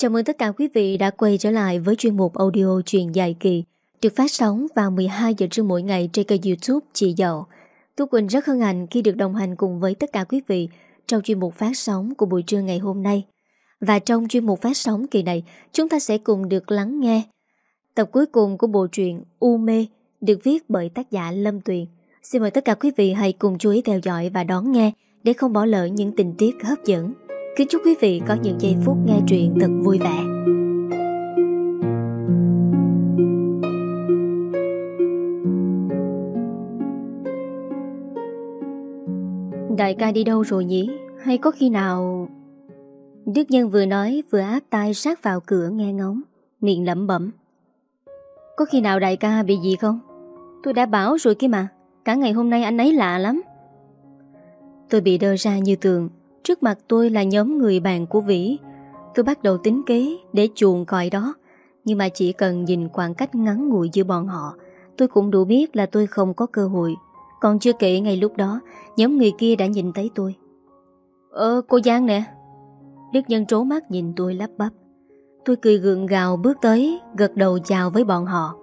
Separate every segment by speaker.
Speaker 1: Chào mừng tất cả quý vị đã quay trở lại với chuyên mục audio truyền dài kỳ được phát sóng vào 12 giờ trưa mỗi ngày trên kênh youtube Chị Dậu. Tú Quỳnh rất hân hạnh khi được đồng hành cùng với tất cả quý vị trong chuyên mục phát sóng của buổi trưa ngày hôm nay. Và trong chuyên mục phát sóng kỳ này, chúng ta sẽ cùng được lắng nghe tập cuối cùng của bộ truyện U Mê được viết bởi tác giả Lâm Tuyền. Xin mời tất cả quý vị hãy cùng chú ý theo dõi và đón nghe để không bỏ lỡ những tình tiết hấp dẫn. Kính chúc quý vị có những giây phút nghe truyện thật vui vẻ. Đại ca đi đâu rồi nhỉ? Hay có khi nào... Đức Nhân vừa nói vừa áp tay sát vào cửa nghe ngóng, miệng lẩm bẩm. Có khi nào đại ca bị gì không? Tôi đã bảo rồi kia mà, cả ngày hôm nay anh ấy lạ lắm. Tôi bị đơ ra như tường, Trước mặt tôi là nhóm người bạn của Vĩ. Tôi bắt đầu tính kế để chuồn coi đó. Nhưng mà chỉ cần nhìn khoảng cách ngắn ngủi giữa bọn họ, Tôi cũng đủ biết là tôi không có cơ hội. Còn chưa kể ngay lúc đó, Nhóm người kia đã nhìn thấy tôi. Ờ cô Giang nè. Đức Nhân trố mắt nhìn tôi lắp bắp. Tôi cười gượng gào bước tới, Gật đầu chào với bọn họ.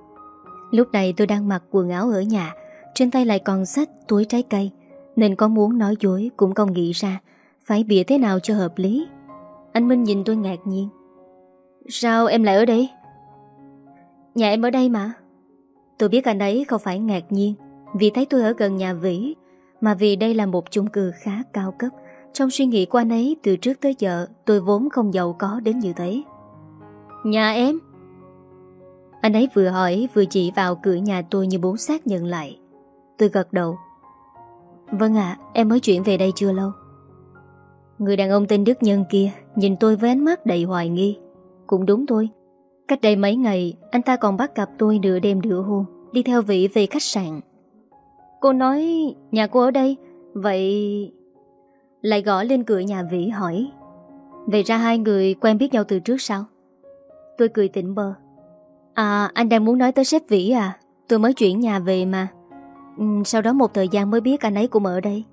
Speaker 1: Lúc này tôi đang mặc quần áo ở nhà, Trên tay lại còn sách túi trái cây, Nên có muốn nói dối cũng không nghĩ ra phải bịa thế nào cho hợp lý? Anh Minh nhìn tôi ngạc nhiên. Sao em lại ở đây? Nhà em ở đây mà. Tôi biết anh ấy không phải ngạc nhiên Vì thấy tôi ở gần nhà Vĩ, Mà vì đây là một chung cư khá cao cấp. Trong suy nghĩ của anh ấy, Từ trước tới giờ, tôi vốn không giàu có đến như thế. Nhà em? Anh ấy vừa hỏi, vừa chỉ vào cửa nhà tôi như muốn xác nhận lại. Tôi gật đầu. Vâng ạ, em mới chuyển về đây chưa lâu? Người đàn ông tên Đức Nhân kia Nhìn tôi với ánh mắt đầy hoài nghi. Cũng đúng thôi. Cách đây mấy ngày Anh ta còn bắt gặp tôi nửa đêm nửa hôm Đi theo vị về khách sạn. Cô nói nhà cô ở đây. Vậy Lại gõ lên cửa nhà Vĩ hỏi Vậy ra hai người quen biết nhau từ trước sao? Tôi cười tỉnh bơ À anh đang muốn nói tới sếp Vĩ à Tôi mới chuyển nhà về mà. Ừ, Sau đó một thời gian mới biết anh ấy cũng ở đây.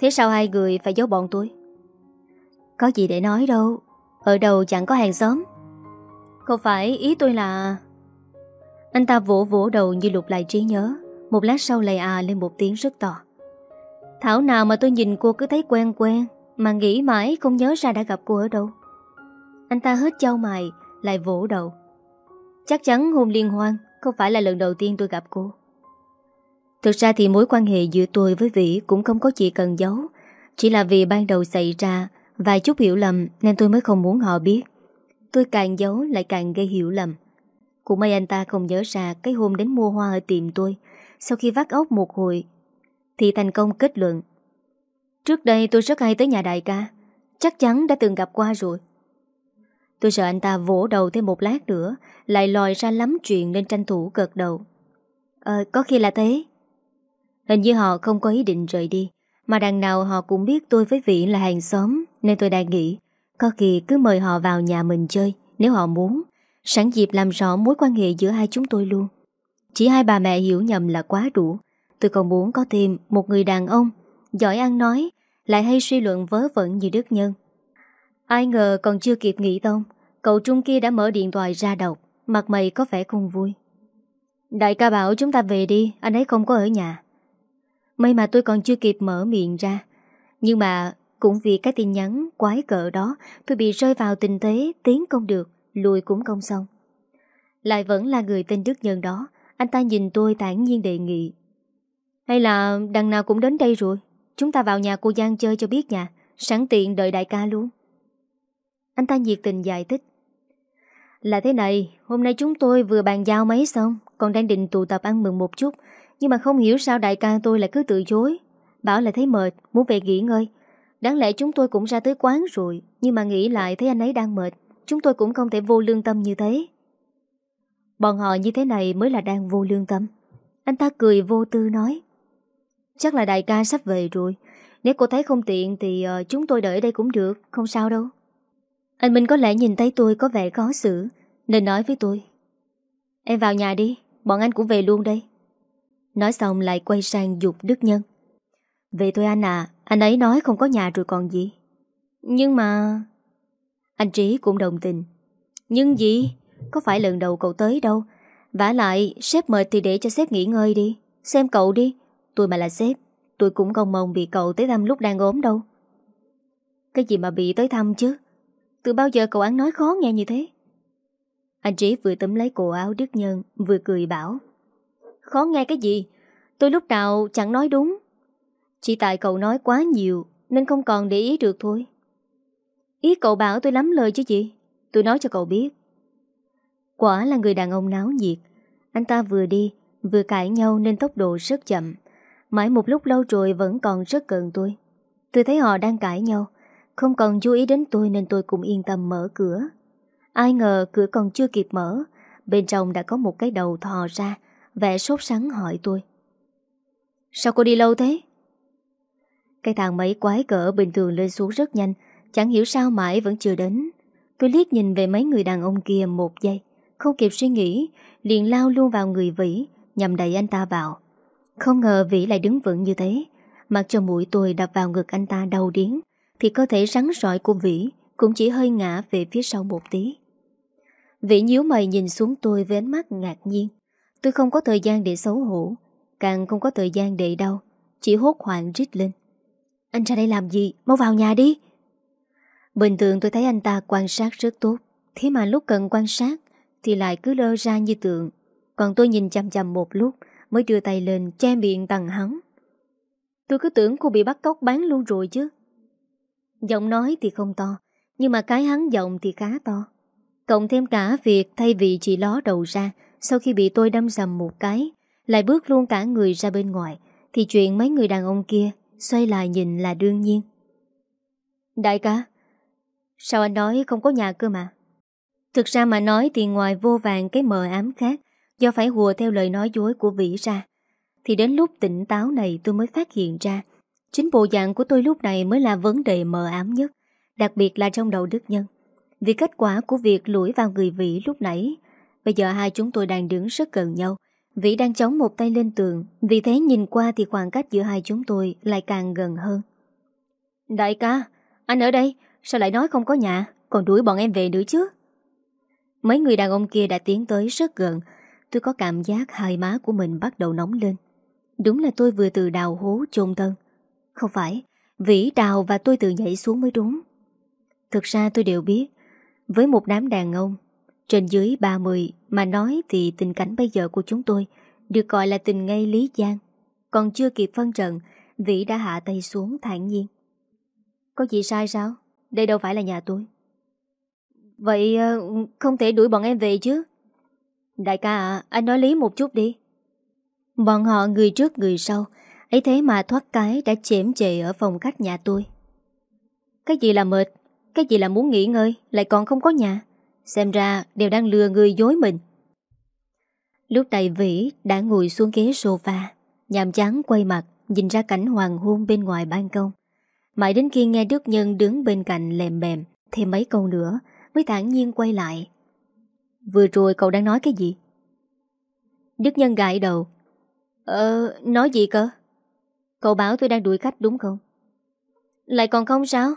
Speaker 1: Thế sao hai người phải giấu bọn tôi? Có gì để nói đâu, Ở đâu chẳng có hàng xóm. Không phải ý tôi là Anh ta vỗ vỗ đầu như lục lại trí nhớ, Một lát sau lầy à lên một tiếng rất to. Thảo nào mà tôi nhìn cô cứ thấy quen quen, Mà nghĩ mãi không nhớ ra đã gặp cô ở đâu. Anh ta hết trao mày, Lại vỗ đầu. Chắc chắn hôn liên hoan Không phải là lần đầu tiên tôi gặp cô. Thực ra thì mối quan hệ giữa tôi với Vĩ cũng không có gì cần giấu. Chỉ là vì ban đầu xảy ra vài chút hiểu lầm nên tôi mới không muốn họ biết. Tôi càng giấu lại càng gây hiểu lầm. Cũng may anh ta không nhớ ra cái hôm đến mua hoa ở tiệm tôi. Sau khi vắt ốc một hồi thì thành công kết luận. Trước đây tôi rất hay tới nhà đại ca. Chắc chắn đã từng gặp qua rồi. Tôi sợ anh ta vỗ đầu thêm một lát nữa Lại lòi ra lắm chuyện nên tranh thủ gật đầu Ờ, có khi là thế Hình như họ không có ý định rời đi, Mà đằng nào họ cũng biết tôi với Vĩ là hàng xóm, Nên tôi đang nghĩ, Có khi cứ mời họ vào nhà mình chơi, Nếu họ muốn Sẵn dịp làm rõ mối quan hệ giữa hai chúng tôi luôn. Chỉ hai bà mẹ hiểu nhầm là quá đủ, Tôi còn muốn có thêm một người đàn ông, Giỏi ăn nói, Lại hay suy luận vớ vẩn như Đức Nhân. Ai ngờ còn chưa kịp nghĩ tông Cậu Trung kia đã mở điện thoại ra đọc, Mặt mày có vẻ không vui. Đại ca bảo chúng ta về đi, Anh ấy không có ở nhà. May mà tôi còn chưa kịp mở miệng ra. Nhưng mà cũng vì cái tin nhắn, quái cỡ đó, Tôi bị rơi vào tình thế tiến công được, Lùi cũng không xong. Lại vẫn là người tên Đức Nhân đó, Anh ta nhìn tôi tản nhiên đề nghị. Hay là đằng nào cũng đến đây rồi, Chúng ta vào nhà cô Giang chơi cho biết nhà Sẵn tiện đợi đại ca luôn. Anh ta nhiệt tình giải thích. Là thế này, Hôm nay chúng tôi vừa bàn giao máy xong, Còn đang định tụ tập ăn mừng một chút nhưng mà không hiểu sao đại ca tôi lại cứ từ chối. Bảo là thấy mệt Muốn về nghỉ ngơi. Đáng lẽ chúng tôi cũng ra tới quán rồi Nhưng mà nghĩ lại thấy anh ấy đang mệt. Chúng tôi cũng không thể vô lương tâm như thế. Bọn họ như thế này mới là đang vô lương tâm. Anh ta cười vô tư nói Chắc là đại ca sắp về rồi. Nếu cô thấy không tiện Thì uh, chúng tôi đợi đây cũng được Không sao đâu. Anh Minh có lẽ nhìn thấy tôi có vẻ khó xử Nên nói với tôi Em vào nhà đi Bọn anh cũng về luôn đây. Nói xong lại quay sang dục Đức Nhân Về thôi anh à Anh ấy nói không có nhà rồi còn gì Nhưng mà Anh Trí cũng đồng tình. Nhưng gì? Có phải lần đầu cậu tới đâu. vả lại, sếp mệt thì để cho sếp nghỉ ngơi đi. Xem cậu đi. Tôi mà là sếp, tôi cũng không mong bị cậu tới thăm lúc đang ốm đâu. Cái gì mà bị tới thăm chứ? Từ bao giờ cậu ăn nói khó nghe như thế? Anh Trí vừa tấm lấy cổ áo Đức Nhân Vừa cười bảo Khó nghe cái gì? Tôi lúc nào chẳng nói đúng. Chỉ tại cậu nói quá nhiều, Nên không còn để ý được thôi. Ý cậu bảo tôi lắm lời chứ gì? Tôi nói cho cậu biết. Quả là người đàn ông náo nhiệt. Anh ta vừa đi, Vừa cãi nhau nên tốc độ rất chậm. Mãi một lúc lâu rồi vẫn còn rất gần tôi. Tôi thấy họ đang cãi nhau. Không còn chú ý đến tôi nên tôi cũng yên tâm mở cửa. Ai ngờ cửa còn chưa kịp mở. Bên trong đã có một cái đầu thò ra Vẻ sốt sắng hỏi tôi. Sao cô đi lâu thế? Cái thằng máy quái cỡ bình thường lên xuống rất nhanh Chẳng hiểu sao mãi vẫn chưa đến. Tôi liếc nhìn về mấy người đàn ông kia một giây Không kịp suy nghĩ Liền lao luôn vào người Vĩ Nhằm đẩy anh ta vào. Không ngờ Vĩ lại đứng vững như thế Mặc cho mũi tôi đập vào ngực anh ta đau điếng, Thì cơ thể rắn rỏi của Vĩ Cũng chỉ hơi ngã về phía sau một tí. Vĩ nhíu mày nhìn xuống tôi với ánh mắt ngạc nhiên. Tôi không có thời gian để xấu hổ, Càng không có thời gian để đau, Chỉ hốt hoảng rít lên. Anh ra đây làm gì? Mau vào nhà đi. Bình thường tôi thấy anh ta quan sát rất tốt, Thế mà lúc cần quan sát Thì lại cứ lơ ra như tượng. Còn tôi nhìn chăm chăm một lúc Mới đưa tay lên che miệng tầng hắn. Tôi cứ tưởng cô bị bắt cóc bán luôn rồi chứ. Giọng nói thì không to, Nhưng mà cái hắn giọng thì khá to. Cộng thêm cả việc thay vì chỉ ló đầu ra sau khi bị tôi đâm dầm một cái, Lại bước luôn cả người ra bên ngoài, Thì chuyện mấy người đàn ông kia Xoay lại nhìn là đương nhiên. Đại ca, Sao anh nói không có nhà cơ mà? Thực ra mà nói thì ngoài vô vàng cái mờ ám khác, Do phải hùa theo lời nói dối của Vĩ ra, Thì đến lúc tỉnh táo này tôi mới phát hiện ra, Chính bộ dạng của tôi lúc này mới là vấn đề mờ ám nhất, Đặc biệt là trong đầu Đức Nhân. Vì kết quả của việc lũi vào người Vĩ lúc nãy Bây giờ hai chúng tôi đang đứng rất gần nhau. Vĩ đang chống một tay lên tường Vì thế nhìn qua thì khoảng cách giữa hai chúng tôi Lại càng gần hơn. Đại ca, anh ở đây Sao lại nói không có nhà? Còn đuổi bọn em về nữa chứ? Mấy người đàn ông kia đã tiến tới rất gần. Tôi có cảm giác hai má của mình bắt đầu nóng lên. Đúng là tôi vừa từ đào hố chôn thân. Không phải Vĩ đào và tôi từ nhảy xuống mới đúng. Thực ra tôi đều biết với một đám đàn ông trên dưới 30 Mà nói thì tình cảnh bây giờ của chúng tôi Được gọi là tình ngay lý giang. Còn chưa kịp phân trận Vĩ đã hạ tay xuống thản nhiên. Có gì sai sao? Đây đâu phải là nhà tôi. Vậy ờ, không thể đuổi bọn em về chứ? Đại ca à Anh nói lý một chút đi. Bọn họ người trước người sau, ấy thế mà thoát cái đã chém chệ ở phòng khách nhà tôi. Cái gì là mệt, cái gì là muốn nghỉ ngơi, Lại còn không có nhà? Xem ra đều đang lừa người dối mình. Lúc này Vĩ đã ngồi xuống ghế sofa, Nhàm chán quay mặt, Nhìn ra cảnh hoàng hôn bên ngoài ban công. Mãi đến khi nghe Đức Nhân đứng bên cạnh lèm bèm, Thêm mấy câu nữa, Mới thản nhiên quay lại. Vừa rồi cậu đang nói cái gì? Đức Nhân gãi đầu. Ờ nói gì cơ? Cậu bảo tôi đang đuổi khách đúng không? Lại còn không sao?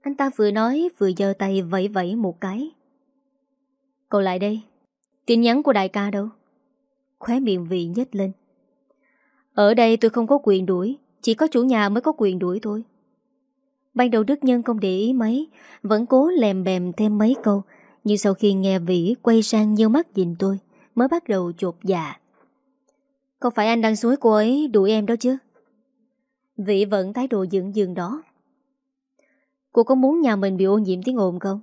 Speaker 1: Anh ta vừa nói vừa giơ tay vẫy vẫy một cái. Cậu lại đây. Tin nhắn của đại ca đâu? Khóe miệng vị nhếch lên. Ở đây tôi không có quyền đuổi, Chỉ có chủ nhà mới có quyền đuổi thôi. Ban đầu Đức Nhân không để ý mấy, Vẫn cố lèm bèm thêm mấy câu, Nhưng sau khi nghe Vĩ quay sang nhớ mắt nhìn tôi, Mới bắt đầu chột dạ. Không phải anh đang suối cô ấy đuổi em đó chứ? Vĩ vẫn thái độ dưỡng dường đó. Cô có muốn nhà mình bị ô nhiễm tiếng ồn không?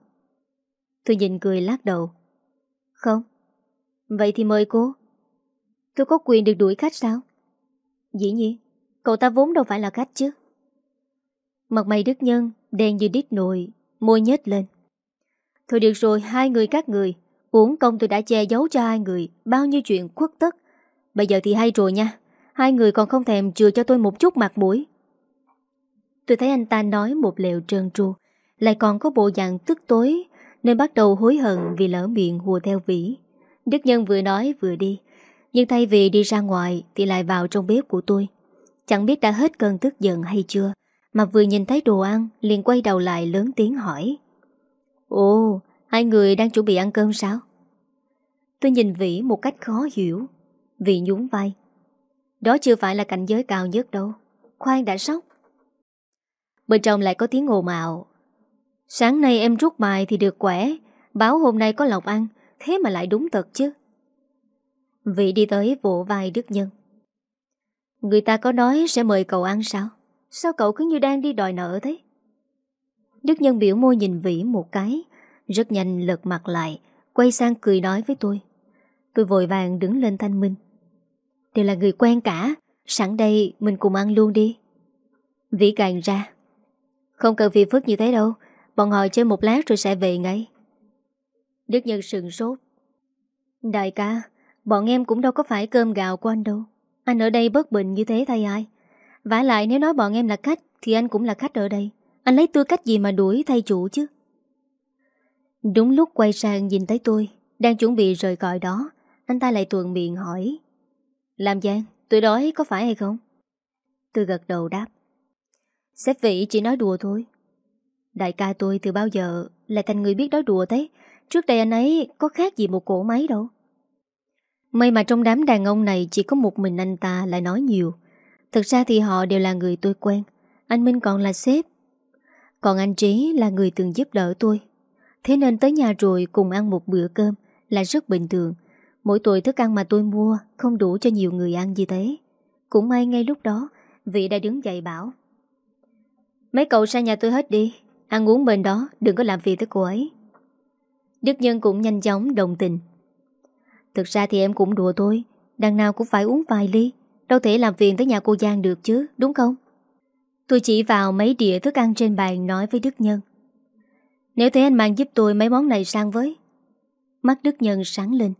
Speaker 1: Tôi nhìn cười lát đầu. Không? Vậy thì mời cô. Tôi có quyền được đuổi khách sao? Dĩ nhiên, Cậu ta vốn đâu phải là khách chứ. Mặt mày đức nhân, Đen như đít nồi, Môi nhếch lên. Thôi được rồi, hai người các người Uống công tôi đã che giấu cho hai người Bao nhiêu chuyện khuất tất. Bây giờ thì hay rồi nha, Hai người còn không thèm chừa cho tôi một chút mặt mũi. Tôi thấy anh ta nói một lều trơn tru, Lại còn có bộ dạng tức tối nên bắt đầu hối hận vì lỡ miệng hùa theo vĩ Đức Nhân vừa nói vừa đi Nhưng thay vì đi ra ngoài Thì lại vào trong bếp của tôi Chẳng biết đã hết cơn tức giận hay chưa Mà vừa nhìn thấy đồ ăn liền quay đầu lại lớn tiếng hỏi Ồ, hai người đang chuẩn bị ăn cơm sao? Tôi nhìn Vĩ một cách khó hiểu. Vĩ nhún vai. Đó chưa phải là cảnh giới cao nhất đâu. Khoan đã sốc. Bên trong lại có tiếng ồn ào. Sáng nay em rút bài thì được khỏe. Báo hôm nay có lộc ăn. Thế mà lại đúng thật chứ. Vị đi tới vỗ vai Đức Nhân. Người ta có nói sẽ mời cậu ăn sao? Sao cậu cứ như đang đi đòi nợ thế? Đức Nhân biểu môi nhìn Vĩ một cái, rất nhanh lật mặt lại, quay sang cười nói với tôi. Tôi vội vàng đứng lên thanh minh. Đều là người quen cả, sẵn đây mình cùng ăn luôn đi. Vĩ càng ra. Không cần phiền phức như thế đâu, bọn họ chơi một lát rồi sẽ về ngay. Đức Nhân sừng sốt. Đại ca, bọn em cũng đâu có phải cơm gạo của anh đâu. Anh ở đây bất bình như thế thay ai? vả lại nếu nói bọn em là khách Thì anh cũng là khách ở đây Anh lấy tư cách gì mà đuổi thay chủ chứ Đúng lúc quay sang nhìn thấy tôi Đang chuẩn bị rời khỏi đó Anh ta lại tuần miệng hỏi Làm giang, tôi đói có phải hay không? Tôi gật đầu đáp Sếp vị chỉ nói đùa thôi Đại ca tôi từ bao giờ Lại thành người biết nói đùa thế? Trước đây anh ấy có khác gì một cổ máy đâu. May mà trong đám đàn ông này Chỉ có một mình anh ta lại nói nhiều. Thực ra thì họ đều là người tôi quen. Anh Minh còn là sếp. Còn anh Trí là người từng giúp đỡ tôi. Thế nên tới nhà rồi cùng ăn một bữa cơm Là rất bình thường. Mỗi tuổi thức ăn mà tôi mua Không đủ cho nhiều người ăn như thế. Cũng may ngay lúc đó Vị đã đứng dậy bảo. Mấy cậu sang nhà tôi hết đi. Ăn uống bên đó, đừng có làm việc tới cô ấy. Đức Nhân cũng nhanh chóng đồng tình. Thực ra thì em cũng đùa thôi, Đằng nào cũng phải uống vài ly, Đâu thể làm phiền tới nhà cô Giang được chứ, Đúng không? Tôi chỉ vào mấy đĩa thức ăn trên bàn nói với Đức Nhân. Nếu thế anh mang giúp tôi mấy món này sang với. Mắt Đức Nhân sáng lên.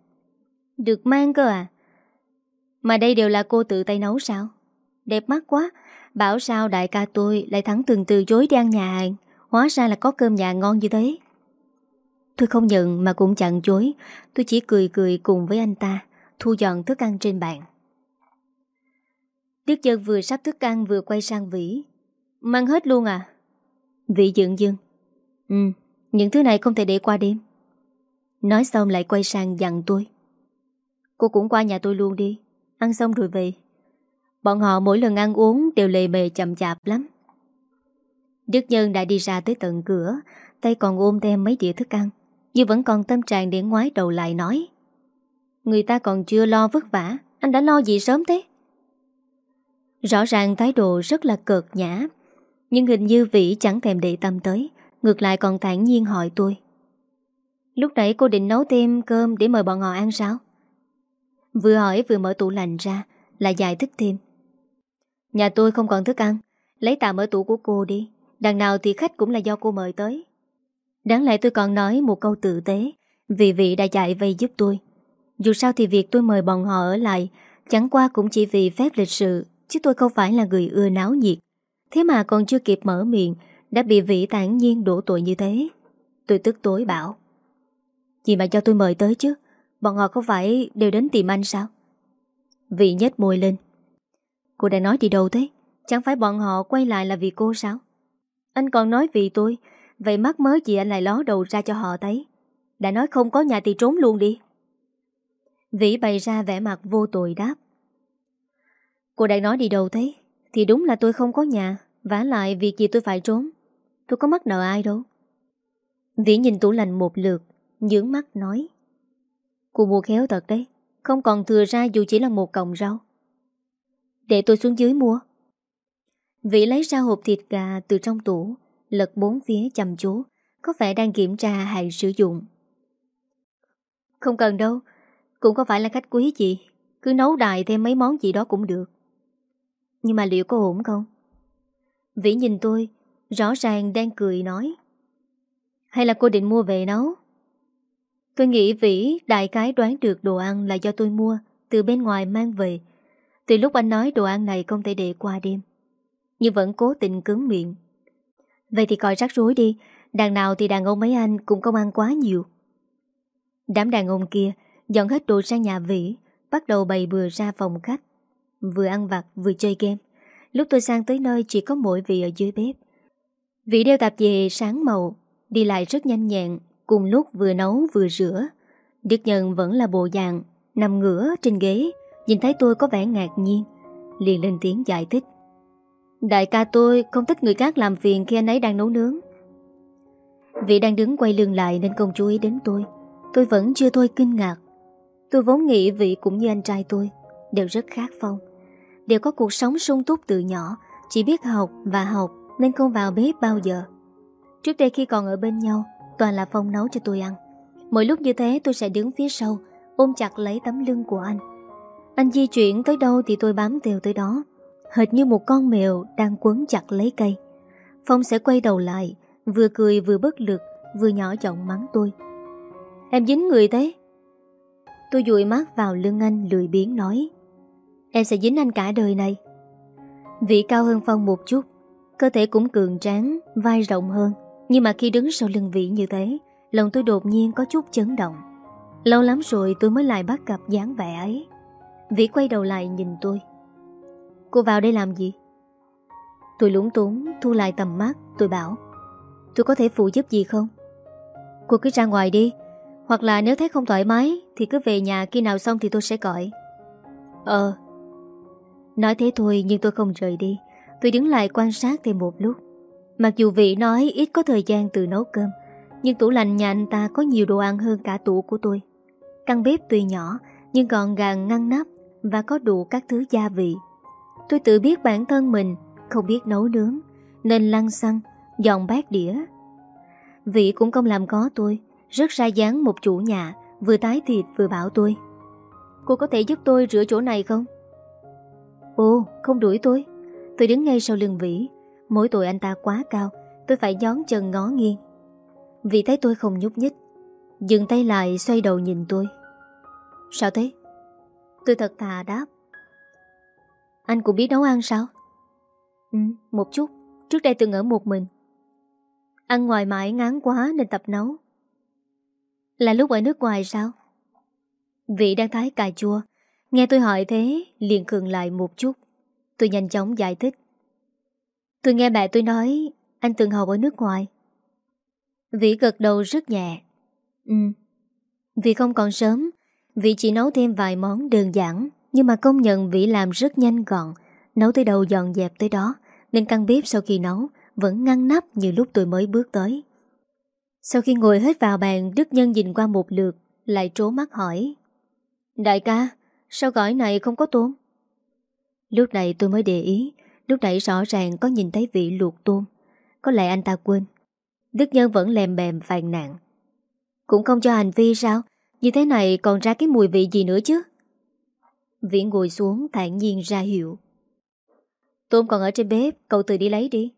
Speaker 1: Được mang cơ à? Mà đây đều là cô tự tay nấu sao? Đẹp mắt quá, Bảo sao đại ca tôi lại thẳng từng từ chối đi ăn nhà hàng. Hóa ra là có cơm nhà ngon như thế. Tôi không nhận mà cũng chẳng chối. Tôi chỉ cười cười cùng với anh ta, Thu dọn thức ăn trên bàn. Tiết dân vừa sắp thức ăn vừa quay sang Vĩ. Mang hết luôn à? Vĩ dựng dưng. Ừ Những thứ này không thể để qua đêm. Nói xong lại quay sang dặn tôi. Cô cũng qua nhà tôi luôn đi. Ăn xong rồi về. Bọn họ mỗi lần ăn uống đều lề mề chậm chạp lắm. Đức Nhân đã đi ra tới tận cửa, Tay còn ôm thêm mấy đĩa thức ăn. Nhưng vẫn còn tâm trạng để ngoái đầu lại nói, Người ta còn chưa lo vất vả, Anh đã lo gì sớm thế? Rõ ràng thái độ rất là cợt nhã, Nhưng hình như Vĩ chẳng thèm để tâm tới, Ngược lại còn thản nhiên hỏi tôi, Lúc nãy cô định nấu thêm cơm để mời bọn họ ăn sao? Vừa hỏi vừa mở tủ lạnh ra Lại giải thích thêm, Nhà tôi không còn thức ăn, Lấy tạm ở tủ của cô đi. Đằng nào thì khách cũng là do cô mời tới. Đáng lẽ tôi còn nói một câu tự tế, Vì vị đã dạy vây giúp tôi. Dù sao thì việc tôi mời bọn họ ở lại, Chẳng qua cũng chỉ vì phép lịch sự, Chứ tôi không phải là người ưa náo nhiệt. Thế mà còn chưa kịp mở miệng, Đã bị vị tản nhiên đổ tội như thế. Tôi tức tối bảo, Gì mà cho tôi mời tới chứ? Bọn họ không phải đều đến tìm anh sao? Vị nhếch môi lên, Cô đã nói đi đâu thế? Chẳng phải bọn họ quay lại là vì cô sao? Anh còn nói vì tôi. Vậy mắc mớ gì anh lại ló đầu ra cho họ thấy Đã nói không có nhà thì trốn luôn đi. Vĩ bày ra vẻ mặt vô tội đáp. Cô đang nói đi đâu thế? Thì đúng là tôi không có nhà. Vả lại việc gì tôi phải trốn? Tôi có mắc nợ ai đâu? Vĩ nhìn tủ lạnh một lượt Dưỡng mắt nói. Cô mua khéo thật đấy. Không còn thừa ra dù chỉ là một cọng rau. Để tôi xuống dưới mua. Vĩ lấy ra hộp thịt gà từ trong tủ Lật bốn phía chăm chú Có vẻ đang kiểm tra hay sử dụng. Không cần đâu Cũng có phải là khách quý chị, Cứ nấu đại thêm mấy món gì đó cũng được. Nhưng mà liệu có ổn không? Vĩ nhìn tôi Rõ ràng đang cười nói. Hay là cô định mua về nấu? Tôi nghĩ Vĩ đại cái đoán được đồ ăn là do tôi mua Từ bên ngoài mang về. Từ lúc anh nói đồ ăn này không thể để qua đêm. Nhưng vẫn cố tình cứng miệng. Vậy thì coi rắc rối đi, Đàn nào thì đàn ông mấy anh cũng không ăn quá nhiều. Đám đàn ông kia Dọn hết đồ sang nhà Vĩ, Bắt đầu bày bừa ra phòng khách. Vừa ăn vặt, vừa chơi game. Lúc tôi sang tới nơi, chỉ có mỗi vị ở dưới bếp. Vị đeo tạp dề sáng màu, Đi lại rất nhanh nhẹn, Cùng lúc vừa nấu vừa rửa. Đức Nhân vẫn là bộ dạng, Nằm ngửa trên ghế, Nhìn thấy tôi có vẻ ngạc nhiên, Liền lên tiếng giải thích. Đại ca tôi không thích người khác làm phiền Khi anh ấy đang nấu nướng. Vị đang đứng quay lưng lại Nên không chú ý đến tôi. Tôi vẫn chưa thôi kinh ngạc. Tôi vốn nghĩ vị cũng như anh trai tôi, Đều rất khác phong. Đều có cuộc sống sung túc từ nhỏ, Chỉ biết học và học Nên không vào bếp bao giờ. Trước đây khi còn ở bên nhau, Toàn là Phong nấu cho tôi ăn. Mỗi lúc như thế tôi sẽ đứng phía sau, Ôm chặt lấy tấm lưng của anh. Anh di chuyển tới đâu thì tôi bám theo tới đó. Hệt như một con mèo Đang quấn chặt lấy cây. Phong sẽ quay đầu lại, Vừa cười vừa bất lực, Vừa nhỏ giọng mắng tôi. Em dính người thế. Tôi dụi mắt vào lưng anh lười biếng nói. Em sẽ dính anh cả đời này. Vị cao hơn Phong một chút, Cơ thể cũng cường tráng, Vai rộng hơn. Nhưng mà khi đứng sau lưng vị như thế, Lòng tôi đột nhiên có chút chấn động. Lâu lắm rồi tôi mới lại bắt gặp dáng vẻ ấy. Vĩ quay đầu lại nhìn tôi. Cô vào đây làm gì? Tôi lúng túng, thu lại tầm mắt, Tôi bảo, Tôi có thể phụ giúp gì không? Cô cứ ra ngoài đi, Hoặc là nếu thấy không thoải mái Thì cứ về nhà, khi nào xong thì tôi sẽ gọi. Ờ. Nói thế thôi nhưng tôi không rời đi. Tôi đứng lại quan sát thêm một lúc. Mặc dù vị nói ít có thời gian từ nấu cơm, Nhưng tủ lạnh nhà anh ta có nhiều đồ ăn hơn cả tủ của tôi. Căn bếp tuy nhỏ, Nhưng gọn gàng, ngăn nắp Và có đủ các thứ gia vị. Tôi tự biết bản thân mình Không biết nấu nướng Nên lăn xăng Dọn bát đĩa. Vị cũng không làm có tôi Rất ra dáng một chủ nhà Vừa tái thịt vừa bảo tôi. Cô có thể giúp tôi rửa chỗ này không? Ồ, không đuổi tôi. Tôi đứng ngay sau lưng Vĩ. Mỗi tội anh ta quá cao Tôi phải gión chân ngó nghiêng. Vì thấy tôi không nhúc nhích Dừng tay lại xoay đầu nhìn tôi. Sao thế? Tôi thật thà đáp. Anh cũng biết nấu ăn sao? Ừ, một chút. Trước đây từng ở một mình. Ăn ngoài mãi ngán quá nên tập nấu. Là lúc ở nước ngoài sao? Vị đang thái cà chua. Nghe tôi hỏi thế liền cường lại một chút. Tôi nhanh chóng giải thích. Tôi nghe mẹ tôi nói Anh từng học ở nước ngoài. Vĩ gật đầu rất nhẹ. Ừ. Vì không còn sớm. Vĩ chỉ nấu thêm vài món đơn giản nhưng mà công nhận Vĩ làm rất nhanh gọn. Nấu tới đầu dọn dẹp tới đó. Nên căn bếp sau khi nấu Vẫn ngăn nắp như lúc tôi mới bước tới. Sau khi ngồi hết vào bàn, Đức Nhân nhìn qua một lượt, Lại trố mắt hỏi. Đại ca, Sao gỏi này không có tôm? Lúc này tôi mới để ý, Lúc nãy rõ ràng có nhìn thấy vị luộc tôm. Có lẽ anh ta quên. Đức Nhân vẫn lèm bèm phàn nạn Cũng không cho hành vi sao? Như thế này còn ra cái mùi vị gì nữa chứ? Vĩ ngồi xuống, thản nhiên ra hiệu. Tôm còn ở trên bếp, Cậu tự đi lấy đi.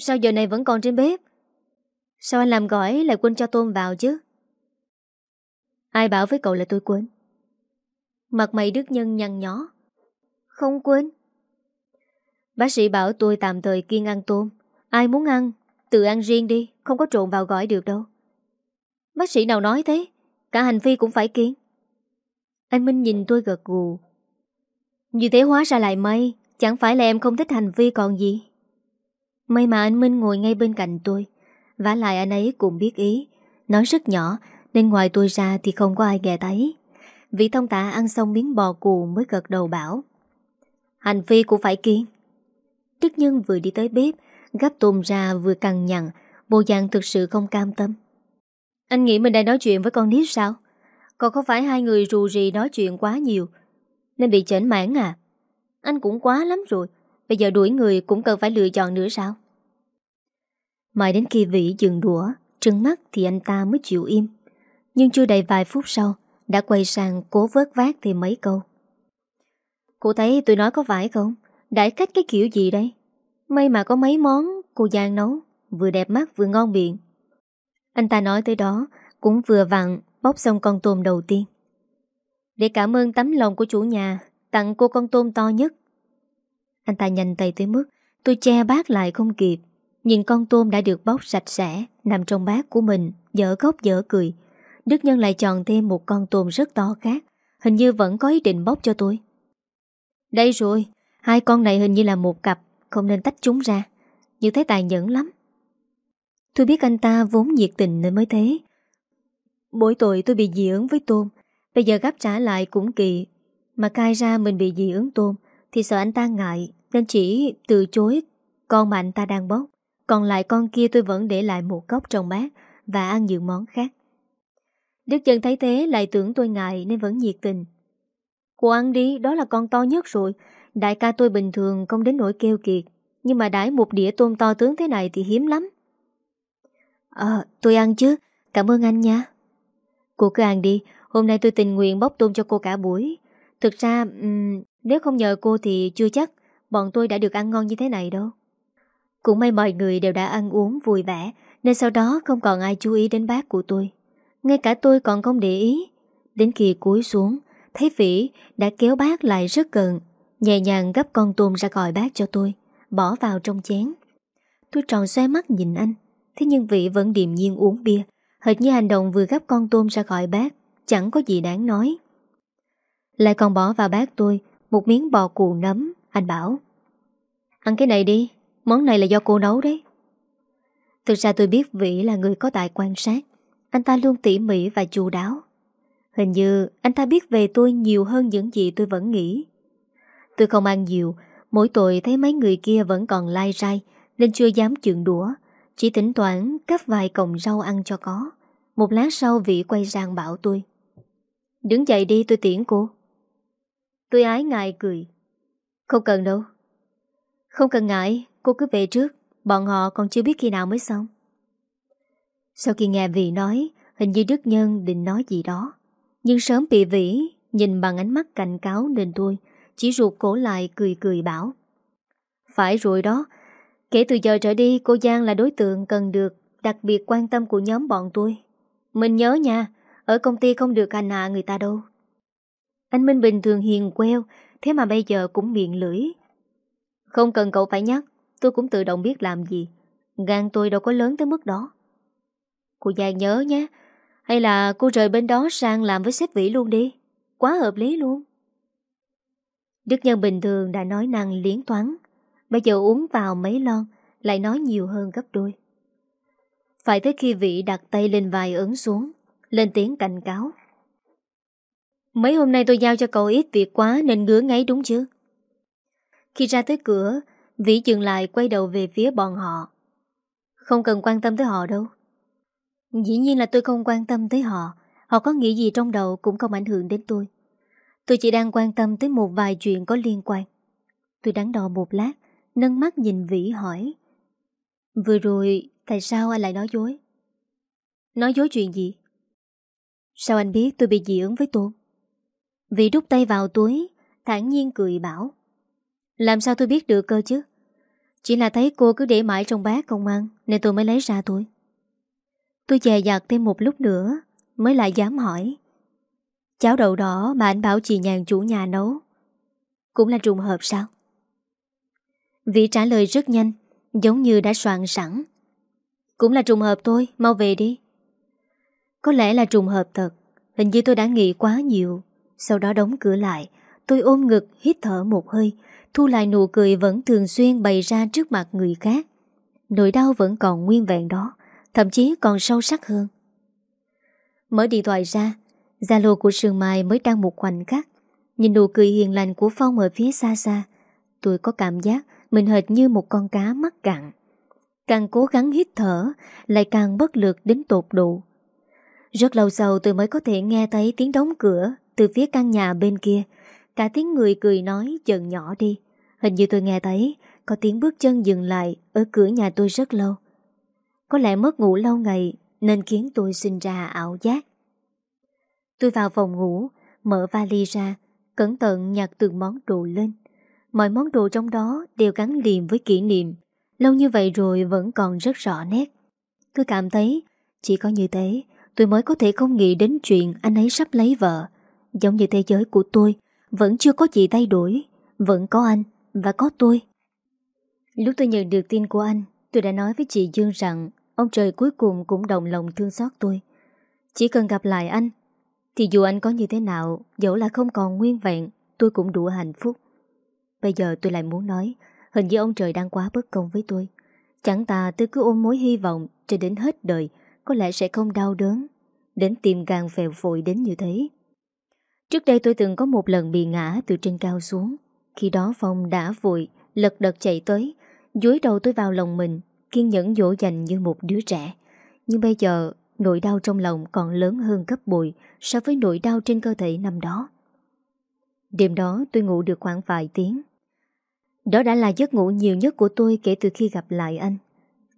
Speaker 1: Sao giờ này vẫn còn trên bếp? Sao anh làm gỏi lại quên cho tôm vào chứ? Ai bảo với cậu là tôi quên? Mặt mày Đức Nhân nhăn nhó. Không quên. Bác sĩ bảo tôi tạm thời kiên ăn tôm Ai muốn ăn, Tự ăn riêng đi, Không có trộn vào gỏi được đâu. Bác sĩ nào nói thế? Cả hành phi cũng phải kiên anh Minh nhìn tôi gật gù. Như thế hóa ra lại may, Chẳng phải là em không thích hành vi còn gì? May mà anh Minh ngồi ngay bên cạnh tôi. Vả lại anh ấy cũng biết ý. Nói rất nhỏ, Nên ngoài tôi ra thì không có ai nghe thấy. Vị thông tạ ăn xong miếng bò cù mới gật đầu bảo, Hành vi cũng phải kiên. Đức Nhân vừa đi tới bếp Gắp tôm ra vừa cằn nhằn, Bộ dạng thực sự không cam tâm. Anh nghĩ mình đang nói chuyện với con nít sao? Còn không phải hai người rù rì nói chuyện quá nhiều? Nên bị chảnh mãn à? Anh cũng quá lắm rồi, Bây giờ đuổi người cũng cần phải lựa chọn nữa sao? Mãi đến khi Vĩ dừng đũa, Trừng mắt thì anh ta mới chịu im. Nhưng chưa đầy vài phút sau, Đã quay sang cố vớt vát thêm mấy câu. Cô thấy tôi nói có phải không? Đãi cách cái kiểu gì đây? May mà có mấy món cô Giang nấu, Vừa đẹp mắt vừa ngon miệng. Anh ta nói tới đó, Cũng vừa vặn bóc xong con tôm đầu tiên. Để cảm ơn tấm lòng của chủ nhà, Tặng cô con tôm to nhất. Anh ta nhanh tay tới mức, Tôi che bát lại không kịp. Nhìn con tôm đã được bóc sạch sẽ, Nằm trong bát của mình, Dở góc dở cười. Đức Nhân lại chọn thêm một con tôm rất to khác, Hình như vẫn có ý định bóc cho tôi. Đây rồi, Hai con này hình như là một cặp, Không nên tách chúng ra. Như thế tài nhẫn lắm. Tôi biết anh ta vốn nhiệt tình nên mới thế. Mỗi tội tôi bị dị ứng với tôm, bây giờ gấp trả lại cũng kỳ. Mà cai ra mình bị dị ứng tôm, thì sợ anh ta ngại, nên chỉ từ chối con mà anh ta đang bóc, Còn lại con kia tôi vẫn để lại một cốc trong bát và ăn những món khác. Đức chân thấy thế lại tưởng tôi ngại nên vẫn nhiệt tình. Cô ăn đi, đó là con to nhất rồi. Đại ca tôi bình thường không đến nỗi kêu kiệt. Nhưng mà đãi một đĩa tôm to tướng thế này thì hiếm lắm. Ờ, tôi ăn chứ. Cảm ơn anh nha. Cô cứ ăn đi. Hôm nay tôi tình nguyện bóc tôm cho cô cả buổi. Thực ra, um, nếu không nhờ cô thì chưa chắc bọn tôi đã được ăn ngon như thế này đâu. Cũng may mọi người đều đã ăn uống vui vẻ, nên sau đó không còn ai chú ý đến bát của tôi. Ngay cả tôi còn không để ý. Đến khi cúi xuống, thấy Vĩ đã kéo bát lại rất gần, nhẹ nhàng gấp con tôm ra khỏi bát cho tôi, bỏ vào trong chén. Tôi tròn xoay mắt nhìn anh, thế nhưng vị vẫn điềm nhiên uống bia, hệt như hành động vừa gấp con tôm ra khỏi bát, chẳng có gì đáng nói. Lại còn bỏ vào bát tôi một miếng bò cù nấm, anh bảo. Ăn cái này đi, món này là do cô nấu đấy. Thực ra tôi biết Vĩ là người có tài quan sát, anh ta luôn tỉ mỉ và chu đáo. Hình như anh ta biết về tôi nhiều hơn những gì tôi vẫn nghĩ. Tôi không ăn nhiều, mỗi tội thấy mấy người kia vẫn còn lai rai nên chưa dám chượng đũa. Chỉ thỉnh toán cắp vài cọng rau ăn cho có. Một lát sau vị quay sang bảo tôi. Đứng dậy đi tôi tiễn cô. Tôi ái ngại cười. Không cần đâu. Không cần ngại, cô cứ về trước. Bọn họ còn chưa biết khi nào mới xong. Sau khi nghe vị nói, hình như Đức Nhân định nói gì đó. Nhưng sớm bị Vĩ nhìn bằng ánh mắt cảnh cáo nên tôi chỉ ruột cổ lại cười cười bảo. Phải rồi đó, kể từ giờ trở đi cô Giang là đối tượng cần được đặc biệt quan tâm của nhóm bọn tôi. Mình nhớ nha, ở công ty không được hành hạ người ta đâu. Anh Minh bình thường hiền queo, thế mà bây giờ cũng miệng lưỡi. Không cần cậu phải nhắc, tôi cũng tự động biết làm gì. Gan tôi đâu có lớn tới mức đó. Cô Giang nhớ nhé, hay là cô rời bên đó sang làm với sếp Vĩ luôn đi Quá hợp lý luôn Đức Nhân bình thường đã nói năng liến toán Bây giờ uống vào mấy lon, Lại nói nhiều hơn gấp đôi. Phải tới khi vị đặt tay lên vai ấn xuống, Lên tiếng cảnh cáo. Mấy hôm nay tôi giao cho cậu ít việc quá Nên ngứa ngáy đúng chứ? Khi ra tới cửa, Vĩ dừng lại quay đầu về phía bọn họ. Không cần quan tâm tới họ đâu. Dĩ nhiên là tôi không quan tâm tới họ. Họ có nghĩ gì trong đầu cũng không ảnh hưởng đến tôi. Tôi chỉ đang quan tâm tới một vài chuyện có liên quan. Tôi đắn đo một lát. Nâng mắt nhìn Vĩ hỏi, Vừa rồi Tại sao anh lại nói dối? Nói dối chuyện gì? Sao anh biết tôi bị dị ứng với tôm Vĩ đút tay vào túi, thản nhiên cười bảo, Làm sao tôi biết được cơ chứ? Chỉ là thấy cô cứ để mãi trong bát không ăn Nên tôi mới lấy ra thôi. Tôi dè dặt thêm một lúc nữa, Mới lại dám hỏi Cháo đậu đỏ mà anh bảo chị nhàn chủ nhà nấu Cũng là trùng hợp sao? Vị trả lời rất nhanh, Giống như đã soạn sẵn. Cũng là trùng hợp thôi, Mau về đi. Có lẽ là trùng hợp thật, Hình như tôi đã nghĩ quá nhiều. Sau đó đóng cửa lại, Tôi ôm ngực, hít thở một hơi, Thu lại nụ cười vẫn thường xuyên bày ra trước mặt người khác. Nỗi đau vẫn còn nguyên vẹn đó, Thậm chí còn sâu sắc hơn. Mở điện thoại ra, Zalo của Sương Mai mới đăng một khoảnh khắc. Nhìn nụ cười hiền lành của Phong ở phía xa xa, Tôi có cảm giác mình hệt như một con cá mắc cạn. Càng cố gắng hít thở, Lại càng bất lực đến tột độ. Rất lâu sau tôi mới có thể nghe thấy tiếng đóng cửa Từ phía căn nhà bên kia. Cả tiếng người cười nói dần nhỏ đi. Hình như tôi nghe thấy Có tiếng bước chân dừng lại Ở cửa nhà tôi rất lâu. Có lẽ mất ngủ lâu ngày Nên khiến tôi sinh ra ảo giác. Tôi vào phòng ngủ, Mở vali ra, Cẩn thận nhặt từng món đồ lên. Mọi món đồ trong đó đều gắn liền với kỷ niệm. Lâu như vậy rồi vẫn còn rất rõ nét. Tôi cảm thấy, Chỉ có như thế, Tôi mới có thể không nghĩ đến chuyện anh ấy sắp lấy vợ. Giống như thế giới của tôi, Vẫn chưa có gì thay đổi, Vẫn có anh và có tôi. Lúc tôi nhận được tin của anh, Tôi đã nói với chị Dương rằng Ông trời cuối cùng cũng đồng lòng thương xót tôi. Chỉ cần gặp lại anh, Thì dù anh có như thế nào, Dẫu là không còn nguyên vẹn, Tôi cũng đủ hạnh phúc. Bây giờ tôi lại muốn nói, Hình như ông trời đang quá bất công với tôi Chẳng ta tôi cứ ôm mối hy vọng Cho đến hết đời, Có lẽ sẽ không đau đớn Đến tim gan phèo phổi đến như thế Trước đây tôi từng có một lần bị ngã Từ trên cao xuống Khi đó Phong đã vội, Lật đật chạy tới Dối đầu tôi vào lòng mình, Kiên nhẫn dỗ dành như một đứa trẻ Nhưng bây giờ, nỗi đau trong lòng còn lớn hơn gấp bội so với nỗi đau trên cơ thể năm đó. Đêm đó tôi ngủ được khoảng vài tiếng. Đó đã là giấc ngủ nhiều nhất của tôi kể từ khi gặp lại anh.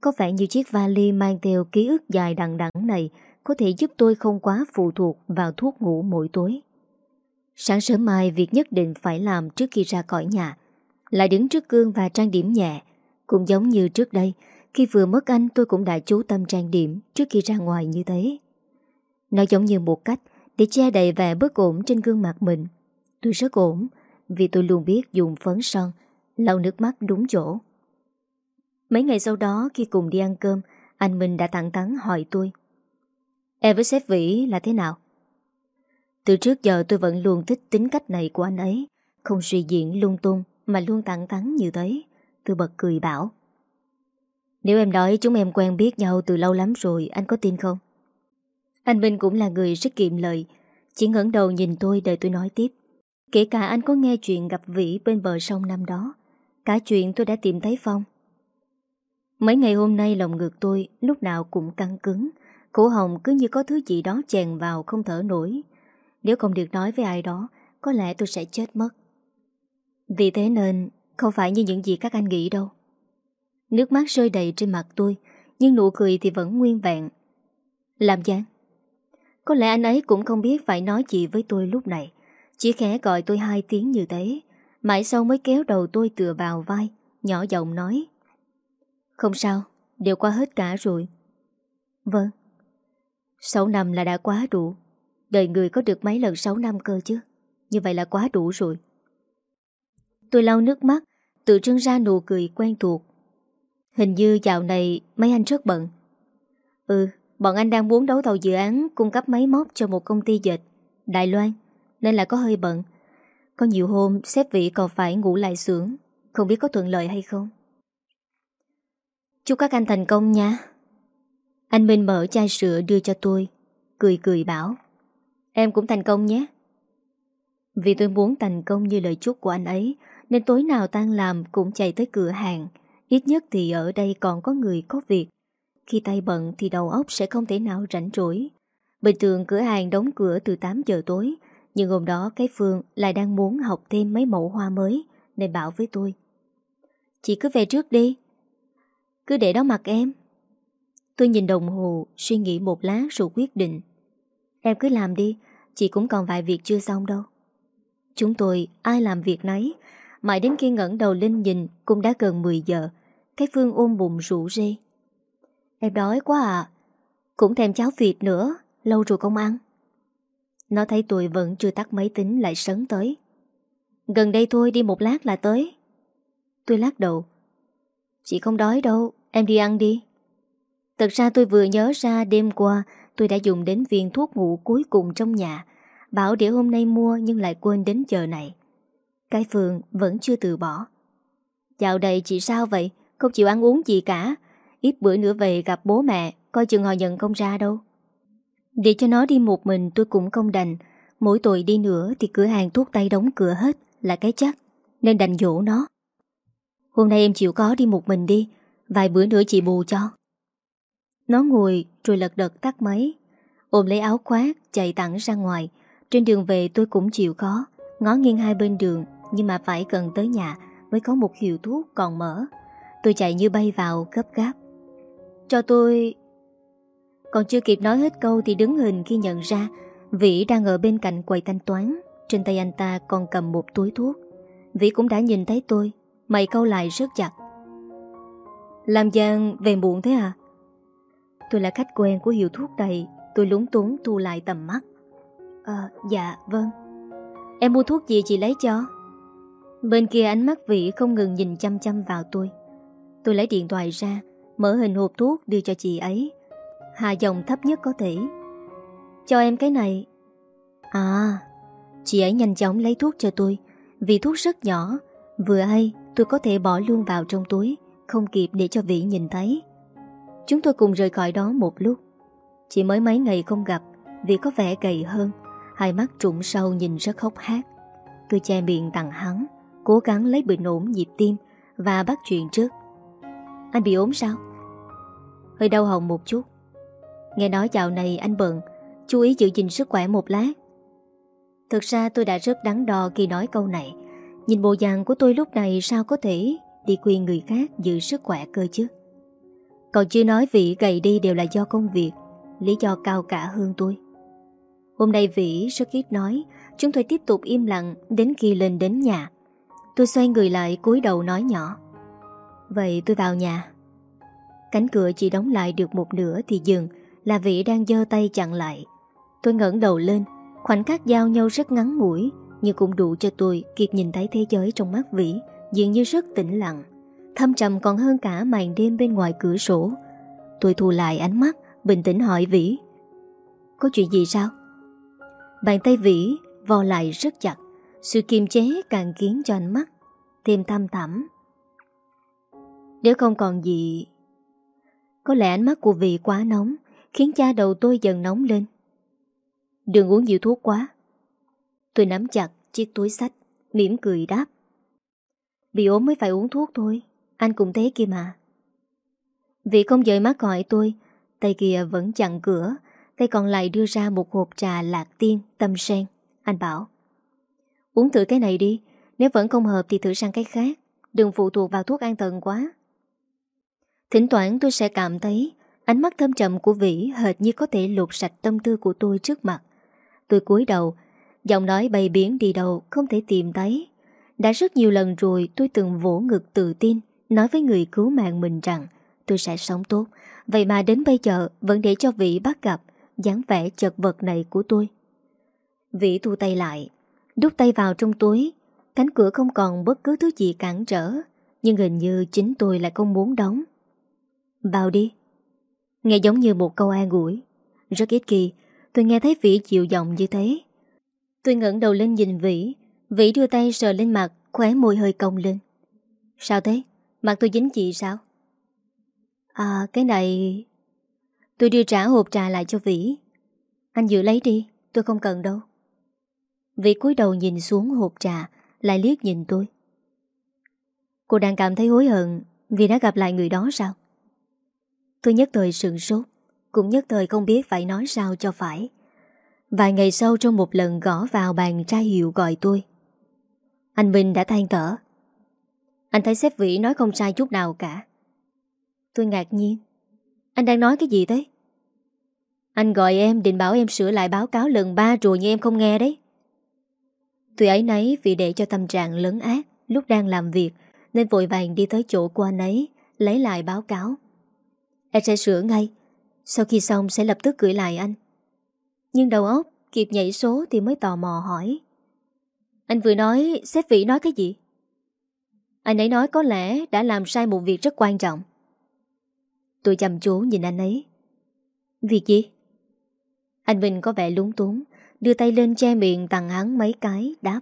Speaker 1: Có vẻ như chiếc vali mang theo ký ức dài đằng đẵng này có thể giúp tôi không quá phụ thuộc vào thuốc ngủ mỗi tối. Sáng sớm mai việc nhất định phải làm trước khi ra khỏi nhà lại đứng trước gương và trang điểm nhẹ. Cũng giống như trước đây, khi vừa mất anh tôi cũng đã chú tâm trang điểm trước khi ra ngoài như thế. Nó giống như một cách để che đầy vẻ bất ổn trên gương mặt mình. Tôi rất ổn vì tôi luôn biết dùng phấn son, lau nước mắt đúng chỗ. Mấy ngày sau đó khi cùng đi ăn cơm, anh Minh đã thẳng thắn hỏi tôi. Em với sếp Vĩ là thế nào? Từ trước giờ tôi vẫn luôn thích tính cách này của anh ấy, không suy diễn lung tung mà luôn thẳng thắn như thế. Tôi bật cười bảo. Nếu em nói chúng em quen biết nhau từ lâu lắm rồi Anh có tin không? Anh Minh cũng là người rất kiệm lời Chỉ ngẩng đầu nhìn tôi đợi tôi nói tiếp Kể cả anh có nghe chuyện gặp Vĩ bên bờ sông năm đó Cả chuyện tôi đã tìm thấy Phong. Mấy ngày hôm nay lòng ngực tôi lúc nào cũng căng cứng. Cổ hồng cứ như có thứ gì đó chèn vào không thở nổi. Nếu không được nói với ai đó, Có lẽ tôi sẽ chết mất. Vì thế nên, Không phải như những gì các anh nghĩ đâu. Nước mắt rơi đầy trên mặt tôi, Nhưng nụ cười thì vẫn nguyên vẹn. Làm gián Có lẽ anh ấy cũng không biết phải nói gì với tôi lúc này. Chỉ khẽ gọi tôi hai tiếng như thế. Mãi sau mới kéo đầu tôi tựa vào vai, Nhỏ giọng nói. Không sao, Đều qua hết cả rồi. Vâng. Sáu năm là đã quá đủ. Đời người có được mấy lần 6 năm cơ chứ? Như vậy là quá đủ rồi. Tôi lau nước mắt, Tự trưng ra nụ cười quen thuộc. Hình như dạo này mấy anh rất bận. Ừ Bọn anh đang muốn đấu thầu dự án Cung cấp máy móc cho một công ty dệt, Đài Loan, Nên là có hơi bận. Có nhiều hôm, sếp vị còn phải ngủ lại xưởng Không biết có thuận lợi hay không. Chúc các anh thành công nha. Anh Minh mở chai sữa đưa cho tôi, Cười cười bảo, Em cũng thành công nhé. Vì tôi muốn thành công như lời chúc của anh ấy, Nên tối nào tan làm cũng chạy tới cửa hàng. Ít nhất thì ở đây còn có người có việc. Khi tay bận thì đầu óc sẽ không thể nào rảnh rỗi. Bình thường cửa hàng đóng cửa từ 8 giờ tối nhưng hôm đó cái Phương lại đang muốn học thêm mấy mẫu hoa mới, Nên bảo với tôi. Chị cứ về trước đi. Cứ để đó mặc em. Tôi nhìn đồng hồ, Suy nghĩ một lát rồi quyết định. Em cứ làm đi, Chị cũng còn vài việc chưa xong đâu. Chúng tôi ai làm việc nấy. Mãi đến khi ngẩng đầu lên nhìn, Cũng đã gần 10 giờ. Cái Phương ôm bụng rủ rê. Em đói quá à. Cũng thèm cháo vịt nữa, Lâu rồi không ăn. Nó thấy tôi vẫn chưa tắt máy tính lại sấn tới. Gần đây thôi, đi một lát là tới. Tôi lát đầu. Chị không đói đâu, Em đi ăn đi. Thật ra tôi vừa nhớ ra đêm qua Tôi đã dùng đến viên thuốc ngủ cuối cùng trong nhà. Bảo để hôm nay mua Nhưng lại quên đến giờ này. Cái phường vẫn chưa từ bỏ. Dạo đây chị sao vậy? Không chịu ăn uống gì cả. Ít bữa nữa về gặp bố mẹ, Coi chừng họ nhận không ra đâu. Để cho nó đi một mình tôi cũng không đành. Mỗi tội đi nữa thì cửa hàng thuốc tay đóng cửa hết Là cái chắc, Nên đành dỗ nó. Hôm nay em chịu có đi một mình đi, Vài bữa nữa chị bù cho. Nó ngồi rồi lật đật tắt máy, Ôm lấy áo khoác Chạy tặng ra ngoài. Trên đường về tôi cũng chịu khó, Ngó nghiêng hai bên đường, Nhưng mà phải cần tới nhà Mới có một hiệu thuốc còn mở. Tôi chạy như bay vào gấp gáp. Cho tôi còn chưa kịp nói hết câu Thì đứng hình khi nhận ra Vĩ đang ở bên cạnh quầy thanh toán. Trên tay anh ta còn cầm một túi thuốc. Vĩ cũng đã nhìn thấy tôi. Mày câu lại rất chặt. Làm Giang về muộn thế à? Tôi là khách quen của hiệu thuốc đầy Tôi lúng túng thu lại tầm mắt. À dạ vâng. Em mua thuốc gì chị lấy cho? Bên kia ánh mắt Vĩ không ngừng nhìn chăm chăm vào tôi. Tôi lấy điện thoại ra, Mở hình hộp thuốc đưa cho chị ấy. Hạ giọng thấp nhất có thể Cho em cái này À Chị ấy nhanh chóng lấy thuốc cho tôi Vì thuốc rất nhỏ Vừa hay tôi có thể bỏ luôn vào trong túi không kịp để cho Vĩ nhìn thấy. Chúng tôi cùng rời khỏi đó một lúc. Chỉ mới mấy ngày không gặp, Vĩ có vẻ gầy hơn, hai mắt trụng sâu nhìn rất hốc hác. Tôi che miệng tặng hắn, cố gắng lấy bình ổn nhịp tim và bắt chuyện trước. Anh bị ốm sao? Hơi đau hồng một chút. Nghe nói dạo này anh bận, chú ý giữ gìn sức khỏe một lát. Thực ra tôi đã rất đắn đo khi nói câu này. Nhìn bộ dạng của tôi lúc này sao có thể đi khuyên người khác giữ sức khỏe cơ chứ. Còn chưa nói vị gầy đi đều là do công việc, lý do cao cả hơn tôi. Hôm nay Vĩ rất ít nói, chúng tôi tiếp tục im lặng đến khi lên đến nhà. Tôi xoay người lại cúi đầu nói nhỏ. Vậy tôi vào nhà. Cánh cửa chỉ đóng lại được một nửa thì dừng là Vĩ đang dơ tay chặn lại. Tôi ngẩng đầu lên, khoảnh khắc giao nhau rất ngắn ngủi, nhưng cũng đủ cho tôi kịp nhìn thấy thế giới trong mắt Vĩ dường như rất tĩnh lặng. Thâm trầm còn hơn cả màn đêm bên ngoài cửa sổ. Tôi thu lại ánh mắt, bình tĩnh hỏi Vĩ. Có chuyện gì sao? Bàn tay Vĩ vò lại rất chặt, sự kiềm chế càng khiến cho ánh mắt thêm thăm thẳm. Nếu không còn gì... Có lẽ ánh mắt của Vĩ quá nóng, khiến cha đầu tôi dần nóng lên. Đừng uống nhiều thuốc quá. Tôi nắm chặt chiếc túi sách, mỉm cười đáp. Bị ốm mới phải uống thuốc thôi, anh cũng thế kia mà. Vị không dời mắt gọi tôi, tay kia vẫn chặn cửa, tay còn lại đưa ra một hộp trà lạc tiên tâm sen. Anh bảo, uống thử cái này đi, nếu vẫn không hợp thì thử sang cái khác, đừng phụ thuộc vào thuốc an thần quá. Thỉnh thoảng tôi sẽ cảm thấy ánh mắt thâm trầm của Vĩ hệt như có thể lột sạch tâm tư của tôi trước mặt. Tôi cúi đầu, giọng nói bay biến đi đâu không thể tìm thấy. Đã rất nhiều lần rồi tôi từng vỗ ngực tự tin nói với người cứu mạng mình rằng tôi sẽ sống tốt. Vậy mà đến bây giờ vẫn để cho Vĩ bắt gặp dáng vẻ chật vật này của tôi. Vĩ thu tay lại, đút tay vào trong túi, cánh cửa không còn bất cứ thứ gì cản trở, nhưng hình như chính tôi lại không muốn đóng. Vào đi. Nghe giống như một câu an ủi. Rất ít kỳ, tôi nghe thấy Vĩ chịu giọng như thế. Tôi ngẩng đầu lên nhìn Vĩ, Vĩ đưa tay sờ lên mặt, khóe môi hơi cong lên. Sao thế? Mặt tôi dính chị sao? À, cái này... Tôi đưa trả hộp trà lại cho Vĩ. Anh giữ lấy đi, tôi không cần đâu. Vĩ cúi đầu nhìn xuống hộp trà, lại liếc nhìn tôi. Cô đang cảm thấy hối hận vì đã gặp lại người đó sao? Tôi nhất thời sừng sốt, cũng nhất thời không biết phải nói sao cho phải. Vài ngày sau trong một lần gõ vào bàn tra hiệu gọi tôi. Anh Minh đã than thở. Anh thấy sếp Vĩ nói không sai chút nào cả. Tôi ngạc nhiên. Anh đang nói cái gì thế? Anh gọi em định bảo em sửa lại báo cáo lần ba rồi nhưng em không nghe đấy. Tôi ấy nấy vì để cho tâm trạng lớn ác lúc đang làm việc nên vội vàng đi tới chỗ của anh ấy lấy lại báo cáo. Em sẽ sửa ngay. Sau khi xong sẽ lập tức gửi lại anh. Nhưng đầu óc kịp nhảy số thì mới tò mò hỏi. Anh vừa nói sếp vị nói cái gì? Anh ấy nói có lẽ đã làm sai một việc rất quan trọng. Tôi chăm chú nhìn anh ấy. Việc gì? Anh Bình có vẻ lúng túng, đưa tay lên che miệng tặng hắn mấy cái, đáp.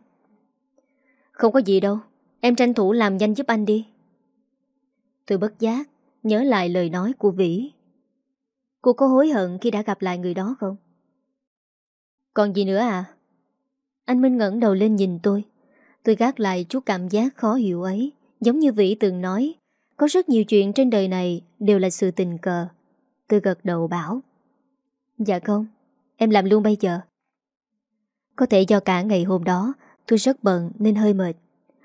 Speaker 1: Không có gì đâu, em tranh thủ làm nhanh giúp anh đi. Tôi bất giác, nhớ lại lời nói của Vĩ. Cô có hối hận khi đã gặp lại người đó không? Còn gì nữa à? Anh Minh ngẩng đầu lên nhìn tôi. Tôi gác lại chút cảm giác khó hiểu ấy. Giống như Vĩ từng nói, có rất nhiều chuyện trên đời này đều là sự tình cờ. Tôi gật đầu bảo. Dạ không, em làm luôn bây giờ. Có thể do cả ngày hôm đó tôi rất bận nên hơi mệt.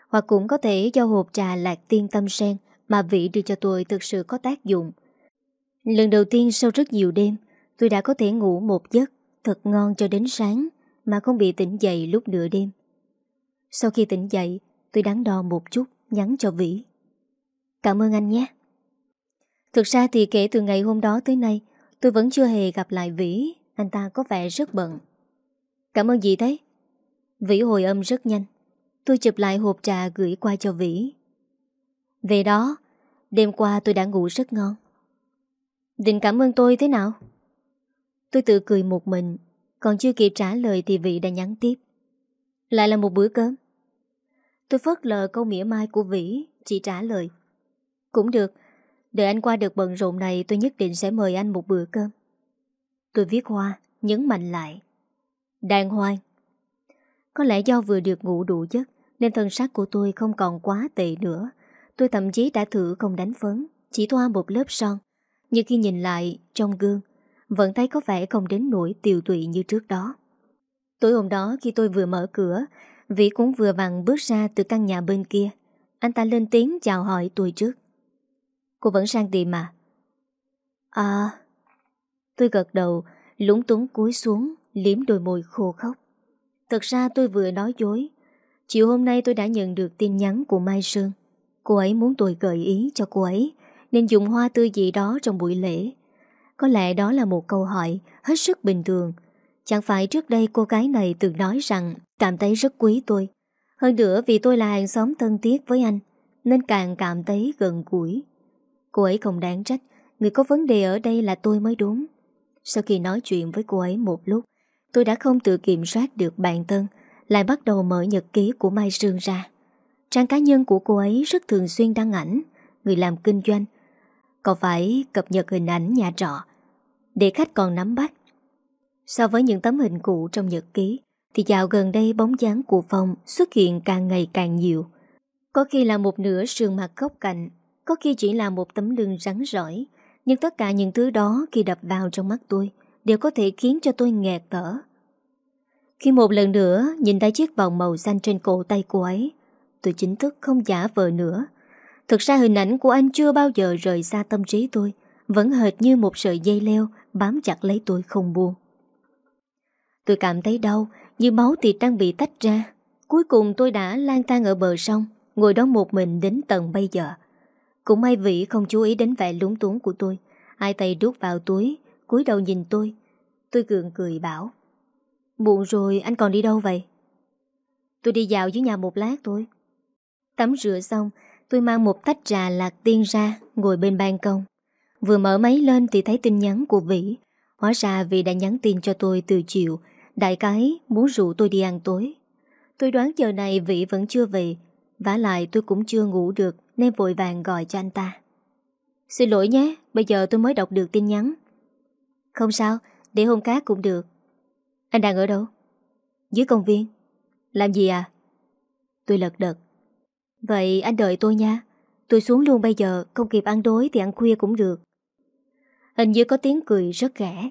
Speaker 1: Hoặc cũng có thể do hộp trà lạc tiên tâm sen mà vị đưa cho tôi thực sự có tác dụng. Lần đầu tiên sau rất nhiều đêm, tôi đã có thể ngủ một giấc thật ngon cho đến sáng mà không bị tỉnh dậy lúc nửa đêm. Sau khi tỉnh dậy, tôi đắn đo một chút, nhắn cho Vĩ. Cảm ơn anh nhé. Thực ra thì kể từ ngày hôm đó tới nay, tôi vẫn chưa hề gặp lại Vĩ, anh ta có vẻ rất bận. Cảm ơn gì thế? Vĩ hồi âm rất nhanh. Tôi chụp lại hộp trà gửi qua cho Vĩ. Về đó, đêm qua tôi đã ngủ rất ngon. Định cảm ơn tôi thế nào? Tôi tự cười một mình Còn chưa kịp trả lời thì vị đã nhắn tiếp. Lại là một bữa cơm. Tôi phớt lờ câu mỉa mai của Vĩ Chỉ trả lời. Cũng được Đợi anh qua được bận rộn này tôi nhất định sẽ mời anh một bữa cơm. Tôi viết hoa Nhấn mạnh lại. Đàng hoàng. Có lẽ do vừa được ngủ đủ giấc Nên thân sắc của tôi không còn quá tệ nữa. Tôi thậm chí đã thử không đánh phấn, Chỉ thoa một lớp son. Nhưng khi nhìn lại trong gương, Vẫn thấy có vẻ không đến nỗi tiều tụy như trước đó. Tối hôm đó khi tôi vừa mở cửa Vĩ cũng vừa vặn bước ra từ căn nhà bên kia, Anh ta lên tiếng chào hỏi tôi trước. Cô vẫn sang tìm mà À Tôi gật đầu, Lúng túng cúi xuống, Liếm đôi môi khô khóc Thật ra tôi vừa nói dối, Chiều hôm nay tôi đã nhận được tin nhắn của Mai Sơn. Cô ấy muốn tôi gợi ý cho cô ấy, Nên dùng hoa tươi gì đó trong buổi lễ. Có lẽ đó là một câu hỏi Hết sức bình thường. Chẳng phải trước đây cô gái này từng nói rằng Cảm thấy rất quý tôi. Hơn nữa vì tôi là hàng xóm thân thiết với anh, Nên càng cảm thấy gần gũi. Cô ấy không đáng trách, Người có vấn đề ở đây là tôi mới đúng. Sau khi nói chuyện với cô ấy một lúc, Tôi đã không tự kiểm soát được bản thân, Lại bắt đầu mở nhật ký của Mai Sương ra. Trang cá nhân của cô ấy rất thường xuyên đăng ảnh, Người làm kinh doanh. Còn phải cập nhật hình ảnh nhà trọ, Để khách còn nắm bắt. So với những tấm hình cũ trong nhật ký, Thì dạo gần đây bóng dáng của Phong xuất hiện càng ngày càng nhiều. Có khi là một nửa sườn mặt góc cạnh, Có khi chỉ là một tấm lưng rắn rỏi, Nhưng tất cả những thứ đó khi đập vào trong mắt tôi Đều có thể khiến cho tôi nghẹt thở. Khi một lần nữa nhìn thấy chiếc vòng màu xanh trên cổ tay cô ấy Tôi chính thức không giả vờ nữa. Thực ra hình ảnh của anh chưa bao giờ rời xa tâm trí tôi, Vẫn hệt như một sợi dây leo Bám chặt lấy tôi không buông. Tôi cảm thấy đau Như máu thịt đang bị tách ra. Cuối cùng tôi đã lang thang ở bờ sông, Ngồi đó một mình đến tận bây giờ. Cũng may vị không chú ý đến vẻ lúng túng của tôi. Hai tay đút vào túi, cúi đầu nhìn tôi. Tôi cường cười bảo, Muộn rồi, anh còn đi đâu vậy? Tôi đi dạo dưới nhà một lát thôi. Tắm rửa xong, Tôi mang một tách trà lạc tiên ra, Ngồi bên ban công. Vừa mở máy lên thì thấy tin nhắn của Vĩ. Hóa ra Vĩ đã nhắn tin cho tôi từ chiều. Đại cái muốn rủ tôi đi ăn tối. Tôi đoán giờ này Vĩ vẫn chưa về. Vả lại tôi cũng chưa ngủ được, Nên vội vàng gọi cho anh ta. Xin lỗi nhé, Bây giờ tôi mới đọc được tin nhắn. Không sao, Để hôm khác cũng được. Anh đang ở đâu? Dưới công viên. Làm gì à? Tôi lật đật. Vậy anh đợi tôi nha Tôi xuống luôn bây giờ Không kịp ăn đói thì ăn khuya cũng được Hình như có tiếng cười rất ghẻ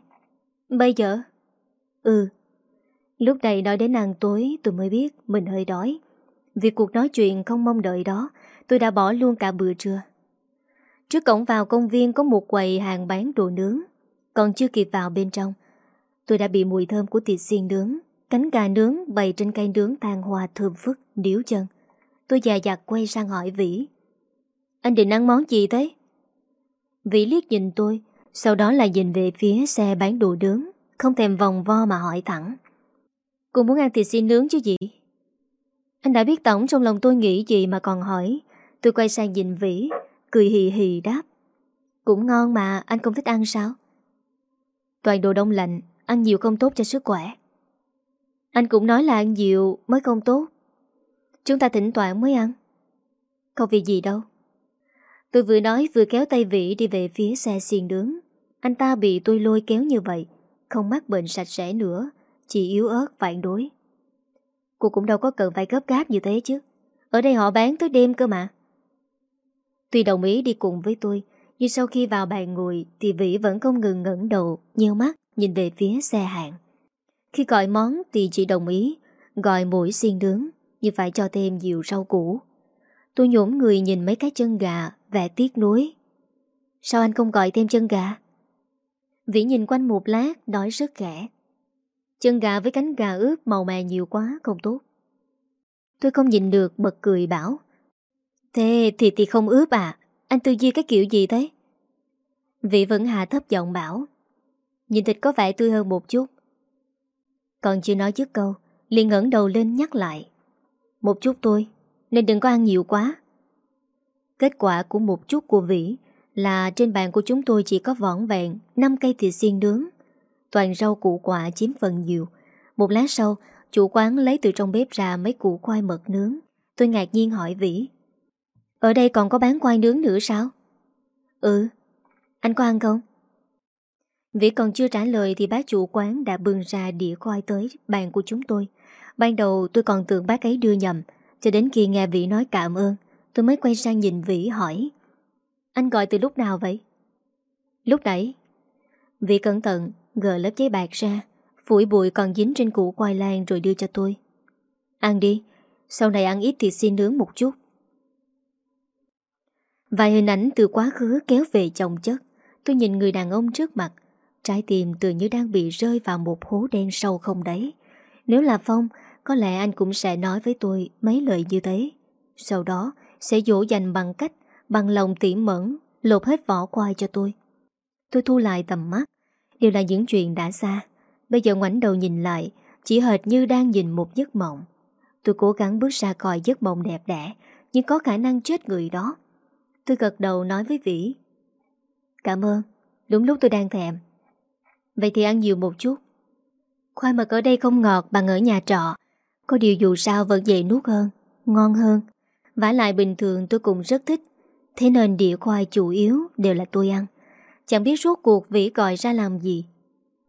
Speaker 1: Bây giờ Ừ Lúc này nói đến ăn tối tôi mới biết mình hơi đói. Vì cuộc nói chuyện không mong đợi đó, tôi đã bỏ luôn cả bữa trưa. Trước cổng vào công viên có một quầy hàng bán đồ nướng. Còn chưa kịp vào bên trong, tôi đã bị mùi thơm của thịt xiên nướng, cánh gà nướng bày trên cây nướng tàn hòa thơm phức, điếu chân. Tôi già dặt quay sang hỏi Vĩ. Anh định ăn món gì thế? Vĩ liếc nhìn tôi, sau đó là nhìn về phía xe bán đồ nướng, không thèm vòng vo mà hỏi thẳng. Cô muốn ăn thịt xin nướng chứ gì Anh đã biết tổng trong lòng tôi nghĩ gì mà còn hỏi Tôi quay sang nhìn Vĩ Cười hì hì đáp Cũng ngon mà anh không thích ăn sao Toàn đồ đông lạnh Ăn nhiều không tốt cho sức khỏe Anh cũng nói là ăn nhiều mới không tốt Chúng ta thỉnh thoảng mới ăn. Không vì gì đâu. Tôi vừa nói vừa kéo tay Vĩ đi về phía xe xiên nướng Anh ta bị tôi lôi kéo như vậy, Không mắc bệnh sạch sẽ nữa, chỉ yếu ớt phản đối. Cô cũng đâu có cần phải gấp gáp như thế chứ. Ở đây họ bán tới đêm cơ mà. Tuy đồng ý đi cùng với tôi, Nhưng sau khi vào bàn ngồi Thì Vĩ vẫn không ngừng ngẩng đầu Nhiều mắt, nhìn về phía xe hàng Khi gọi món thì chị đồng ý, Gọi mũi xiên nướng nhưng phải cho thêm nhiều rau củ. Tôi nhổm người nhìn mấy cái chân gà, Vẻ tiếc nuối. Sao anh không gọi thêm chân gà? Vĩ nhìn quanh một lát, Nói rất khẽ. Chân gà với cánh gà ướp màu mè nhiều quá không tốt. Tôi không nhìn được, bật cười bảo. Thế thì thì không ướp à Anh tư duy cái kiểu gì thế? Vĩ vẫn hạ thấp giọng bảo. Nhìn thịt có vẻ tươi hơn một chút. Còn chưa nói trước câu, liền ngẩng đầu lên nhắc lại. Một chút thôi Nên đừng có ăn nhiều quá Kết quả của một chút của Vĩ Là trên bàn của chúng tôi chỉ có vỏn vẹn 5 cây thịt xiên nướng Toàn rau củ quả chiếm phần nhiều Một lát sau Chủ quán lấy từ trong bếp ra mấy củ khoai mật nướng Tôi ngạc nhiên hỏi Vĩ Ở đây còn có bán khoai nướng nữa sao? Ừ, anh có ăn không? Vĩ còn chưa trả lời thì bác chủ quán đã bưng ra đĩa khoai tới bàn của chúng tôi. Ban đầu tôi còn tưởng bác ấy đưa nhầm, cho đến khi nghe Vĩ nói cảm ơn, tôi mới quay sang nhìn Vĩ hỏi. Anh gọi từ lúc nào vậy? Lúc nãy. Vĩ cẩn thận, gỡ lớp giấy bạc ra, phủi bụi còn dính trên củ khoai lang rồi đưa cho tôi. Ăn đi, sau này ăn ít thì xin nướng một chút. Vài hình ảnh từ quá khứ kéo về chồng chất. Tôi nhìn người đàn ông trước mặt, Trái tim tự như đang bị rơi vào một hố đen sâu không đấy. Nếu là Phong, có lẽ anh cũng sẽ nói với tôi mấy lời như thế. Sau đó, sẽ dỗ dành bằng cách, bằng lòng tỉ mẫn, lột hết vỏ quai cho tôi. Tôi thu lại tầm mắt. Đều là những chuyện đã xa. Bây giờ ngoảnh đầu nhìn lại, chỉ hệt như đang nhìn một giấc mộng. Tôi cố gắng bước ra khỏi giấc mộng đẹp đẽ, nhưng có khả năng chết người đó. Tôi gật đầu nói với Vĩ. Cảm ơn, đúng lúc tôi đang thèm. Vậy thì ăn nhiều một chút Khoai mật ở đây không ngọt bằng ở nhà trọ có điều dù sao vẫn dễ nuốt hơn, Ngon hơn. Vả lại bình thường tôi cũng rất thích. Thế nên đĩa khoai chủ yếu đều là tôi ăn. Chẳng biết rốt cuộc Vĩ gọi ra làm gì.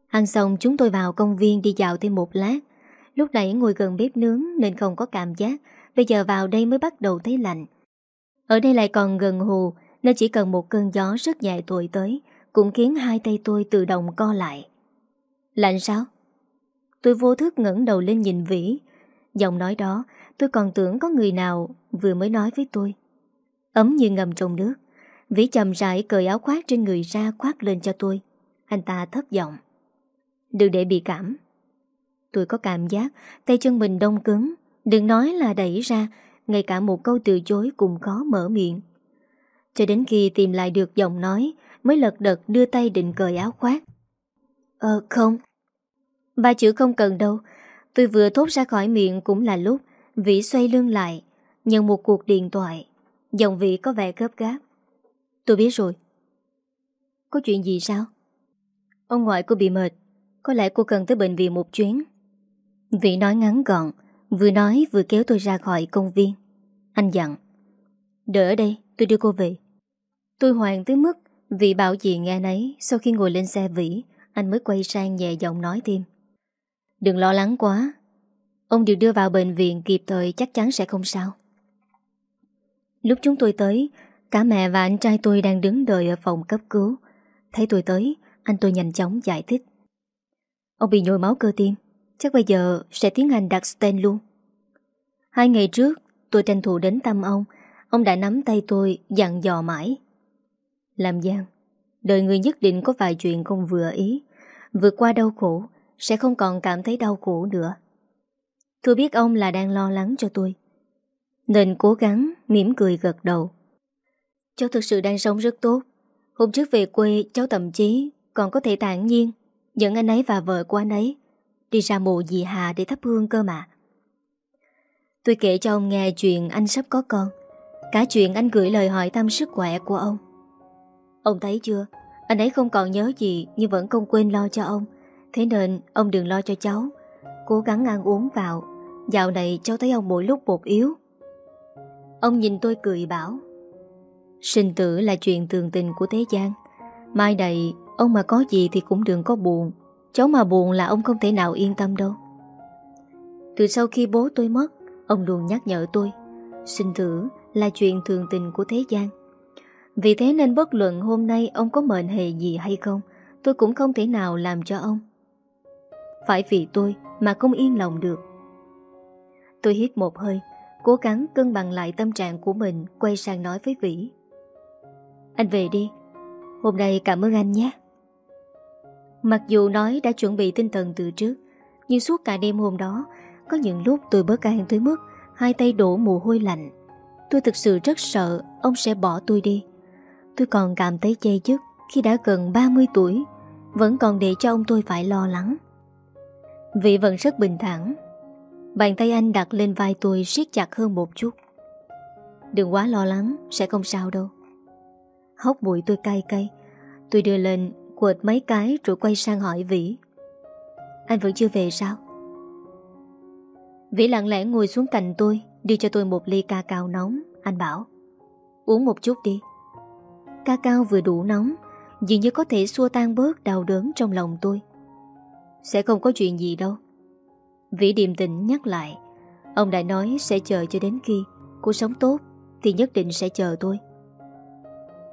Speaker 1: Ăn xong chúng tôi vào công viên đi dạo thêm một lát. Lúc nãy ngồi gần bếp nướng nên không có cảm giác. Bây giờ vào đây mới bắt đầu thấy lạnh. Ở đây lại còn gần hồ, Nên chỉ cần một cơn gió rất nhẹ thổi tới, cũng khiến hai tay tôi tự động co lại. Lạnh sao? Tôi vô thức ngẩng đầu lên nhìn Vĩ. Giọng nói đó, tôi còn tưởng có người nào vừa mới nói với tôi. Ấm như ngầm trong nước. Vĩ chậm rãi cởi áo khoác trên người ra khoác lên cho tôi. Anh ta thấp giọng. Đừng để bị cảm. Tôi có cảm giác tay chân mình đông cứng. Đừng nói là đẩy ra, ngay cả một câu từ chối cũng khó mở miệng. Cho đến khi tìm lại được giọng nói, mới lật đật đưa tay định cởi áo khoác. Ờ không. Ba chữ không cần đâu. Tôi vừa thốt ra khỏi miệng cũng là lúc Vĩ xoay lưng lại, nhận một cuộc điện thoại. Giọng Vĩ có vẻ gấp gáp. Tôi biết rồi. Có chuyện gì sao? Ông ngoại cô bị mệt. Có lẽ cô cần tới bệnh viện một chuyến. Vĩ nói ngắn gọn, vừa nói vừa kéo tôi ra khỏi công viên. Anh dặn. Đợi ở đây, tôi đưa cô về. Tôi hoàng tới mức Vị bảo gì nghe nấy Sau khi ngồi lên xe Vĩ Anh mới quay sang nhẹ giọng nói thêm Đừng lo lắng quá. Ông được đưa vào bệnh viện kịp thời Chắc chắn sẽ không sao. Lúc chúng tôi tới, Cả mẹ và anh trai tôi đang đứng đợi Ở phòng cấp cứu. Thấy tôi tới, Anh tôi nhanh chóng giải thích. Ông bị nhồi máu cơ tim, Chắc bây giờ sẽ tiến hành đặt stent luôn. Hai ngày trước, Tôi tranh thủ đến thăm ông. Ông đã nắm tay tôi, dặn dò mãi. Làm gian Đời người nhất định có vài chuyện không vừa ý. Vượt qua đau khổ sẽ không còn cảm thấy đau khổ nữa. Tôi biết ông là đang lo lắng cho tôi. Nên cố gắng mỉm cười gật đầu. Cháu thực sự đang sống rất tốt. Hôm trước về quê, cháu thậm chí Còn có thể tản nhiên Dẫn anh ấy và vợ của anh ấy Đi ra mộ dì Hà để thắp hương cơ mà. Tôi kể cho ông nghe chuyện anh sắp có con, Cả chuyện anh gửi lời hỏi thăm sức khỏe của ông. Ông thấy chưa? Anh ấy không còn nhớ gì Nhưng vẫn không quên lo cho ông. Thế nên, ông đừng lo cho cháu. Cố gắng ăn uống vào. Dạo này cháu thấy ông mỗi lúc một yếu. Ông nhìn tôi cười bảo, Sinh tử là chuyện tường tình của thế gian. Mai đây Ông mà có gì thì cũng đừng có buồn. Cháu mà buồn là ông không thể nào yên tâm đâu. Từ sau khi bố tôi mất, Ông luôn nhắc nhở tôi, Sinh tử là chuyện thường tình của thế gian. Vì thế nên bất luận hôm nay ông có mệnh hệ gì hay không, Tôi cũng không thể nào làm cho ông. Phải vì tôi mà không yên lòng được. Tôi hít một hơi Cố gắng cân bằng lại tâm trạng của mình Quay sang nói với Vĩ. Anh về đi. Hôm nay cảm ơn anh nhé. Mặc dù nói đã chuẩn bị tinh thần từ trước Nhưng suốt cả đêm hôm đó Có những lúc tôi bớt an tới mức Hai tay đổ mồ hôi lạnh. Tôi thực sự rất sợ Ông sẽ bỏ tôi đi. Tôi còn cảm thấy chê chức khi đã gần 30 tuổi, vẫn còn để cho ông tôi phải lo lắng. Vị vẫn rất bình thản. Bàn tay anh đặt lên vai tôi siết chặt hơn một chút. Đừng quá lo lắng, sẽ không sao đâu. Hốc bụi tôi cay cay. Tôi đưa lên, quệt mấy cái rồi quay sang hỏi Vĩ. Anh vẫn chưa về sao? Vĩ lặng lẽ ngồi xuống cạnh tôi, đưa cho tôi một ly ca cao nóng. Anh bảo. Uống một chút đi Ca cao vừa đủ nóng Dường như có thể xua tan bớt đau đớn trong lòng tôi sẽ không có chuyện gì đâu. Vĩ điềm tĩnh nhắc lại, Ông đã nói sẽ chờ cho đến khi Cô sống tốt Thì nhất định sẽ chờ tôi.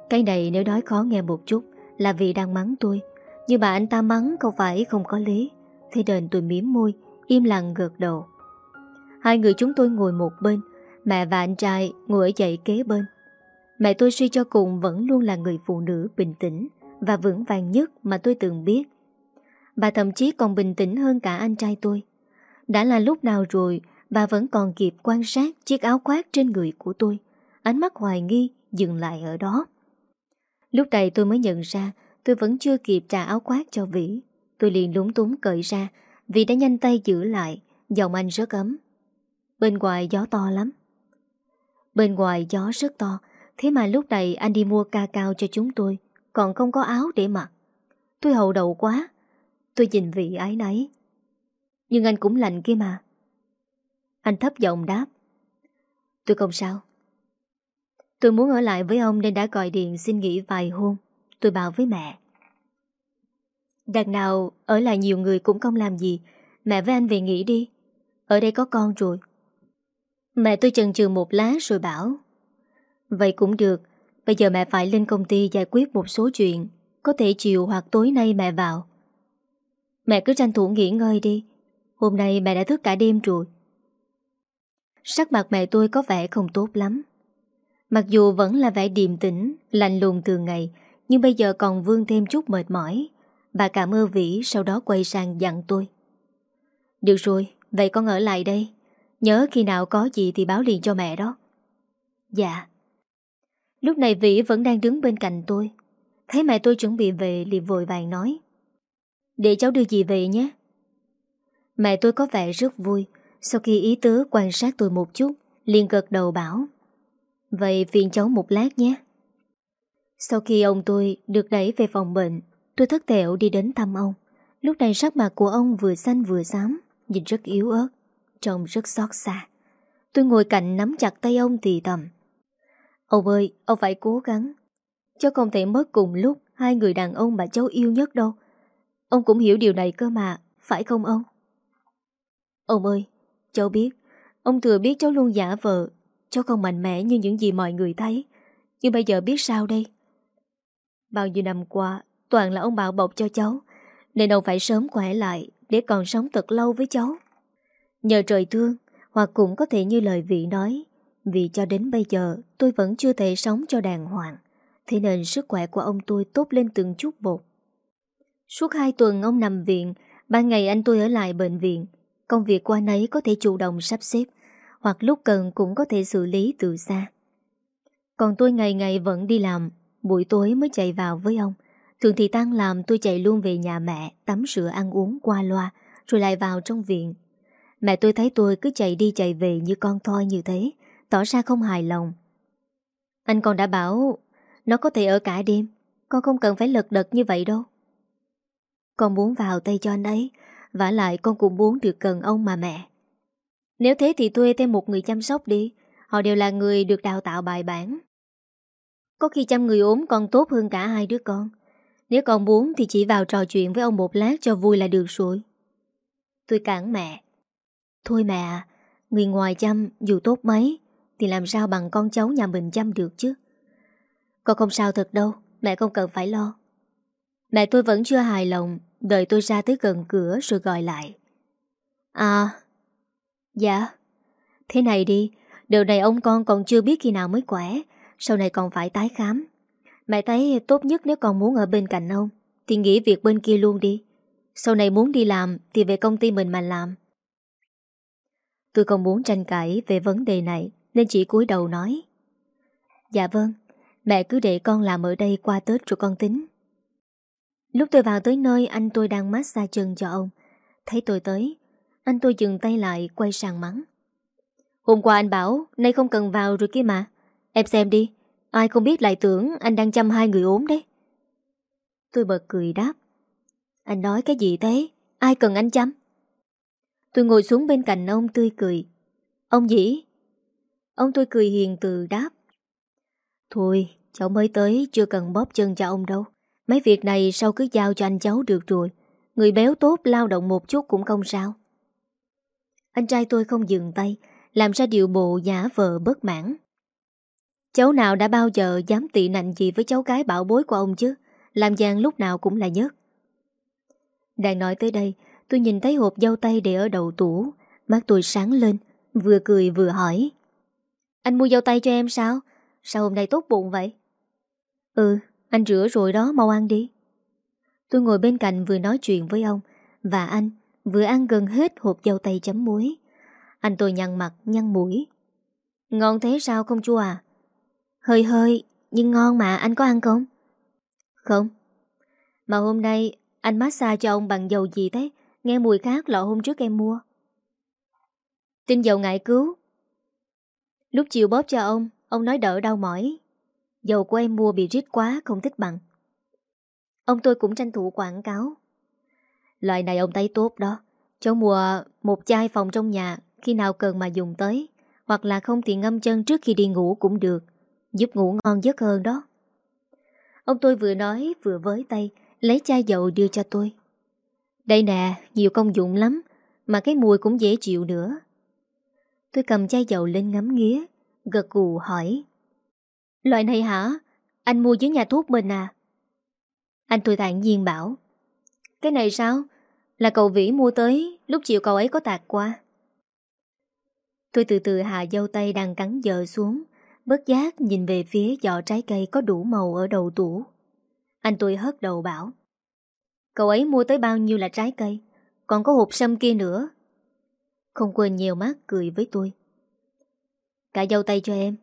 Speaker 1: Cái này nếu nói khó nghe một chút Là vì đang mắng tôi, Nhưng mà anh ta mắng không phải không có lý Thế đền tôi miếm môi, Im lặng gật đầu. Hai người chúng tôi ngồi một bên, Mẹ và anh trai ngồi ở dậy kế bên. Mẹ tôi suy cho cùng vẫn luôn là người phụ nữ bình tĩnh Và vững vàng nhất mà tôi từng biết. Bà thậm chí còn bình tĩnh hơn cả anh trai tôi. Đã là lúc nào rồi, Bà vẫn còn kịp quan sát chiếc áo khoác trên người của tôi. Ánh mắt hoài nghi dừng lại ở đó. Lúc này tôi mới nhận ra, Tôi vẫn chưa kịp trả áo khoác cho Vĩ. Tôi liền lúng túng cởi ra Vì đã nhanh tay giữ lại, Giọng anh rất ấm. Bên ngoài gió to lắm. Bên ngoài gió rất to, Thế mà lúc này anh đi mua ca cao cho chúng tôi, Còn không có áo để mặc. Tôi hậu đậu quá Tôi nhìn vị ái nấy Nhưng anh cũng lạnh kia mà. Anh thấp giọng đáp. Tôi không sao. Tôi muốn ở lại với ông nên đã gọi điện xin nghỉ vài hôm. Tôi bảo với mẹ. Đằng nào, ở lại nhiều người cũng không làm gì. Mẹ với anh về nghỉ đi. Ở đây có con rồi. Mẹ tôi chần chừ một lá rồi bảo. Vậy cũng được. Bây giờ mẹ phải lên công ty giải quyết một số chuyện. Có thể chiều hoặc tối nay mẹ vào. Mẹ cứ tranh thủ nghỉ ngơi đi. Hôm nay mẹ đã thức cả đêm rồi. Sắc mặt mẹ tôi có vẻ không tốt lắm. Mặc dù vẫn là vẻ điềm tĩnh Lạnh lùng từ ngày Nhưng bây giờ còn vương thêm chút mệt mỏi. Bà cảm ơn Vĩ Sau đó quay sang dặn tôi. Được rồi, vậy con ở lại đây. Nhớ khi nào có gì thì báo liền cho mẹ đó. Dạ. Lúc này Vĩ vẫn đang đứng bên cạnh tôi. Thấy mẹ tôi chuẩn bị về liền vội vàng nói. Để cháu đưa gì về nhé. Mẹ tôi có vẻ rất vui. Sau khi ý tứ quan sát tôi một chút liền gật đầu bảo Vậy phiền cháu một lát nhé. Sau khi ông tôi được đẩy về phòng bệnh Tôi thất thẹo đi đến thăm ông. Lúc này sắc mặt của ông vừa xanh vừa xám Nhìn rất yếu ớt Trông rất xót xa. Tôi ngồi cạnh nắm chặt tay ông thì tầm Ông ơi, ông phải cố gắng. Cháu không thể mất cùng lúc hai người đàn ông mà cháu yêu nhất đâu. Ông cũng hiểu điều này cơ mà, phải không ông? Ông ơi, cháu biết, ông thừa biết cháu luôn giả vờ, cháu không mạnh mẽ như những gì mọi người thấy. Nhưng bây giờ biết sao đây? Bao nhiêu năm qua, toàn là ông bảo bọc cho cháu, nên ông phải sớm khỏe lại để còn sống thật lâu với cháu. Nhờ trời thương, hoặc cũng có thể như lời vị nói, vì cho đến bây giờ tôi vẫn chưa thể sống cho đàng hoàng Thế nên sức khỏe của ông tôi tốt lên từng chút một Suốt hai tuần ông nằm viện Ban ngày anh tôi ở lại bệnh viện. Công việc qua nấy có thể chủ động sắp xếp, Hoặc lúc cần cũng có thể xử lý từ xa. Còn tôi ngày ngày vẫn đi làm, Buổi tối mới chạy vào với ông. Thường thì tan làm, tôi chạy luôn về nhà mẹ, Tắm rửa, ăn uống, qua loa, Rồi lại vào trong viện. Mẹ tôi thấy tôi cứ chạy đi chạy về như con thoi như thế, Tỏ ra không hài lòng. Anh còn đã bảo, Nó có thể ở cả đêm, Con không cần phải lật đật như vậy đâu. Con muốn vào tay cho anh ấy vả lại con cũng muốn được gần ông mà mẹ. Nếu thế thì thuê thêm một người chăm sóc đi. Họ đều là người được đào tạo bài bản. Có khi chăm người ốm còn tốt hơn cả hai đứa con. Nếu con muốn thì chỉ vào trò chuyện với ông một lát cho vui là được rồi. Tôi cản mẹ. Thôi mẹ à, Người ngoài chăm dù tốt mấy thì làm sao bằng con cháu nhà mình chăm được chứ? Con không sao thật đâu, Mẹ không cần phải lo. Mẹ tôi vẫn chưa hài lòng, Đợi tôi ra tới gần cửa rồi gọi lại. À Dạ. Thế này đi, điều này ông con còn chưa biết khi nào mới khỏe Sau này còn phải tái khám. Mẹ thấy tốt nhất nếu con muốn ở bên cạnh ông, Thì nghỉ việc bên kia luôn đi. Sau này muốn đi làm Thì về công ty mình mà làm. Tôi không muốn tranh cãi về vấn đề này, nên chỉ cúi đầu nói. Dạ vâng Mẹ cứ để con làm ở đây qua Tết rồi con tính. Lúc tôi vào tới nơi Anh tôi đang massage chân cho ông. Thấy tôi tới Anh tôi dừng tay lại quay sang mắng. Hôm qua anh bảo Nay không cần vào rồi kia mà. Em xem đi Ai không biết lại tưởng anh đang chăm hai người ốm đấy. Tôi bật cười đáp Anh nói cái gì thế? Ai cần anh chăm? Tôi ngồi xuống bên cạnh ông tươi cười Ông dĩ Ông tôi cười hiền từ đáp Thôi, cháu mới tới chưa cần bóp chân cho ông đâu. Mấy việc này sau cứ giao cho anh cháu được rồi. Người béo tốt lao động một chút cũng không sao. Anh trai tôi không dừng tay, làm ra điều bộ giả vờ bất mãn. Cháu nào đã bao giờ dám tị nạnh gì với cháu gái bảo bối của ông chứ? Làm giang lúc nào cũng là nhất. Đang nói tới đây, tôi nhìn thấy hộp dâu tay để ở đầu tủ, mắt tôi sáng lên, vừa cười vừa hỏi. Anh mua dâu tay cho em sao? Sao hôm nay tốt bụng vậy? Ừ, anh rửa rồi đó, mau ăn đi. Tôi ngồi bên cạnh vừa nói chuyện với ông, và anh vừa ăn gần hết hộp dâu tay chấm muối. Anh tôi nhăn mặt, nhăn mũi. Ngon thế sao không chua à? Hơi hơi, nhưng ngon mà, anh có ăn không? Không. Mà hôm nay anh massage cho ông bằng dầu gì thế? Nghe mùi khác lọ hôm trước em mua. Tinh dầu ngại cứu. Lúc chiều bóp cho ông, ông nói đỡ đau mỏi. Dầu của em mua bị rít quá, không thích bằng. Ông tôi cũng tranh thủ quảng cáo. Loại này ông thấy tốt đó. Cháu mua một chai phòng trong nhà khi nào cần mà dùng tới. Hoặc là không thì ngâm chân trước khi đi ngủ cũng được. Giúp ngủ ngon giấc hơn đó. Ông tôi vừa nói vừa với tay lấy chai dầu đưa cho tôi. Đây nè, nhiều công dụng lắm, mà cái mùi cũng dễ chịu nữa. Tôi cầm chai dầu lên ngắm nghía, gật gù hỏi. Loại này hả? Anh mua dưới nhà thuốc mình à? Anh tôi thản nhiên bảo. Cái này sao? Là cậu Vĩ mua tới, lúc chiều cậu ấy có tạc qua. Tôi từ từ hạ dâu tay đang cắn dở xuống, bớt giác nhìn về phía giỏ trái cây có đủ màu ở đầu tủ. Anh tôi hất đầu bảo. Cậu ấy mua tới bao nhiêu là trái cây, còn có hộp sâm kia nữa. Không quên nhiều mắt cười với tôi. Cả dâu tay cho em.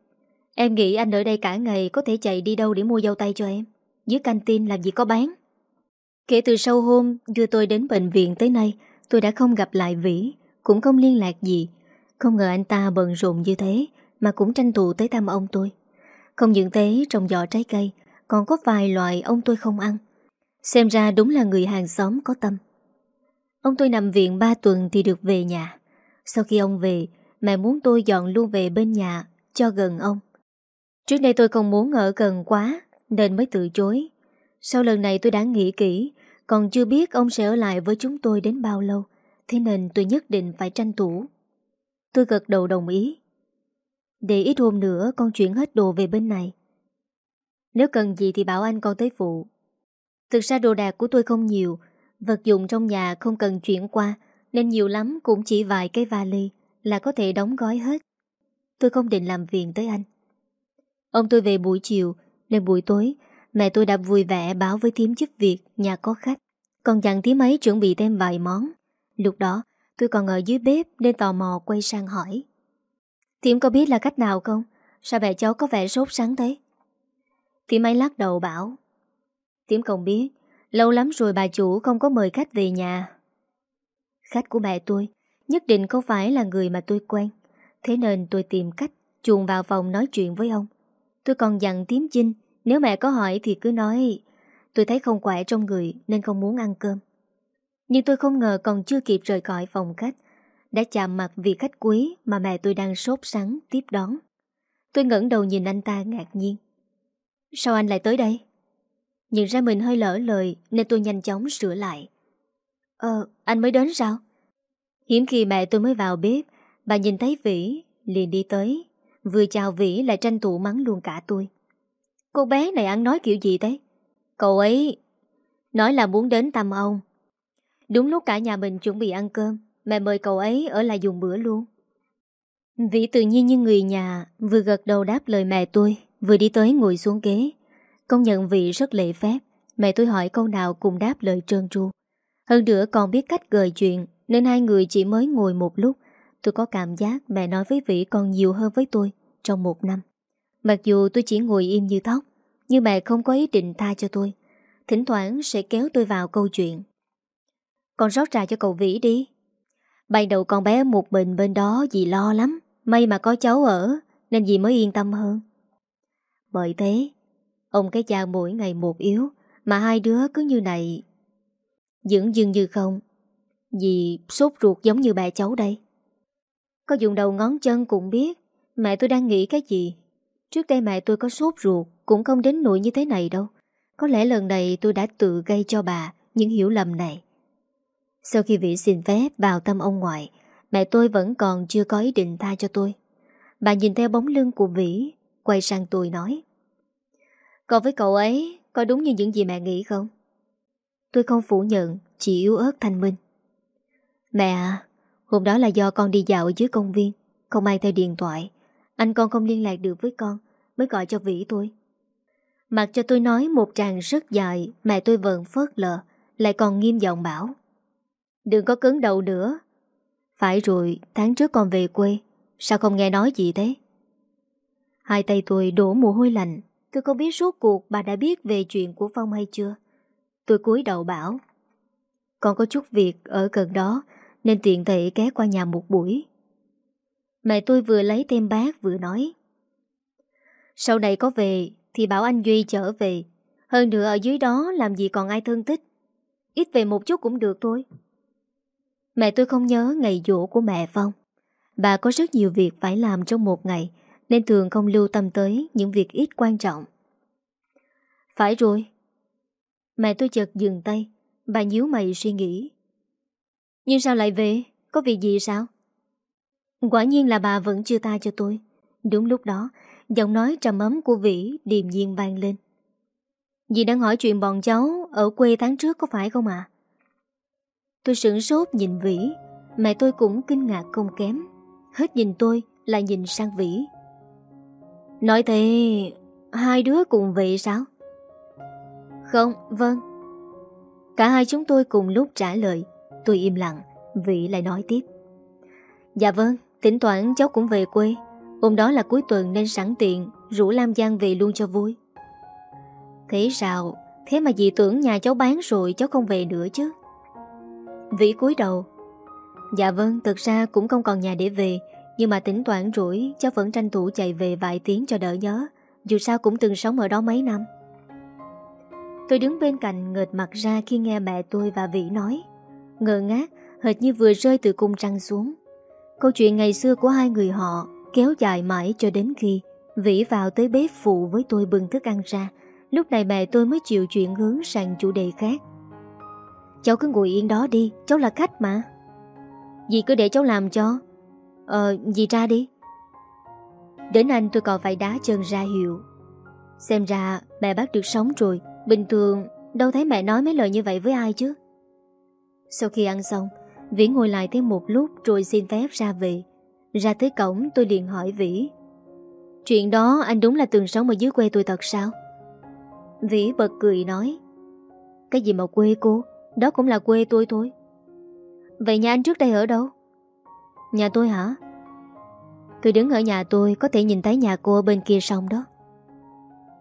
Speaker 1: Em nghĩ anh ở đây cả ngày có thể chạy đi đâu để mua dâu tay cho em. Dưới canteen làm gì có bán. Kể từ sau hôm đưa tôi đến bệnh viện tới nay, tôi đã không gặp lại Vĩ, cũng không liên lạc gì. Không ngờ anh ta bận rộn như thế, mà cũng tranh thủ tới thăm ông tôi. Không những thế trồng giỏ trái cây, còn có vài loại ông tôi không ăn. Xem ra đúng là người hàng xóm có tâm. Ông tôi nằm viện 3 tuần thì được về nhà. Sau khi ông về, mẹ muốn tôi dọn luôn về bên nhà, cho gần ông. Trước đây tôi không muốn ở gần quá, nên mới từ chối. Sau lần này tôi đã nghĩ kỹ, còn chưa biết ông sẽ ở lại với chúng tôi đến bao lâu, thế nên tôi nhất định phải tranh thủ. Tôi gật đầu đồng ý. Để ít hôm nữa con chuyển hết đồ về bên này. Nếu cần gì thì bảo anh con tới phụ. Thực ra đồ đạc của tôi không nhiều, vật dụng trong nhà không cần chuyển qua, nên nhiều lắm cũng chỉ vài cái vali là có thể đóng gói hết. Tôi không định làm phiền tới anh. Ông tôi về buổi chiều, nên buổi tối, mẹ tôi đã vui vẻ báo với tím giúp việc nhà có khách. Còn dặn tím ấy chuẩn bị thêm vài món. Lúc đó, tôi còn ở dưới bếp nên tò mò quay sang hỏi. Tím có biết là cách nào không? Sao mẹ cháu có vẻ sốt sáng thế? Tím ấy lắc đầu bảo. Tím không biết, lâu lắm rồi bà chủ không có mời khách về nhà. Khách của mẹ tôi nhất định không phải là người mà tôi quen. Thế nên tôi tìm cách chuồn vào phòng nói chuyện với ông. Tôi còn dặn tím chinh, nếu mẹ có hỏi thì cứ nói tôi thấy không khỏe trong người nên không muốn ăn cơm. Nhưng tôi không ngờ còn chưa kịp rời khỏi phòng khách, đã chạm mặt vị khách quý mà mẹ tôi đang sốt sắng tiếp đón. Tôi ngẩng đầu nhìn anh ta ngạc nhiên. Sao anh lại tới đây? Nhìn ra mình hơi lỡ lời nên tôi nhanh chóng sửa lại. Ờ, anh mới đến sao? Hiếm khi mẹ tôi mới vào bếp, bà nhìn thấy Vĩ, liền đi tới. Vừa chào Vĩ lại tranh thủ mắng luôn cả tôi. Cô bé này ăn nói kiểu gì thế? Cậu ấy nói là muốn đến thăm ông. Đúng lúc cả nhà mình chuẩn bị ăn cơm, mẹ mời cậu ấy ở lại dùng bữa luôn. Vĩ tự nhiên như người nhà, vừa gật đầu đáp lời mẹ tôi, vừa đi tới ngồi xuống ghế. Công nhận Vĩ rất lệ phép, mẹ tôi hỏi câu nào cũng đáp lời trơn tru. Hơn nữa còn biết cách gợi chuyện, nên hai người chỉ mới ngồi một lúc Tôi có cảm giác mẹ nói với Vĩ còn nhiều hơn với tôi Trong một năm. Mặc dù tôi chỉ ngồi im như thóc Nhưng mẹ không có ý định tha cho tôi. Thỉnh thoảng sẽ kéo tôi vào câu chuyện. Con rót trà cho cậu Vĩ đi. Ban đầu con bé một mình bên đó Dì lo lắm, May mà có cháu ở, Nên dì mới yên tâm hơn. Bởi thế, Ông cái cha mỗi ngày một yếu, Mà hai đứa cứ như này. Dưỡng dưng như không Dì sốt ruột giống như bà cháu đây. Có dùng đầu ngón chân cũng biết. Mẹ tôi đang nghĩ cái gì? Trước đây mẹ tôi có sốt ruột, Cũng không đến nỗi như thế này đâu. Có lẽ lần này tôi đã tự gây cho bà Những hiểu lầm này. Sau khi Vĩ xin phép vào tâm ông ngoại, Mẹ tôi vẫn còn chưa có ý định tha cho tôi. Bà nhìn theo bóng lưng của Vĩ, Quay sang tôi nói Còn với cậu ấy Có đúng như những gì mẹ nghĩ không? Tôi không phủ nhận, Chỉ yếu ớt thanh minh. Mẹ à Hôm đó là do con đi dạo ở dưới công viên. Không mang theo điện thoại. Anh con không liên lạc được với con, Mới gọi cho Vĩ tôi. Mặc cho tôi nói một tràng rất dài, Mẹ tôi vẫn phớt lờ, Lại còn nghiêm giọng bảo. Đừng có cứng đầu nữa. Phải rồi, tháng trước con về quê, Sao không nghe nói gì thế? Hai tay tôi đổ mồ hôi lạnh. Tôi không biết suốt cuộc bà đã biết về chuyện của Phong hay chưa. Tôi cúi đầu bảo. Con có chút việc ở gần đó nên tiện thể ghé qua nhà một buổi. Mẹ tôi vừa lấy thêm bát vừa nói, Sau này có về Thì bảo anh Duy trở về. Hơn nữa ở dưới đó làm gì còn ai thân tích. Ít về một chút cũng được thôi. Mẹ tôi không nhớ ngày dỗ của mẹ Phong. Bà có rất nhiều việc phải làm trong một ngày, Nên thường không lưu tâm tới những việc ít quan trọng. Phải rồi. Mẹ tôi chợt dừng tay, Bà nhíu mày suy nghĩ. Nhưng sao lại về? Có việc gì sao? Quả nhiên là bà vẫn chưa ta cho tôi. Đúng lúc đó Giọng nói trầm ấm của Vĩ điềm nhiên vang lên. Dì đang hỏi chuyện bọn cháu Ở quê tháng trước có phải không ạ? Tôi sửng sốt nhìn Vĩ. Mẹ tôi cũng kinh ngạc không kém. Hết nhìn tôi lại nhìn sang Vĩ. Nói thế Hai đứa cùng vậy sao? Không, vâng. Cả hai chúng tôi cùng lúc trả lời. Tôi im lặng Vĩ lại nói tiếp. Dạ vâng, tính thoảng cháu cũng về quê. Hôm đó là cuối tuần nên sẵn tiện Rủ Lam Giang về luôn cho vui. Thế sao? Thế mà dì tưởng nhà cháu bán rồi Cháu không về nữa chứ? Vĩ cúi đầu. Dạ vâng, thực ra cũng không còn nhà để về Nhưng mà tỉnh toán rủi Cháu vẫn tranh thủ chạy về vài tiếng cho đỡ nhớ Dù sao cũng từng sống ở đó mấy năm. Tôi đứng bên cạnh ngợt mặt ra khi nghe mẹ tôi và Vĩ nói. Ngờ ngác, hệt như vừa rơi từ cung trăng xuống. Câu chuyện ngày xưa của hai người họ kéo dài mãi cho đến khi Vĩ vào tới bếp phụ với tôi bưng thức ăn ra. Lúc này mẹ tôi mới chịu chuyện hướng sang chủ đề khác. Cháu cứ ngồi yên đó đi, cháu là khách mà. Dì cứ để cháu làm cho. Ờ, dì ra đi. Đến anh tôi còn phải đá chân ra hiệu. Xem ra mẹ bác được sống rồi Bình thường đâu thấy mẹ nói mấy lời như vậy với ai chứ? Sau khi ăn xong, Vĩ ngồi lại thêm một lúc rồi xin phép ra về Ra tới cổng, tôi liền hỏi Vĩ, Chuyện đó anh đúng là từng sống ở dưới quê tôi thật sao Vĩ bật cười nói, Cái gì mà quê cô Đó cũng là quê tôi thôi Vậy nhà anh trước đây ở đâu? Nhà tôi hả? Tôi đứng ở nhà tôi, có thể nhìn thấy nhà cô bên kia sông đó.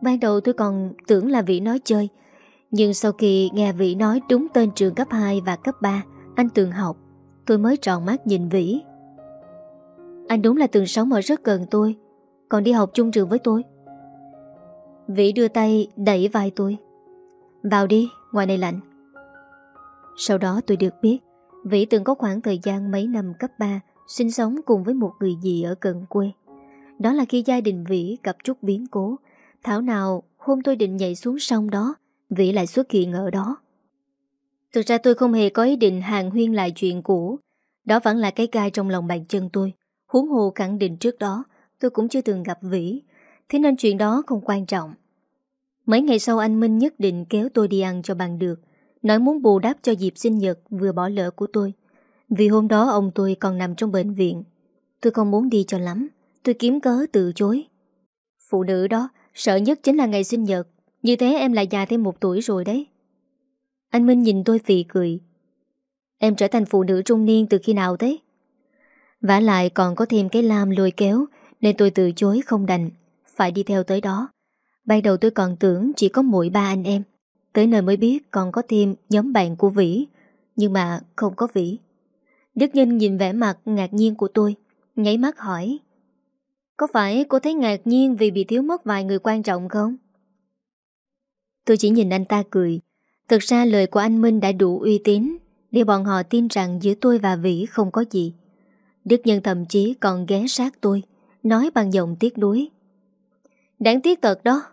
Speaker 1: Ban đầu tôi còn tưởng là vĩ nói chơi nhưng sau khi nghe vĩ nói đúng tên trường cấp 2 và cấp 3 Anh Tường học Tôi mới tròn mắt nhìn Vĩ Anh đúng là từng sống ở rất gần tôi Còn đi học chung trường với tôi Vĩ đưa tay đẩy vai tôi Vào đi, ngoài này lạnh Sau đó tôi được biết Vĩ từng có khoảng thời gian mấy năm cấp 3 sinh sống cùng với một người dì ở gần quê. Đó là khi gia đình Vĩ gặp chút biến cố. Thảo nào hôm tôi định nhảy xuống sông đó, Vĩ lại xuất hiện ở đó. Thực ra tôi không hề có ý định hàng huyên lại chuyện cũ. Đó vẫn là cái gai trong lòng bàn chân tôi. Huống hồ khẳng định trước đó, tôi cũng chưa từng gặp Vĩ. Thế nên chuyện đó không quan trọng. Mấy ngày sau anh Minh nhất định kéo tôi đi ăn cho bằng được. Nói muốn bù đắp cho dịp sinh nhật vừa bỏ lỡ của tôi Vì hôm đó ông tôi còn nằm trong bệnh viện Tôi không muốn đi cho lắm Tôi kiếm cớ từ chối Phụ nữ đó sợ nhất chính là ngày sinh nhật như thế em lại già thêm một tuổi rồi đấy. Anh Minh nhìn tôi phì cười. Em trở thành phụ nữ trung niên từ khi nào thế? vả lại còn có thêm cái lam lôi kéo, Nên tôi từ chối không đành. Phải đi theo tới đó. Ban đầu tôi còn tưởng chỉ có mỗi ba anh em. Tới nơi mới biết còn có thêm nhóm bạn của Vĩ. Nhưng mà không có Vĩ. Đức Nhân nhìn vẻ mặt ngạc nhiên của tôi, Nháy mắt hỏi, Có phải cô thấy ngạc nhiên vì bị thiếu mất vài người quan trọng không? Tôi chỉ nhìn anh ta cười. Thực ra lời của anh Minh đã đủ uy tín Để bọn họ tin rằng giữa tôi và Vĩ không có gì. Đức Nhân thậm chí còn ghé sát tôi, Nói bằng giọng tiếc nuối. Đáng tiếc thật đó.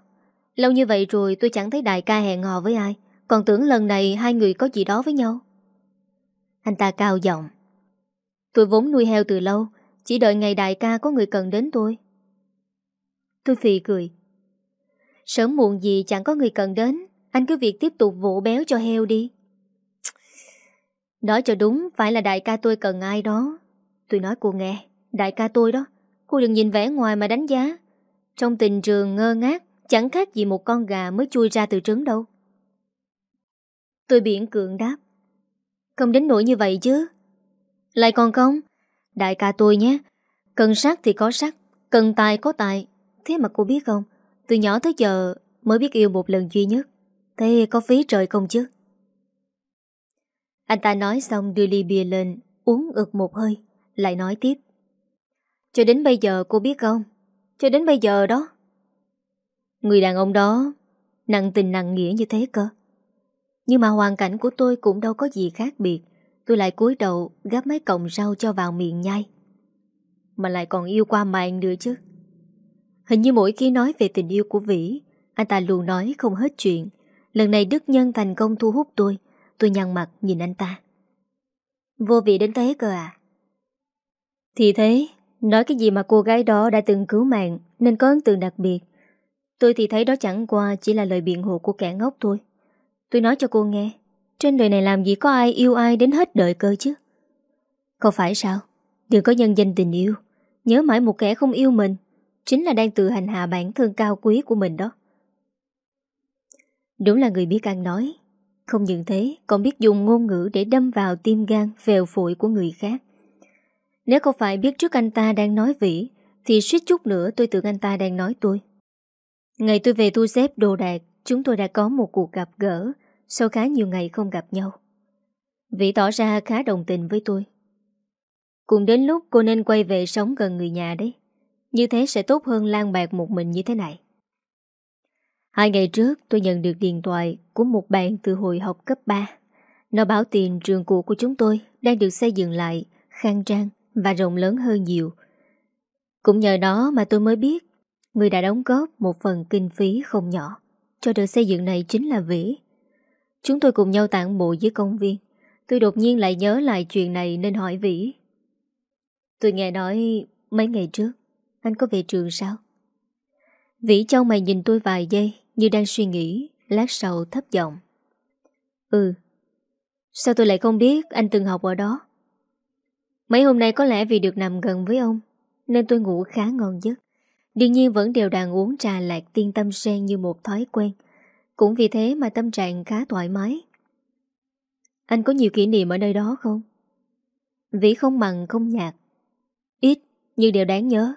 Speaker 1: Lâu như vậy rồi tôi chẳng thấy đại ca hẹn hò với ai. Còn tưởng lần này hai người có gì đó với nhau. Anh ta cao giọng. Tôi vốn nuôi heo từ lâu, Chỉ đợi ngày đại ca có người cần đến tôi. Tôi phì cười. Sớm muộn gì chẳng có người cần đến. Anh cứ việc tiếp tục vụ béo cho heo đi. Nói cho đúng, Phải là đại ca tôi cần ai đó. Tôi nói cô nghe, Đại ca tôi đó, Cô đừng nhìn vẻ ngoài mà đánh giá. Trong tình trường ngơ ngác, Chẳng khác gì một con gà mới chui ra từ trứng đâu. Tôi biển cường đáp. Không đến nỗi như vậy chứ. Lại còn không? Đại ca tôi nhé, Cần sắc thì có sắc Cần tài có tài. Thế mà cô biết không từ nhỏ tới giờ mới biết yêu một lần duy nhất. Thế có phí trời không chứ? Anh ta nói xong đưa ly bia lên, Uống ực một hơi, Lại nói tiếp. Cho đến bây giờ cô biết không? Cho đến bây giờ đó. Người đàn ông đó, Nặng tình nặng nghĩa như thế cơ. Nhưng mà hoàn cảnh của tôi cũng đâu có gì khác biệt. Tôi lại cúi đầu Gắp mấy cọng rau cho vào miệng nhai. Mà lại còn yêu qua mạng nữa chứ. Hình như mỗi khi nói về tình yêu của Vĩ Anh ta luôn nói không hết chuyện Lần này Đức Nhân thành công thu hút tôi Tôi nhăn mặt nhìn anh ta Vô vị đến thế cơ à Thì thế Nói cái gì mà cô gái đó đã từng cứu mạng Nên có ấn tượng đặc biệt Tôi thì thấy đó chẳng qua chỉ là lời biện hộ của kẻ ngốc thôi. Tôi nói cho cô nghe, trên đời này làm gì có ai yêu ai đến hết đời cơ chứ. Không phải sao? Đừng có nhân danh tình yêu. Nhớ mãi một kẻ không yêu mình, chính là đang tự hành hạ bản thân cao quý của mình đó. Đúng là người biết ăn nói. Không những thế, còn biết dùng ngôn ngữ để đâm vào tim gan, phèo phổi của người khác. Nếu không phải biết trước anh ta đang nói vĩ, thì suýt chút nữa tôi tưởng anh ta đang nói tôi. Ngày tôi về thu xếp đồ đạc, chúng tôi đã có một cuộc gặp gỡ sau khá nhiều ngày không gặp nhau. Vĩ tỏ ra khá đồng tình với tôi. Cùng đến lúc cô nên quay về sống gần người nhà đấy. Như thế sẽ tốt hơn lan bạc một mình như thế này. Hai ngày trước tôi nhận được điện thoại của một bạn từ hồi học cấp 3. Nó báo tiền trường cũ của chúng tôi đang được xây dựng lại, khang trang và rộng lớn hơn nhiều. Cũng nhờ đó mà tôi mới biết Người đã đóng góp một phần kinh phí không nhỏ Cho đợt xây dựng này chính là Vĩ Chúng tôi cùng nhau tản bộ dưới công viên Tôi đột nhiên lại nhớ lại chuyện này nên hỏi Vĩ Tôi nghe nói mấy ngày trước anh có về trường sao? Vĩ châu mày nhìn tôi vài giây Như đang suy nghĩ Lát sau thấp giọng Ừ Sao tôi lại không biết anh từng học ở đó Mấy hôm nay có lẽ vì được nằm gần với ông Nên tôi ngủ khá ngon giấc Đương nhiên vẫn đều đàn uống trà lạc tiên tâm sen như một thói quen. Cũng vì thế mà tâm trạng khá thoải mái. Anh có nhiều kỷ niệm ở nơi đó không? Vĩ không mặn không nhạt. Ít, nhưng đều đáng nhớ.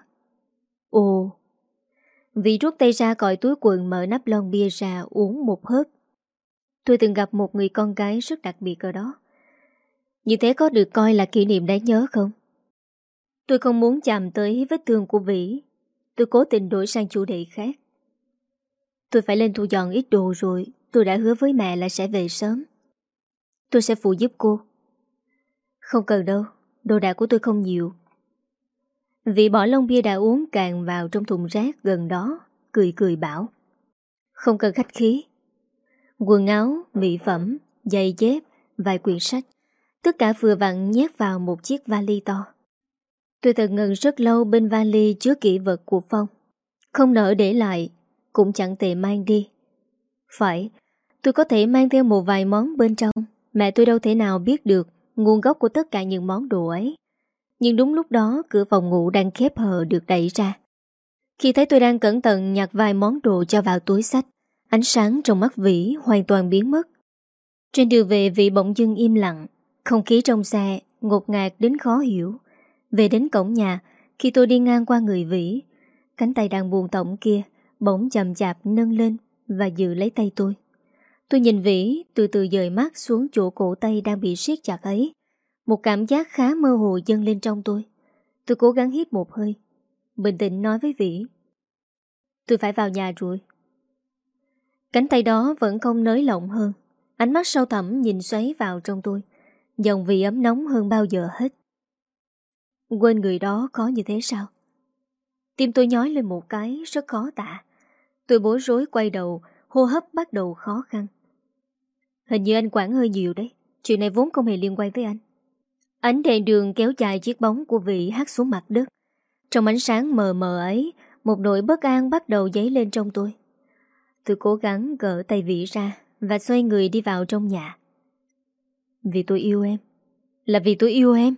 Speaker 1: Ồ! Vĩ rút tay ra còi túi quần mở nắp lon bia ra uống một hớp. Tôi từng gặp một người con gái rất đặc biệt ở đó. Như thế có được coi là kỷ niệm đáng nhớ không? Tôi không muốn chạm tới vết thương của Vĩ Tôi cố tình đổi sang chủ đề khác Tôi phải lên thu dọn ít đồ rồi Tôi đã hứa với mẹ là sẽ về sớm Tôi sẽ phụ giúp cô Không cần đâu, Đồ đạc của tôi không nhiều Vị bỏ lông bia đã uống càng vào trong thùng rác gần đó Cười cười bảo Không cần khách khí Quần áo, mỹ phẩm, giày dép, vài quyển sách Tất cả vừa vặn nhét vào một chiếc vali to Tôi thật ngần rất lâu bên vali chứa kỷ vật của Phong. Không nỡ để lại, cũng chẳng tệ mang đi. Phải, tôi có thể mang theo một vài món bên trong. Mẹ tôi đâu thể nào biết được nguồn gốc của tất cả những món đồ ấy. Nhưng đúng lúc đó cửa phòng ngủ đang khép hờ được đẩy ra. Khi thấy tôi đang cẩn thận nhặt vài món đồ cho vào túi sách, ánh sáng trong mắt Vĩ hoàn toàn biến mất. Trên đường về Vĩ bỗng dưng im lặng, không khí trong xe ngột ngạt đến khó hiểu. Về đến cổng nhà, khi tôi đi ngang qua người Vĩ, cánh tay đang buồn tổng kia bỗng chậm chạp nâng lên và giữ lấy tay tôi. Tôi nhìn Vĩ từ từ dời mắt xuống chỗ cổ tay đang bị siết chặt ấy. Một cảm giác khá mơ hồ dâng lên trong tôi. Tôi cố gắng hít một hơi. Bình tĩnh nói với Vĩ. Tôi phải vào nhà rồi. Cánh tay đó vẫn không nới lỏng hơn. Ánh mắt sâu thẳm nhìn xoáy vào trong tôi. Dòng vị ấm nóng hơn bao giờ hết. Quên người đó khó như thế sao? Tim tôi nhói lên một cái rất khó tả. Tôi bối rối quay đầu, hô hấp bắt đầu khó khăn. Hình như anh quản hơi nhiều đấy. Chuyện này vốn không hề liên quan tới anh. Ánh đèn đường kéo dài chiếc bóng của vị hát xuống mặt đất. Trong ánh sáng mờ mờ ấy, một nỗi bất an bắt đầu dấy lên trong tôi. Tôi cố gắng gỡ tay vị ra và xoay người đi vào trong nhà. Vì tôi yêu em. Là vì tôi yêu em.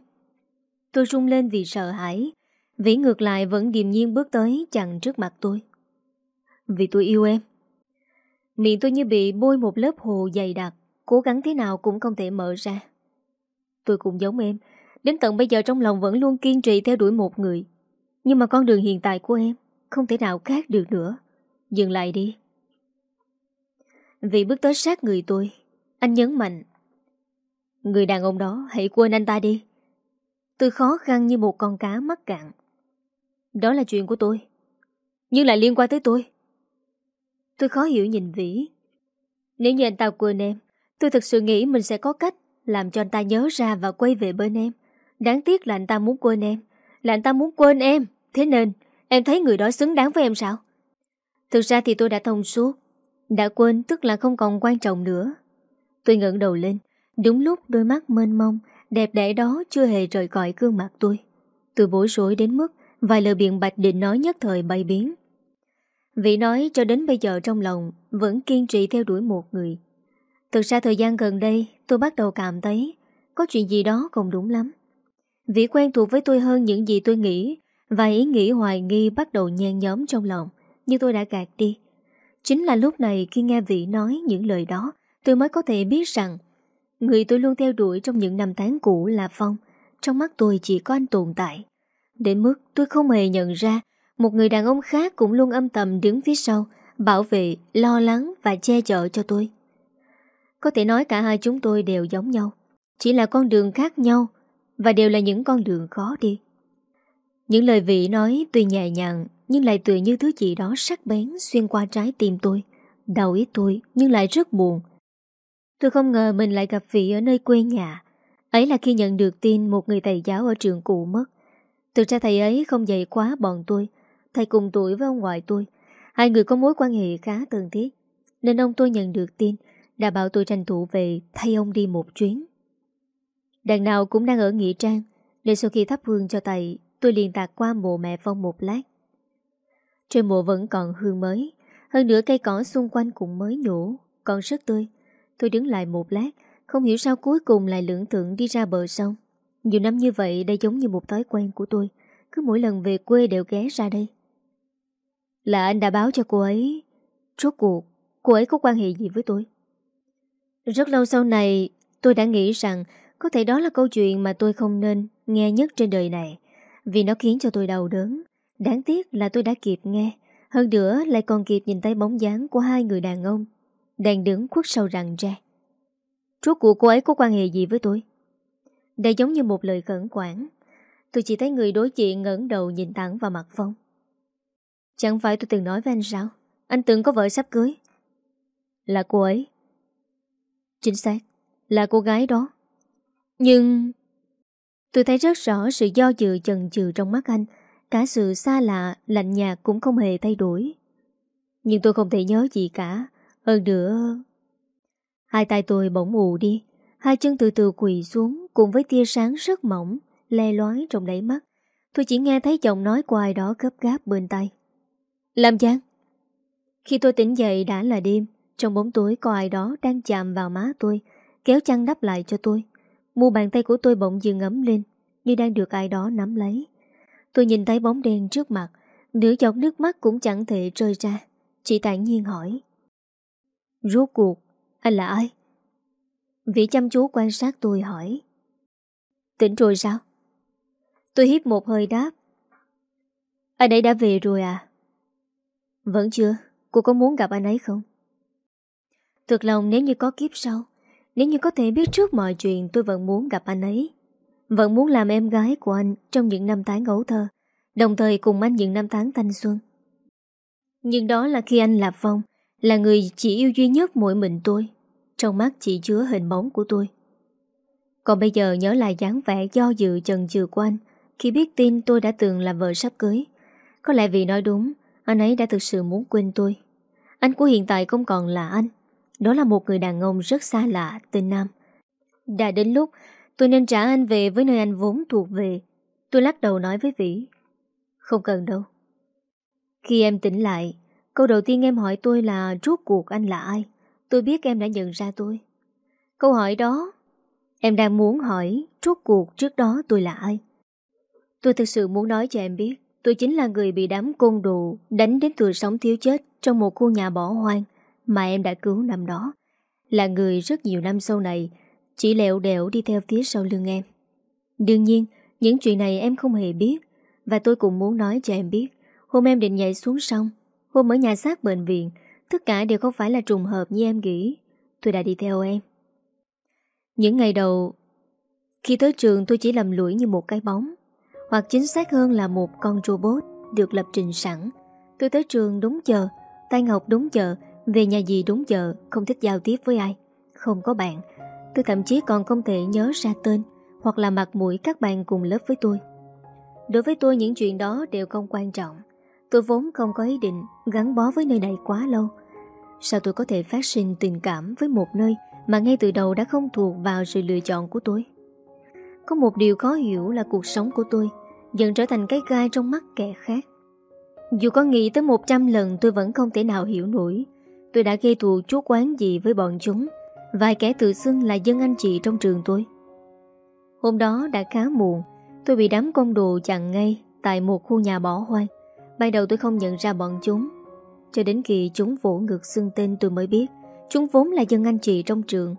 Speaker 1: Tôi rung lên vì sợ hãi. Vĩ ngược lại vẫn điềm nhiên bước tới chặn trước mặt tôi. Vì tôi yêu em. Miệng tôi như bị bôi một lớp hồ dày đặc, cố gắng thế nào cũng không thể mở ra. Tôi cũng giống em, đến tận bây giờ trong lòng vẫn luôn kiên trì theo đuổi một người. Nhưng mà con đường hiện tại của em không thể nào khác được nữa. Dừng lại đi. Vì bước tới sát người tôi, anh nhấn mạnh. Người đàn ông đó hãy quên anh ta đi. Tôi khó khăn như một con cá mắc cạn. Đó là chuyện của tôi. Nhưng lại liên quan tới tôi. Tôi khó hiểu nhìn Vĩ. Nếu như anh ta quên em, tôi thực sự nghĩ mình sẽ có cách làm cho anh ta nhớ ra và quay về bên em. Đáng tiếc là anh ta muốn quên em. Là anh ta muốn quên em. Thế nên, em thấy người đó xứng đáng với em sao? Thực ra thì tôi đã thông suốt. Đã quên tức là không còn quan trọng nữa. Tôi ngẩng đầu lên. Đúng lúc đôi mắt mênh mông, đẹp đẽ đó chưa hề rời khỏi gương mặt tôi. Tôi bối rối đến mức vài lời biện bạch định nói nhất thời bay biến. Vị nói cho đến bây giờ trong lòng vẫn kiên trì theo đuổi một người. Thực ra thời gian gần đây tôi bắt đầu cảm thấy có chuyện gì đó không đúng lắm. Vị quen thuộc với tôi hơn những gì tôi nghĩ và ý nghĩ hoài nghi bắt đầu nhen nhóm trong lòng như tôi đã gạt đi. Chính là lúc này khi nghe vị nói những lời đó tôi mới có thể biết rằng người tôi luôn theo đuổi trong những năm tháng cũ là Phong. Trong mắt tôi chỉ có anh tồn tại. Đến mức tôi không hề nhận ra một người đàn ông khác cũng luôn âm thầm đứng phía sau, bảo vệ, lo lắng và che chở cho tôi. Có thể nói cả hai chúng tôi đều giống nhau, chỉ là con đường khác nhau và đều là những con đường khó đi. Những lời vị nói tuy nhẹ nhàng nhưng lại tựa như thứ gì đó sắc bén xuyên qua trái tim tôi, đau ý tôi nhưng lại rất buồn. Tôi không ngờ mình lại gặp vị ở nơi quê nhà. Ấy là khi nhận được tin một người thầy giáo ở trường cũ mất. Thực ra thầy ấy không dạy quá bọn tôi Thầy cùng tuổi với ông ngoại tôi Hai người có mối quan hệ khá thân thiết Nên ông tôi nhận được tin đã bảo tôi tranh thủ về thay ông đi một chuyến. Đằng nào cũng đang ở nghĩa Trang, Nên sau khi thắp hương cho thầy Tôi liền tạc qua mộ mẹ Phong một lát. Trên mộ vẫn còn hương mới, Hơn nữa cây cỏ xung quanh cũng mới nhổ. Còn rất tươi, Tôi đứng lại một lát, Không hiểu sao cuối cùng lại lưỡng tượng đi ra bờ sông Nhiều năm như vậy đây giống như một thói quen của tôi, Cứ mỗi lần về quê đều ghé ra đây. Là anh đã báo cho cô ấy, Rốt cuộc Cô ấy có quan hệ gì với tôi? Rất lâu sau này, Tôi đã nghĩ rằng Có thể đó là câu chuyện mà tôi không nên Nghe nhất trên đời này, Vì nó khiến cho tôi đau đớn. Đáng tiếc là tôi đã kịp nghe, Hơn nữa lại còn kịp nhìn thấy bóng dáng Của hai người đàn ông Đang đứng khuất sau rằng ra Rốt cuộc cô ấy có quan hệ gì với tôi? Đây giống như một lời khẩn quản Tôi chỉ thấy người đối diện ngẩng đầu nhìn thẳng vào mặt Phong. Chẳng phải tôi từng nói với anh sao? Anh từng có vợ sắp cưới. Là cô ấy. Chính xác, Là cô gái đó. Nhưng Tôi thấy rất rõ sự do dự chần chừ trong mắt anh. Cả sự xa lạ, Lạnh nhạt cũng không hề thay đổi. Nhưng tôi không thể nhớ gì cả. Hơn nữa, Hai tay tôi bỗng ù đi. Hai chân từ từ quỳ xuống Cùng với tia sáng rất mỏng, Le lói trong đáy mắt. Tôi chỉ nghe thấy giọng nói của ai đó gấp gáp bên tay làm chán Khi tôi tỉnh dậy đã là đêm. Trong bóng tối có ai đó đang chạm vào má tôi Kéo chăn đắp lại cho tôi. Mu bàn tay của tôi bỗng dừng ấm lên Như đang được ai đó nắm lấy. Tôi nhìn thấy bóng đen trước mặt Nửa giọt nước mắt cũng chẳng thể rơi ra. Chị tản nhiên hỏi. Rốt cuộc Anh là ai? Vị chăm chú quan sát tôi hỏi. Tỉnh rồi sao? Tôi hiếp một hơi đáp. Anh ấy đã về rồi à? Vẫn chưa, cô có muốn gặp anh ấy không? Thực lòng nếu như có kiếp sau, nếu như có thể biết trước mọi chuyện tôi vẫn muốn gặp anh ấy. Vẫn muốn làm em gái của anh trong những năm tháng ấu thơ, đồng thời cùng anh những năm tháng thanh xuân. Nhưng đó là khi anh là Phong, là người chỉ yêu duy nhất mỗi mình tôi. Trong mắt chỉ chứa hình bóng của tôi. Còn bây giờ nhớ lại dáng vẻ do dự chần chừ của anh khi biết tin tôi đã từng là vợ sắp cưới. Có lẽ vì nói đúng, anh ấy đã thực sự muốn quên tôi Anh của hiện tại không còn là anh đó là một người đàn ông rất xa lạ Tên Nam. Đã đến lúc, tôi nên trả anh về với nơi anh vốn thuộc về. Tôi lắc đầu nói với Vĩ. Không cần đâu. Khi em tỉnh lại, Câu đầu tiên em hỏi tôi là rốt cuộc anh là ai? Tôi biết em đã nhận ra tôi. Câu hỏi đó, Em đang muốn hỏi rốt cuộc trước đó tôi là ai? Tôi thực sự muốn nói cho em biết, Tôi chính là người bị đám côn đồ Đánh đến tuổi sống thiếu chết Trong một khu nhà bỏ hoang. Mà em đã cứu năm đó. Là người rất nhiều năm sau này, Chỉ lẹo đẻo đi theo phía sau lưng em. Đương nhiên, Những chuyện này em không hề biết, Và tôi cũng muốn nói cho em biết. Hôm em định nhảy xuống sông, Hôm ở nhà xác bệnh viện, Tất cả đều không phải là trùng hợp như em nghĩ. Tôi đã đi theo em. Những ngày đầu, Khi tới trường tôi chỉ lầm lũi như một cái bóng, Hoặc chính xác hơn là một con robot Được lập trình sẵn. Tôi tới trường đúng giờ Tan học đúng giờ về nhà gì đúng giờ, Không thích giao tiếp với ai. Không có bạn, Tôi thậm chí còn không thể nhớ ra tên Hoặc là mặt mũi các bạn cùng lớp với tôi. Đối với tôi, những chuyện đó đều không quan trọng. Tôi vốn không có ý định gắn bó với nơi này quá lâu. Sao tôi có thể phát sinh tình cảm với một nơi Mà ngay từ đầu đã không thuộc vào sự lựa chọn của tôi? Có một điều khó hiểu là cuộc sống của tôi Dần trở thành cái gai trong mắt kẻ khác. Dù có nghĩ tới 100 lần, tôi vẫn không thể nào hiểu nổi Tôi đã gây thù chuốc quán gì với bọn chúng. Vài kẻ tự xưng là dân anh chị trong trường tôi. Hôm đó đã khá muộn, Tôi bị đám công đồ chặn ngay Tại một khu nhà bỏ hoang. Ban đầu tôi không nhận ra bọn chúng. Cho đến khi chúng vỗ ngực xưng tên tôi mới biết, Chúng vốn là dân anh chị trong trường.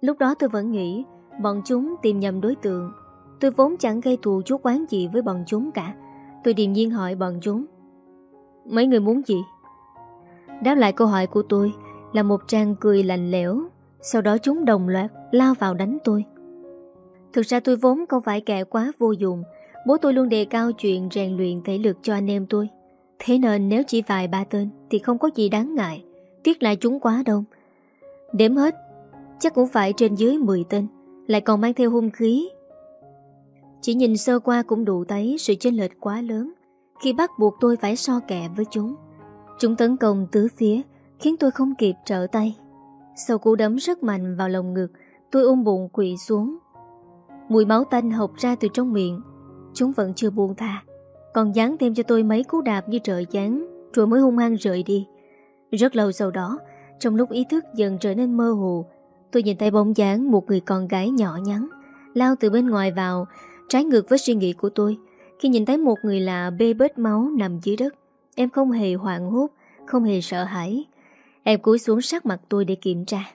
Speaker 1: Lúc đó tôi vẫn nghĩ Bọn chúng tìm nhầm đối tượng. Tôi vốn chẳng gây thù chuốc quán gì với bọn chúng cả. Tôi điềm nhiên hỏi bọn chúng, Mấy người muốn gì? Đáp lại câu hỏi của tôi Là một trang cười lạnh lẽo, Sau đó chúng đồng loạt lao vào đánh tôi. Thực ra tôi vốn không phải kẻ quá vô dụng, Bố tôi luôn đề cao chuyện rèn luyện thể lực cho anh em tôi. Thế nên nếu chỉ vài ba tên Thì không có gì đáng ngại, Tiếc là chúng quá đông. Đếm hết, Chắc cũng phải trên dưới 10 tên, Lại còn mang theo hung khí. Chỉ nhìn sơ qua cũng đủ thấy Sự chênh lệch quá lớn, Khi bắt buộc tôi phải so kẹ với chúng. Chúng tấn công tứ phía Khiến tôi không kịp trở tay. Sau cú đấm rất mạnh vào lồng ngực Tôi ôm bụng quỵ xuống. Mùi máu tanh học ra từ trong miệng. Chúng vẫn chưa buông tha Còn dán thêm cho tôi mấy cú đạp như trời dán, Rồi mới hung hăng rời đi. Rất lâu sau đó Trong lúc ý thức dần trở nên mơ hồ Tôi nhìn thấy bóng dáng một người con gái nhỏ nhắn Lao từ bên ngoài vào Trái ngược với suy nghĩ của tôi Khi nhìn thấy một người lạ bê bết máu nằm dưới đất. Em không hề hoảng hốt Không hề sợ hãi. Em cúi xuống sát mặt tôi để kiểm tra.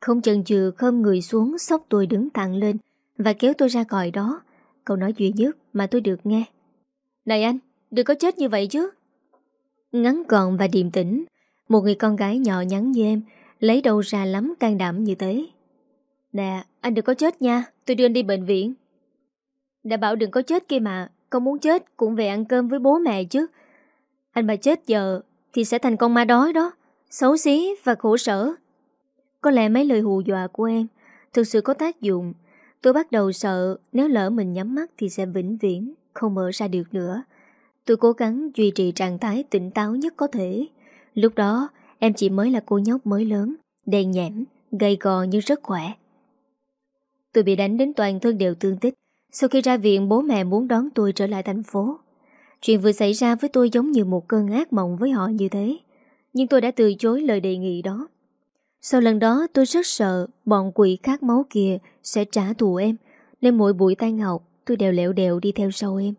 Speaker 1: Không chần chừ khom người xuống Sóc tôi đứng thẳng lên Và kéo tôi ra còi đó. Câu nói duy nhất mà tôi được nghe. Này anh, đừng có chết như vậy chứ. Ngắn gọn và điềm tĩnh Một người con gái nhỏ nhắn như em Lấy đâu ra lắm can đảm như thế. Nè, anh đừng có chết nha Tôi đưa anh đi bệnh viện. Đã bảo đừng có chết kia mà Con muốn chết cũng về ăn cơm với bố mẹ chứ. Anh mà chết giờ Thì sẽ thành con ma đói đó Xấu xí và khổ sở Có lẽ mấy lời hù dọa của em Thực sự có tác dụng Tôi bắt đầu sợ nếu lỡ mình nhắm mắt thì sẽ vĩnh viễn, không mở ra được nữa. Tôi cố gắng duy trì trạng thái tỉnh táo nhất có thể. Lúc đó, em chỉ mới là cô nhóc mới lớn, đen nhẽm, gầy gò nhưng rất khỏe. Tôi bị đánh đến toàn thân đều tương tích. Sau khi ra viện, bố mẹ muốn đón tôi trở lại thành phố. Chuyện vừa xảy ra với tôi giống như một cơn ác mộng với họ như thế. Nhưng tôi đã từ chối lời đề nghị đó. Sau lần đó tôi rất sợ bọn quỷ khát máu kia sẽ trả thù em, nên mỗi buổi tan học tôi đều lẹo đều đi theo sau em.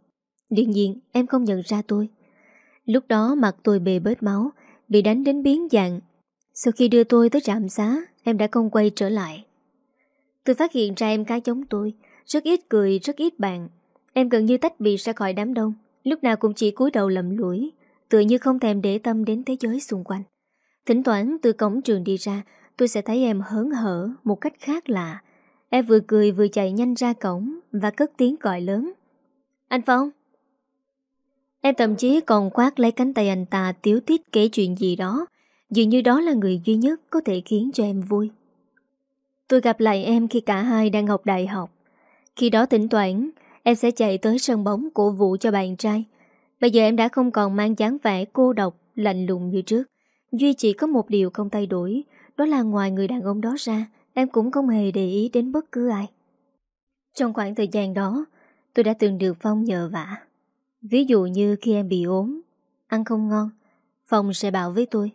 Speaker 1: Đương nhiên em không nhận ra tôi. Lúc đó mặt tôi bề bết máu, bị đánh đến biến dạng. Sau khi đưa tôi tới trạm xá, em đã không quay trở lại. Tôi phát hiện ra em cá giống tôi, rất ít cười, rất ít bạn. Em gần như tách biệt ra khỏi đám đông, lúc nào cũng chỉ cúi đầu lầm lũi, tựa như không thèm để tâm đến thế giới xung quanh. Thỉnh thoảng từ cổng trường đi ra Tôi sẽ thấy em hớn hở Một cách khác lạ. Em vừa cười vừa chạy nhanh ra cổng Và cất tiếng gọi lớn. Anh Phong. Em thậm chí còn quát lấy cánh tay anh ta Tiếu tít kể chuyện gì đó Dường như đó là người duy nhất Có thể khiến cho em vui. Tôi gặp lại em khi cả hai đang học đại học. Khi đó tỉnh thoảng Em sẽ chạy tới sân bóng cổ vũ cho bạn trai Bây giờ em đã không còn mang dáng vẻ cô độc Lạnh lùng như trước Duy chỉ có một điều không thay đổi, đó là ngoài người đàn ông đó ra, em cũng không hề để ý đến bất cứ ai. Trong khoảng thời gian đó, tôi đã từng được Phong nhờ vả. Ví dụ như khi em bị ốm, ăn không ngon, Phong sẽ bảo với tôi.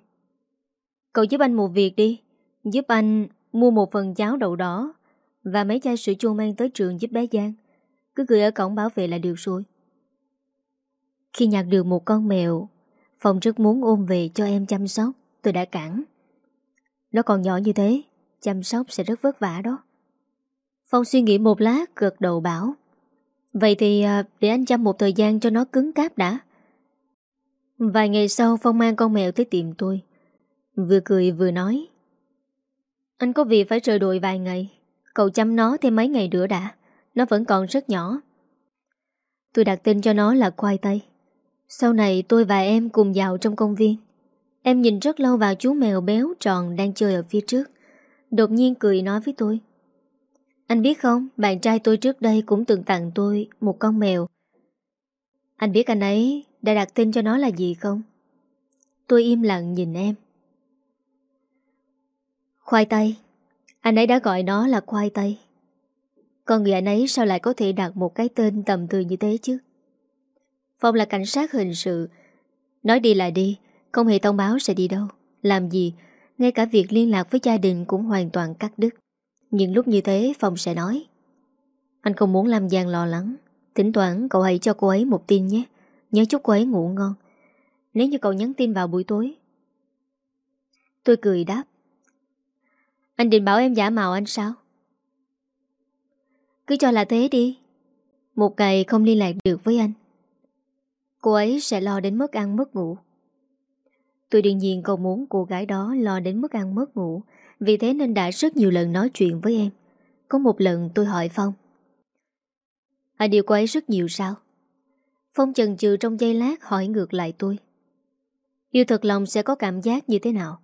Speaker 1: Cậu giúp anh một việc đi, giúp anh mua một phần cháo đậu đỏ và mấy chai sữa chua mang tới trường giúp bé Giang. Cứ gửi ở cổng bảo vệ là được rồi. Khi nhặt được một con mèo, Phong rất muốn ôm về cho em chăm sóc, tôi đã cản. Nó còn nhỏ như thế, chăm sóc sẽ rất vất vả đó. Phong suy nghĩ một lát gật đầu bảo Vậy thì à, để anh chăm một thời gian cho nó cứng cáp đã Vài ngày sau Phong mang con mèo tới tìm tôi Vừa cười vừa nói Anh có việc phải rời đội vài ngày Cậu chăm nó thêm mấy ngày nữa đã nó vẫn còn rất nhỏ. Tôi đặt tên cho nó là Khoai Tây. Sau này tôi và em cùng vào trong công viên. Em nhìn rất lâu vào chú mèo béo tròn đang chơi ở phía trước. Đột nhiên cười nói với tôi. Anh biết không, bạn trai tôi trước đây cũng từng tặng tôi một con mèo. Anh biết anh ấy đã đặt tên cho nó là gì không? Tôi im lặng nhìn em. Khoai tây. Anh ấy đã gọi nó là khoai tây. Con người anh ấy sao lại có thể đặt một cái tên tầm thường như thế chứ? Phong là cảnh sát hình sự. Nói đi là đi, Không hề thông báo sẽ đi đâu. Làm gì? Ngay cả việc liên lạc với gia đình cũng hoàn toàn cắt đứt. Nhưng lúc như thế, Phong sẽ nói. Anh không muốn làm Giang lo lắng. Thỉnh thoảng cậu hãy cho cô ấy một tin nhé. Nhớ chúc cô ấy ngủ ngon. Nếu như cậu nhắn tin vào buổi tối. Tôi cười đáp. Anh định bảo em giả mạo anh sao? Cứ cho là thế đi. Một ngày không liên lạc được với anh. Cô ấy sẽ lo đến mất ăn mất ngủ. Tôi đương nhiên không muốn cô gái đó lo đến mất ăn mất ngủ, Vì thế nên đã rất nhiều lần nói chuyện với em. Có một lần tôi hỏi Phong. À, anh yêu cô ấy rất nhiều sao? Phong chần chừ trong giây lát hỏi ngược lại tôi. Yêu thật lòng sẽ có cảm giác như thế nào?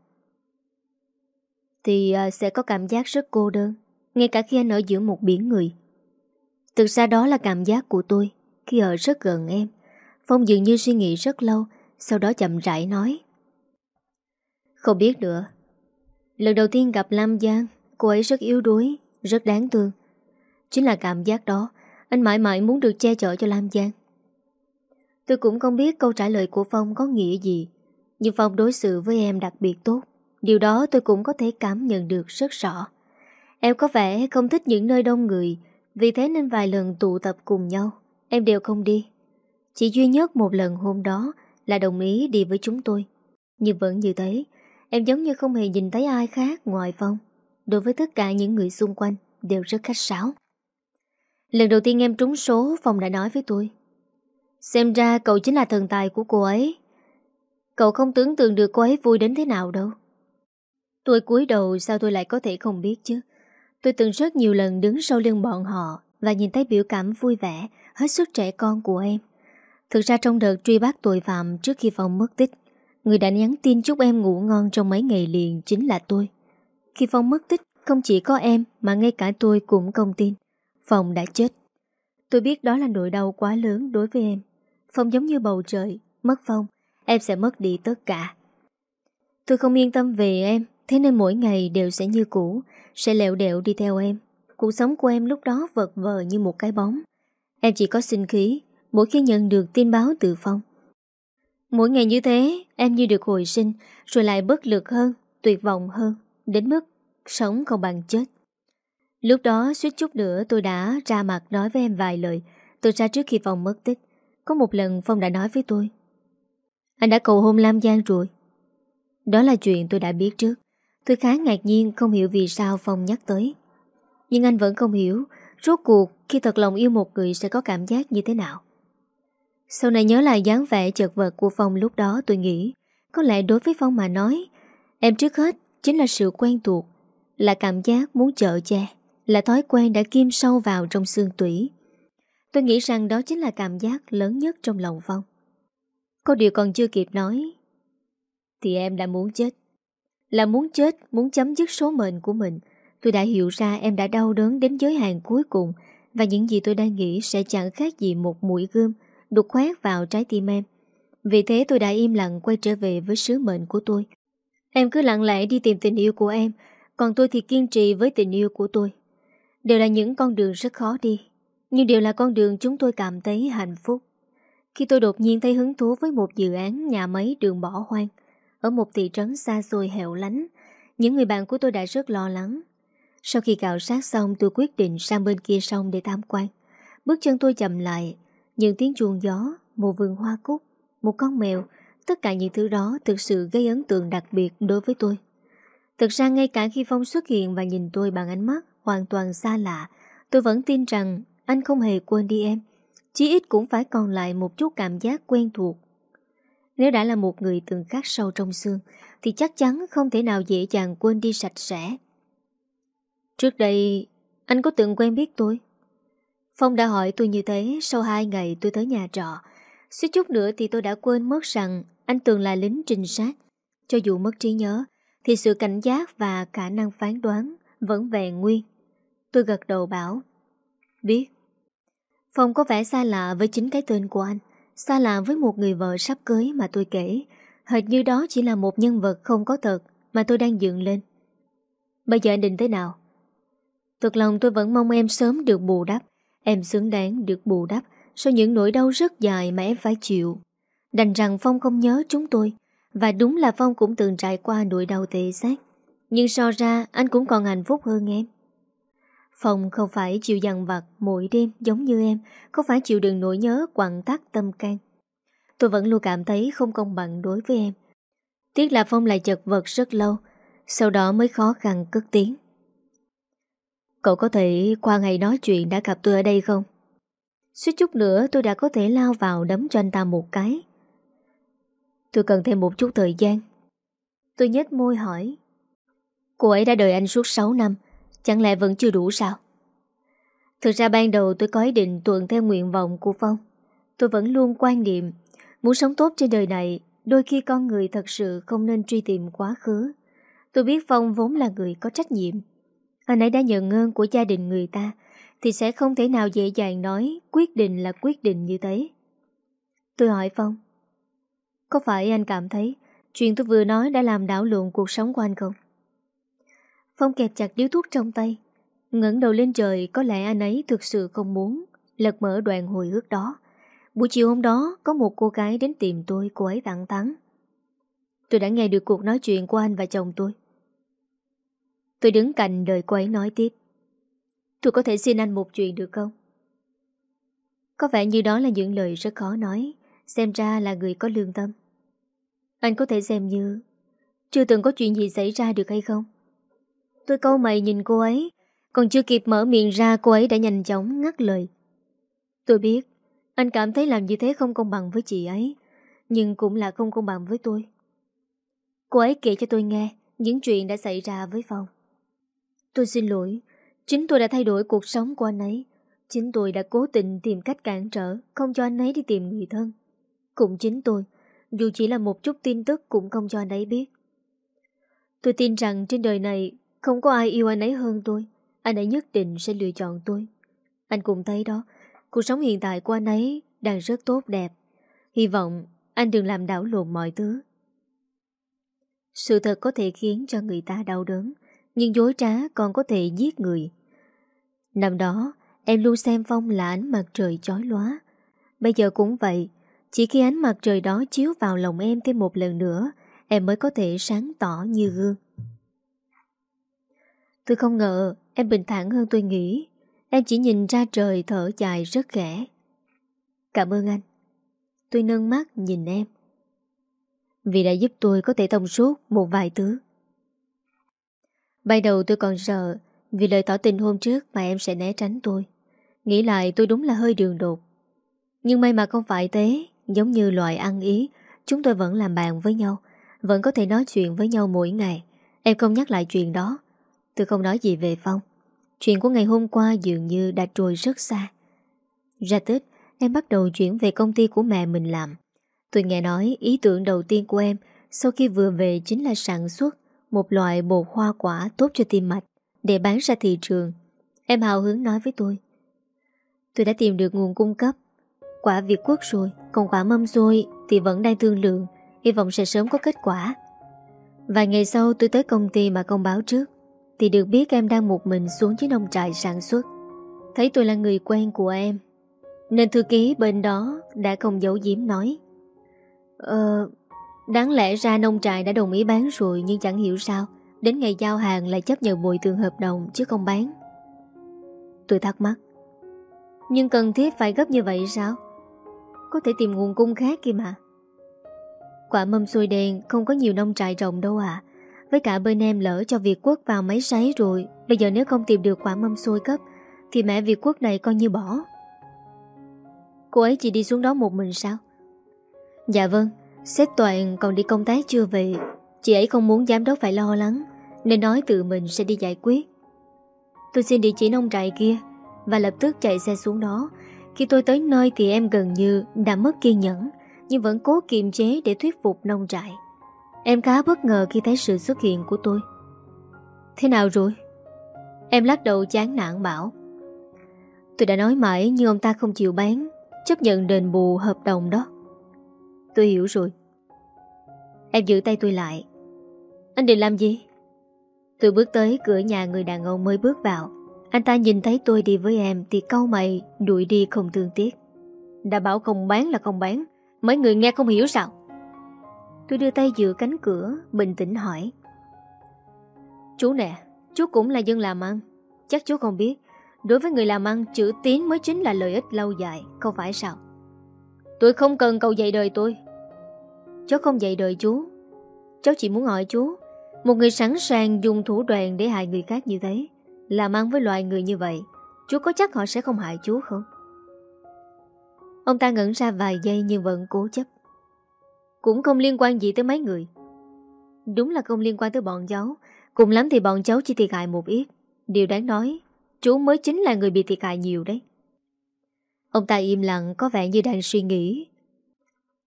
Speaker 1: Thì à, sẽ có cảm giác rất cô đơn, Ngay cả khi anh ở giữa một biển người. Thực ra đó là cảm giác của tôi Khi ở rất gần em. Phong dường như suy nghĩ rất lâu, Sau đó chậm rãi nói. Không biết nữa. Lần đầu tiên gặp Lam Giang, Cô ấy rất yếu đuối, Rất đáng thương. Chính là cảm giác đó, Anh mãi mãi muốn được che chở cho Lam Giang. Tôi cũng không biết câu trả lời của Phong có nghĩa gì, Nhưng Phong đối xử với em đặc biệt tốt. Điều đó tôi cũng có thể cảm nhận được rất rõ. Em có vẻ không thích những nơi đông người vì thế nên vài lần tụ tập cùng nhau, Em đều không đi. Chỉ duy nhất một lần hôm đó Là đồng ý đi với chúng tôi. Nhưng vẫn như thế, Em giống như không hề nhìn thấy ai khác ngoài Phong. Đối với tất cả những người xung quanh, Đều rất khách sáo. Lần đầu tiên em trúng số, Phong đã nói với tôi. Xem ra cậu chính là thần tài của cô ấy. Cậu không tưởng tượng được cô ấy vui đến thế nào đâu. Tôi cúi đầu, sao tôi lại có thể không biết chứ? Tôi từng rất nhiều lần đứng sau lưng bọn họ Và nhìn thấy biểu cảm vui vẻ, Hết sức trẻ con của em. Thực ra trong đợt truy bắt tội phạm Trước khi Phong mất tích, Người đã nhắn tin chúc em ngủ ngon trong mấy ngày liền Chính là tôi. Khi Phong mất tích, không chỉ có em Mà ngay cả tôi cũng không tin. Phong đã chết. Tôi biết đó là nỗi đau quá lớn đối với em. Phong giống như bầu trời, Mất Phong, Em sẽ mất đi tất cả. Tôi không yên tâm về em, Thế nên mỗi ngày đều sẽ như cũ. Sẽ lẹo đẹo đi theo em. Cuộc sống của em lúc đó vật vờ như một cái bóng. Em chỉ có sinh khí Mỗi khi nhận được tin báo từ Phong. Mỗi ngày như thế Em như được hồi sinh Rồi lại bất lực hơn, tuyệt vọng hơn Đến mức sống không bằng chết. Lúc đó suýt chút nữa tôi đã ra mặt nói với em vài lời. Tôi ra trước khi Phong mất tích. Có một lần Phong đã nói với tôi. Anh đã cầu hôn Lam Giang rồi. Đó là chuyện tôi đã biết trước. Tôi khá ngạc nhiên không hiểu vì sao Phong nhắc tới. Nhưng anh vẫn không hiểu, Rốt cuộc khi thật lòng yêu một người sẽ có cảm giác như thế nào. Sau này nhớ lại dáng vẻ chật vật của Phong lúc đó, tôi nghĩ, Có lẽ đối với Phong mà nói, Em trước hết chính là sự quen thuộc, Là cảm giác muốn chợ che, Là thói quen đã kim sâu vào trong xương tủy. Tôi nghĩ rằng đó chính là cảm giác lớn nhất trong lòng Phong. Có điều còn chưa kịp nói, Thì em đã muốn chết. Là muốn chết, muốn chấm dứt số mệnh của mình. Tôi đã hiểu ra em đã đau đớn đến giới hạn cuối cùng Và những gì tôi đang nghĩ sẽ chẳng khác gì một mũi gươm Đục khoét vào trái tim em. Vì thế tôi đã im lặng quay trở về với sứ mệnh của tôi. Em cứ lặng lẽ đi tìm tình yêu của em Còn tôi thì kiên trì với tình yêu của tôi. Đều là những con đường rất khó đi Nhưng đều là con đường chúng tôi cảm thấy hạnh phúc. Khi tôi đột nhiên thấy hứng thú với một dự án nhà máy đường bỏ hoang ở một thị trấn xa xôi hẻo lánh Những người bạn của tôi đã rất lo lắng Sau khi cạo sát xong tôi quyết định sang bên kia sông để tham quan Bước chân tôi chậm lại Những tiếng chuông gió Một vườn hoa cúc Một con mèo Tất cả những thứ đó thực sự gây ấn tượng đặc biệt đối với tôi. Thực ra ngay cả khi Phong xuất hiện và nhìn tôi bằng ánh mắt hoàn toàn xa lạ, tôi vẫn tin rằng anh không hề quên đi em. Chí ít cũng phải còn lại một chút cảm giác quen thuộc. Nếu đã là một người từng khắc sâu trong xương, thì chắc chắn không thể nào dễ dàng quên đi sạch sẽ. Trước đây, anh có từng quen biết tôi? Phong đã hỏi tôi như thế sau hai ngày tôi tới nhà trọ. Suýt chút nữa thì tôi đã quên mất rằng anh Tường là lính trinh sát. Cho dù mất trí nhớ, thì sự cảnh giác và khả năng phán đoán vẫn vẹn nguyên. Tôi gật đầu bảo. Biết. Phong có vẻ xa lạ với chính cái tên của anh. Xa lạ với một người vợ sắp cưới mà tôi kể. Hệt như đó chỉ là một nhân vật không có thật mà tôi đang dựng lên. Bây giờ anh định thế nào? Thực lòng tôi vẫn mong em sớm được bù đắp. Em xứng đáng được bù đắp sau những nỗi đau rất dài mà em phải chịu. Đành rằng Phong không nhớ chúng tôi, Và đúng là Phong cũng từng trải qua nỗi đau tệ xác Nhưng so ra, anh cũng còn hạnh phúc hơn em Phong không phải chịu dằn vặt mỗi đêm giống như em, Không phải chịu đựng nỗi nhớ quặn tắt tâm can. Tôi vẫn luôn cảm thấy không công bằng đối với em. Tiếc là Phong lại chật vật rất lâu, Sau đó mới khó khăn cất tiếng. Cậu có thể qua ngày nói chuyện đã gặp tôi ở đây không? Suýt chút nữa tôi đã có thể lao vào đấm cho anh ta một cái. Tôi cần thêm một chút thời gian. Tôi nhếch môi hỏi. Cô ấy đã đợi anh suốt 6 năm Chẳng lẽ vẫn chưa đủ sao? Thực ra ban đầu tôi có ý định tuần theo nguyện vọng của Phong. Tôi vẫn luôn quan niệm, Muốn sống tốt trên đời này, Đôi khi con người thật sự không nên truy tìm quá khứ. Tôi biết Phong vốn là người có trách nhiệm. Anh ấy đã nhận ơn của gia đình người ta, Thì sẽ không thể nào dễ dàng nói Quyết định là quyết định như thế. Tôi hỏi Phong, có phải anh cảm thấy Chuyện tôi vừa nói đã làm đảo lộn cuộc sống của anh không? Phong kẹp chặt điếu thuốc trong tay. Ngẩng đầu lên trời, Có lẽ anh ấy thực sự không muốn Lật mở đoạn hồi ước đó. Buổi chiều hôm đó, có một cô gái đến tìm tôi, Cô ấy thẳng thắn. Tôi đã nghe được cuộc nói chuyện của anh và chồng tôi. Tôi đứng cạnh đợi cô ấy nói tiếp. Tôi có thể xin anh một chuyện được không? Có vẻ như đó là những lời rất khó nói, Xem ra là người có lương tâm. Anh có thể xem như, Chưa từng có chuyện gì xảy ra được hay không? Tôi câu mày nhìn cô ấy, Còn chưa kịp mở miệng ra, Cô ấy đã nhanh chóng ngắt lời. Tôi biết, Anh cảm thấy làm như thế không công bằng với chị ấy, Nhưng cũng là không công bằng với tôi. Cô ấy kể cho tôi nghe Những chuyện đã xảy ra với Phong. Tôi xin lỗi, Chính tôi đã thay đổi cuộc sống của anh ấy. Chính tôi đã cố tình tìm cách cản trở, Không cho anh ấy đi tìm người thân. Cũng chính tôi, dù chỉ là một chút tin tức cũng không cho anh ấy biết. Tôi tin rằng trên đời này không có ai yêu anh ấy hơn tôi. Anh ấy nhất định sẽ lựa chọn tôi. Anh cũng thấy đó. Cuộc sống hiện tại của anh ấy đang rất tốt đẹp. Hy vọng anh đừng làm đảo lộn mọi thứ. Sự thật có thể khiến cho người ta đau đớn Nhưng dối trá còn có thể giết người. Năm đó Em luôn xem Phong là ánh mặt trời chói lóa. Bây giờ cũng vậy chỉ khi ánh mặt trời đó chiếu vào lòng em thêm một lần nữa, em mới có thể sáng tỏ như gương. Tôi không ngờ em bình thản hơn tôi nghĩ. Em chỉ nhìn ra trời thở dài rất khẽ. Cảm ơn anh. Tôi nâng mắt nhìn em. Vì đã giúp tôi có thể thông suốt một vài thứ. Ban đầu tôi còn sợ vì lời tỏ tình hôm trước mà em sẽ né tránh tôi. Nghĩ lại tôi đúng là hơi đường đột. Nhưng may mà không phải thế, Giống như loại ăn ý, Chúng tôi vẫn làm bạn với nhau, Vẫn có thể nói chuyện với nhau mỗi ngày Em không nhắc lại chuyện đó Tôi không nói gì về Phong. Chuyện của ngày hôm qua dường như đã trôi rất xa. Ra Tết, Em bắt đầu chuyển về công ty của mẹ mình làm. Tôi nghe nói ý tưởng đầu tiên của em Sau khi vừa về chính là sản xuất Một loại bột hoa quả tốt cho tim mạch Để bán ra thị trường. Em hào hứng nói với tôi. Tôi đã tìm được nguồn cung cấp. Quả Việt Quốc rồi, Còn quả mâm xôi thì vẫn đang thương lượng. Hy vọng sẽ sớm có kết quả. Vài ngày sau tôi tới công ty mà không báo trước. Thì được biết em đang một mình xuống dưới nông trại sản xuất. Thấy tôi là người quen của em, Nên thư ký bên đó đã không giấu giếm nói. Ờ Đáng lẽ ra nông trại đã đồng ý bán rồi Nhưng chẳng hiểu sao, Đến ngày giao hàng lại chấp nhận bồi thường hợp đồng Chứ không bán. Tôi thắc mắc. Nhưng cần thiết phải gấp như vậy sao? Có thể tìm nguồn cung khác kia mà. Quả mâm xôi đen Không có nhiều nông trại trồng đâu à với cả bên em lỡ cho Việt Quốc vào máy sấy rồi. Bây giờ nếu không tìm được quả mâm xôi cấp Thì mẹ Việt Quốc này coi như bỏ. Cô ấy chỉ đi xuống đó một mình sao? Dạ vâng Sếp Toàn còn đi công tác chưa về Chị ấy không muốn giám đốc phải lo lắng, Nên nói tự mình sẽ đi giải quyết. Tôi xin địa chỉ nông trại kia, Và lập tức chạy xe xuống đó. Khi tôi tới nơi thì em gần như đã mất kiên nhẫn, Nhưng vẫn cố kiềm chế để thuyết phục nông trại. Em khá bất ngờ khi thấy sự xuất hiện của tôi. Thế nào rồi? Em lắc đầu chán nản bảo. Tôi đã nói mãi nhưng ông ta không chịu bán, Chấp nhận đền bù hợp đồng đó. Tôi hiểu rồi. Em giữ tay tôi lại. Anh định làm gì? Tôi bước tới cửa nhà người đàn ông mới bước vào. Anh ta nhìn thấy tôi đi với em Thì câu mày, đuổi đi không thương tiếc. Đã bảo không bán là không bán, Mấy người nghe không hiểu sao? Tôi đưa tay giữa cánh cửa, Bình tĩnh hỏi. Chú nè, Chú cũng là dân làm ăn. Chắc chú không biết, Đối với người làm ăn, chữ tín mới chính là lợi ích lâu dài, Không phải sao? Tôi không cần cầu dạy đời tôi. Cháu không dạy đời chú. Cháu chỉ muốn hỏi chú, Một người sẵn sàng dùng thủ đoạn để hại người khác như thế, Làm ăn với loài người như vậy, Chú có chắc họ sẽ không hại chú không? Ông ta ngẩn ra vài giây nhưng vẫn cố chấp. Cũng không liên quan gì tới mấy người. Đúng là không liên quan tới bọn cháu. Cùng lắm thì bọn cháu chỉ thiệt hại một ít. Điều đáng nói, Chú mới chính là người bị thiệt hại nhiều đấy. Ông ta im lặng, có vẻ như đang suy nghĩ.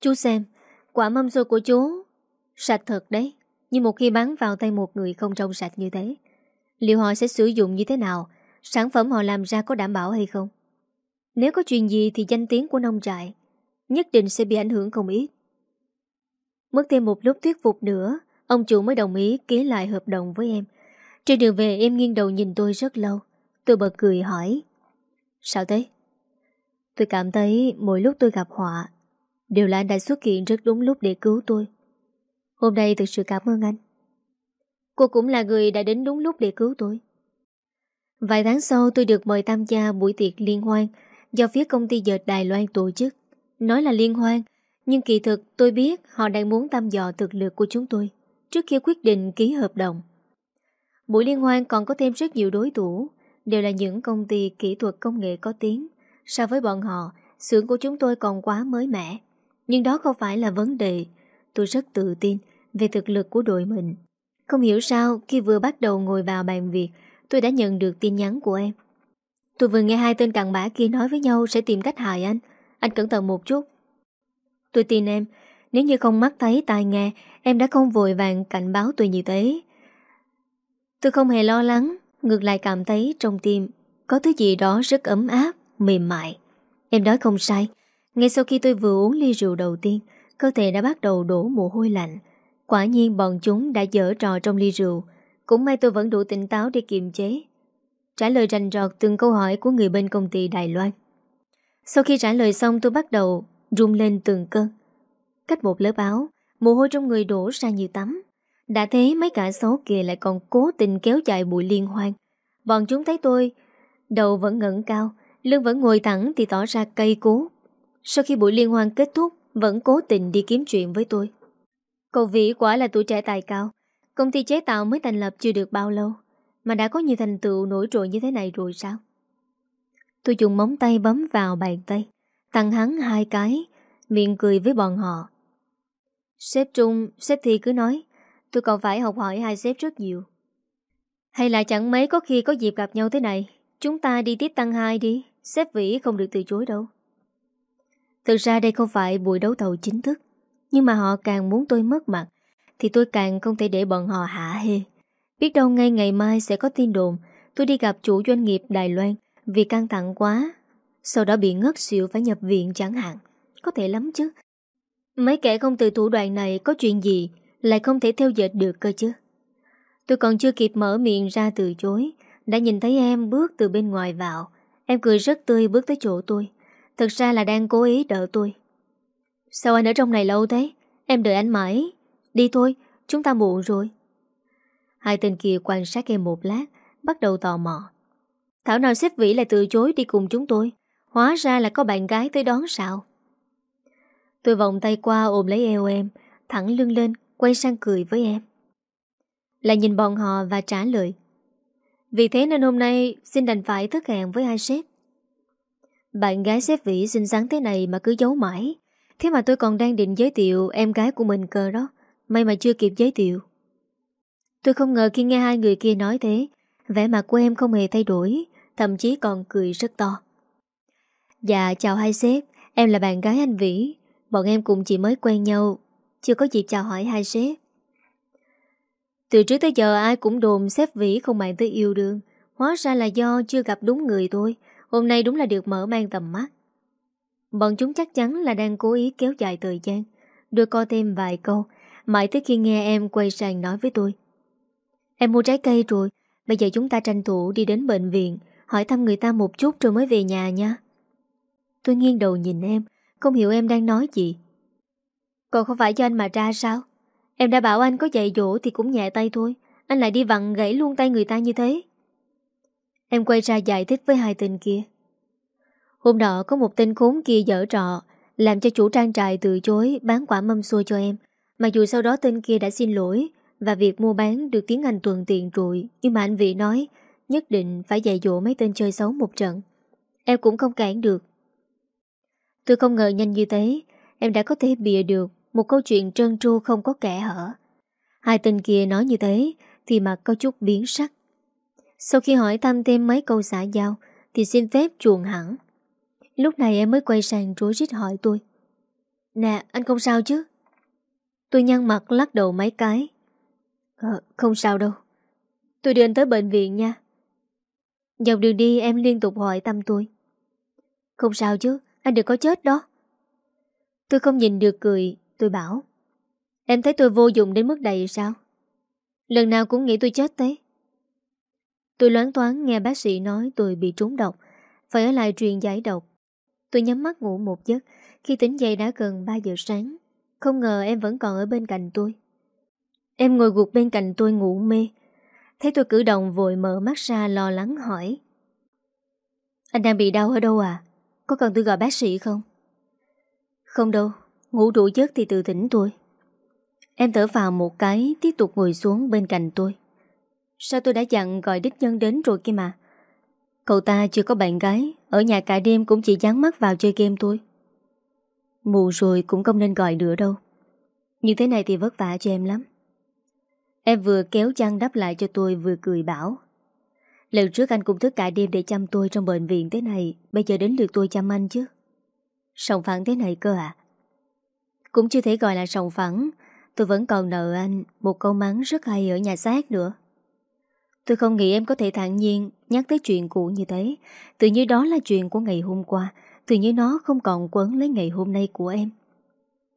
Speaker 1: Chú xem, Quả mâm xôi của chú Sạch thật đấy, Nhưng một khi bán vào tay một người không trong sạch như thế, Liệu họ sẽ sử dụng như thế nào? Sản phẩm họ làm ra có đảm bảo hay không? Nếu có chuyện gì thì danh tiếng của nông trại Nhất định sẽ bị ảnh hưởng không ít. Mất thêm một lúc thuyết phục nữa, Ông chủ mới đồng ý ký lại hợp đồng với em. Trên đường về, em nghiêng đầu nhìn tôi rất lâu. Tôi bật cười hỏi, Sao thế? Tôi cảm thấy mỗi lúc tôi gặp họa, Đều là anh đã xuất hiện rất đúng lúc để cứu tôi. Hôm nay thực sự cảm ơn anh. Cô cũng là người đã đến đúng lúc để cứu tôi. Vài tháng sau, tôi được mời tham gia buổi tiệc liên hoan Do phía công ty dệt Đài Loan tổ chức. Nói là liên hoan nhưng kỳ thực, tôi biết họ đang muốn thăm dò thực lực của chúng tôi Trước khi quyết định ký hợp đồng. Buổi liên hoan còn có thêm rất nhiều đối thủ, Đều là những công ty kỹ thuật công nghệ có tiếng. So với bọn họ, xưởng của chúng tôi còn quá mới mẻ. Nhưng đó không phải là vấn đề. Tôi rất tự tin Về thực lực của đội mình. Không hiểu sao, khi vừa bắt đầu ngồi vào bàn việc, Tôi đã nhận được tin nhắn của em. Tôi vừa nghe hai tên cặn bã kia nói với nhau Sẽ tìm cách hại anh. Anh cẩn thận một chút. Tôi tin em. Nếu như không mắt thấy, tai nghe, Em đã không vội vàng cảnh báo tôi như thế. Tôi không hề lo lắng, Ngược lại cảm thấy trong tim Có thứ gì đó rất ấm áp, Mềm mại. Em nói không sai, Ngay sau khi tôi vừa uống ly rượu đầu tiên, Cơ thể đã bắt đầu đổ mồ hôi lạnh. Quả nhiên bọn chúng đã dở trò trong ly rượu. Cũng may tôi vẫn đủ tỉnh táo để kiềm chế. Trả lời rành rọt từng câu hỏi của người bên công ty Đài Loan. Sau khi trả lời xong, tôi bắt đầu rung lên từng cơn. Cách một lớp áo, Mồ hôi trong người đổ ra như tắm. Đã thế mấy cả xấu kia lại còn cố tình kéo dài bụi liên hoan. Bọn chúng thấy tôi, Đầu vẫn ngẩng cao, lưng vẫn ngồi thẳng thì tỏ ra cây cú. Sau khi buổi liên hoan kết thúc, Vẫn cố tình đi kiếm chuyện với tôi. Cậu Vĩ quả là tuổi trẻ tài cao, Công ty chế tạo mới thành lập chưa được bao lâu, Mà đã có nhiều thành tựu nổi trội như thế này rồi sao? Tôi dùng móng tay bấm vào bàn tay. Tăng hắn hai cái Miệng cười với bọn họ. Sếp Trung, sếp Thi cứ nói Tôi còn phải học hỏi hai sếp rất nhiều. Hay là chẳng mấy có khi có dịp gặp nhau thế này Chúng ta đi tiếp tăng hai đi Sếp Vĩ không được từ chối đâu. Thực ra đây không phải buổi đấu thầu chính thức Nhưng mà họ càng muốn tôi mất mặt Thì tôi càng không thể để bọn họ hạ hê. Biết đâu ngay ngày mai sẽ có tin đồn Tôi đi gặp chủ doanh nghiệp Đài Loan Vì căng thẳng quá. Sau đó bị ngất xỉu phải nhập viện chẳng hạn. Có thể lắm chứ. Mấy kẻ không từ thủ đoạn này có chuyện gì Lại không thể theo dệt được cơ chứ? Tôi còn chưa kịp mở miệng ra từ chối. Đã nhìn thấy em bước từ bên ngoài vào. Em cười rất tươi bước tới chỗ tôi. Thực ra là đang cố ý đợi tôi. Sao anh ở trong này lâu thế? Em đợi anh mãi. Đi thôi, chúng ta muộn rồi. Hai tên kia quan sát em một lát Bắt đầu tò mò. Thảo nào xếp Vĩ lại từ chối đi cùng chúng tôi? Hóa ra là có bạn gái tới đón sao Tôi vòng tay qua ôm lấy eo em, Thẳng lưng lên, Quay sang cười với em. Là nhìn bọn họ và trả lời, Vì thế nên hôm nay Xin đành phải thức hẹn với hai sếp? Bạn gái sếp Vĩ xinh xắn thế này mà cứ giấu mãi. Thế mà tôi còn đang định giới thiệu Em gái của mình cơ đó, May mà chưa kịp giới thiệu. Tôi không ngờ khi nghe hai người kia nói thế, vẻ mặt của em không hề thay đổi, Thậm chí còn cười rất to. Dạ chào hai sếp. Em là bạn gái anh Vĩ. Bọn em cũng chỉ mới quen nhau. Chưa có dịp chào hỏi hai sếp. Từ trước tới giờ ai cũng đồn sếp Vĩ không mạng tới yêu đương. Hóa ra là do chưa gặp đúng người thôi. Hôm nay đúng là được mở mang tầm mắt. Bọn chúng chắc chắn là đang cố ý kéo dài thời gian. Đưa co thêm vài câu, Mãi tới khi nghe em quay sang nói với tôi. Em mua trái cây rồi. Bây giờ chúng ta tranh thủ đi đến bệnh viện, Hỏi thăm người ta một chút rồi mới về nhà nha. Tôi nghiêng đầu nhìn em, Không hiểu em đang nói gì. Còn không phải cho anh mà ra sao? Em đã bảo anh có dạy dỗ thì cũng nhẹ tay thôi, Anh lại đi vặn gãy luôn tay người ta như thế. Em quay ra giải thích với hai tên kia. Hôm đó có một tên khốn kia dở trọ Làm cho chủ trang trại từ chối Bán quả mâm xôi cho em. Mặc dù sau đó tên kia đã xin lỗi Và việc mua bán được tiến hành tuần tiện rồi Nhưng mà anh Vị nói Nhất định phải dạy dỗ mấy tên chơi xấu một trận. Em cũng không cản được. Tôi không ngờ nhanh như thế. Em đã có thể bịa được Một câu chuyện trơn tru không có kẻ hở. Hai tên kia nói như thế Thì mặt có chút biến sắc. Sau khi hỏi thăm thêm mấy câu xã giao Thì xin phép chuồn hẳn. Lúc này em mới quay sang rối rít hỏi tôi. Nè, anh không sao chứ? Tôi nhăn mặt lắc đầu mấy cái. Ờ không sao đâu. Tôi đưa anh tới bệnh viện nha. Dọc đường đi em liên tục hỏi tâm tôi. Không sao chứ anh đừng có chết đó. Tôi không nhìn được cười, Tôi bảo. Em thấy tôi vô dụng đến mức đầy sao? Lần nào cũng nghĩ tôi chết thế. Tôi loán toán nghe bác sĩ nói tôi bị trúng độc, Phải ở lại truyền giải độc. Tôi nhắm mắt ngủ một giấc, Khi tỉnh dậy đã gần 3 giờ sáng. Không ngờ em vẫn còn ở bên cạnh tôi. Em ngồi gục bên cạnh tôi ngủ mê. Thấy tôi cử động vội mở mắt ra lo lắng hỏi. Anh đang bị đau ở đâu à? Có cần tôi gọi bác sĩ không? Không đâu, ngủ đủ giấc thì tự tỉnh tôi. Em thở vào một cái Tiếp tục ngồi xuống bên cạnh tôi. Sao tôi đã dặn gọi đích nhân đến rồi kia mà? Cậu ta chưa có bạn gái Ở nhà cả đêm cũng chỉ dán mắt vào chơi game tôi Mù rồi cũng không nên gọi nữa đâu. Như thế này thì vất vả cho em lắm. Em vừa kéo chăn đắp lại cho tôi vừa cười bảo. Lần trước anh cũng thức cả đêm để chăm tôi trong bệnh viện thế này. Bây giờ đến lượt tôi chăm anh chứ. Sòng phẳng thế này cơ à? Cũng chưa thể gọi là sòng phẳng. Tôi vẫn còn nợ anh. Một câu mắng rất hay ở nhà xác nữa. Tôi không nghĩ em có thể thản nhiên Nhắc tới chuyện cũ như thế. Tự như đó là chuyện của ngày hôm qua. Tự như nó không còn quấn lấy ngày hôm nay của em.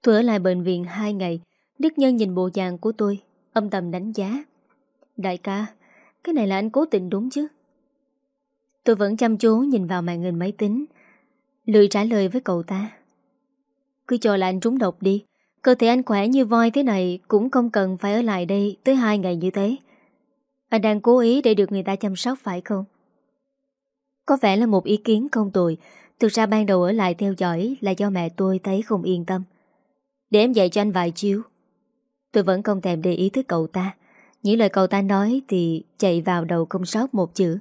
Speaker 1: Tôi ở lại bệnh viện 2 ngày. Đức Nhân nhìn bộ dạng của tôi, Âm tầm đánh giá. Đại ca cái này là anh cố tình đúng chứ? Tôi vẫn chăm chú nhìn vào màn hình máy tính. Lười trả lời với cậu ta. Cứ cho là anh trúng độc đi. Cơ thể anh khỏe như voi thế này Cũng không cần phải ở lại đây Tới hai ngày như thế. Anh đang cố ý để được người ta chăm sóc phải không? Có vẻ là một ý kiến không tồi. Thực ra ban đầu ở lại theo dõi Là do mẹ tôi thấy không yên tâm. Để em dạy cho anh vài chiếu Tôi vẫn không thèm để ý tới cậu ta. Những lời cậu ta nói thì chạy vào đầu công sót một chữ.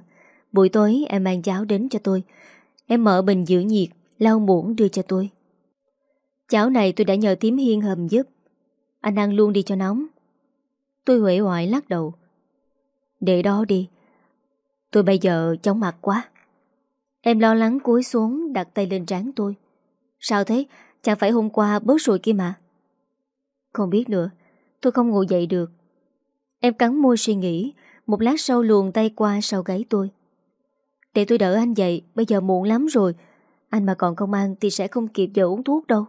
Speaker 1: Buổi tối em mang cháo đến cho tôi. Em mở bình giữ nhiệt, Lau muỗng đưa cho tôi. Cháo này tôi đã nhờ tím hiên hầm giúp. Anh ăn luôn đi cho nóng. Tôi huệ hoại lắc đầu. Để đó đi. Tôi bây giờ chóng mặt quá. Em lo lắng cúi xuống, đặt tay lên trán tôi. Sao thế? Chẳng phải hôm qua bớt rồi kia mà. Không biết nữa. Tôi không ngủ dậy được. Em cắn môi suy nghĩ, Một lát sau luồn tay qua sau gáy tôi. Để tôi đỡ anh dậy, Bây giờ muộn lắm rồi. Anh mà còn không ăn thì sẽ không kịp giờ uống thuốc đâu.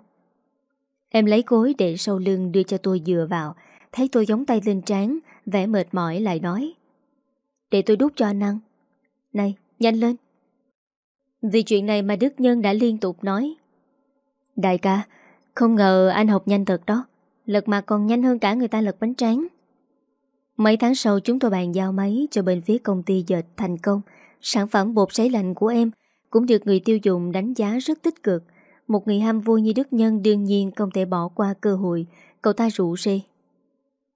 Speaker 1: Em lấy gối để sau lưng đưa cho tôi dựa vào, Thấy tôi giống tay lên trán, Vẻ mệt mỏi lại nói. Để tôi đút cho anh ăn. Này, nhanh lên. Vì chuyện này mà Đức Nhân đã liên tục nói. Đại ca, Không ngờ anh học nhanh thật đó. Lật mặt còn nhanh hơn cả người ta lật bánh tráng. Mấy tháng sau chúng tôi bàn giao máy cho bên phía công ty dệt thành công. Sản phẩm bột sấy lạnh của em cũng được người tiêu dùng đánh giá rất tích cực. Một người ham vui như Đức Nhân đương nhiên không thể bỏ qua cơ hội, cậu ta rủ rê.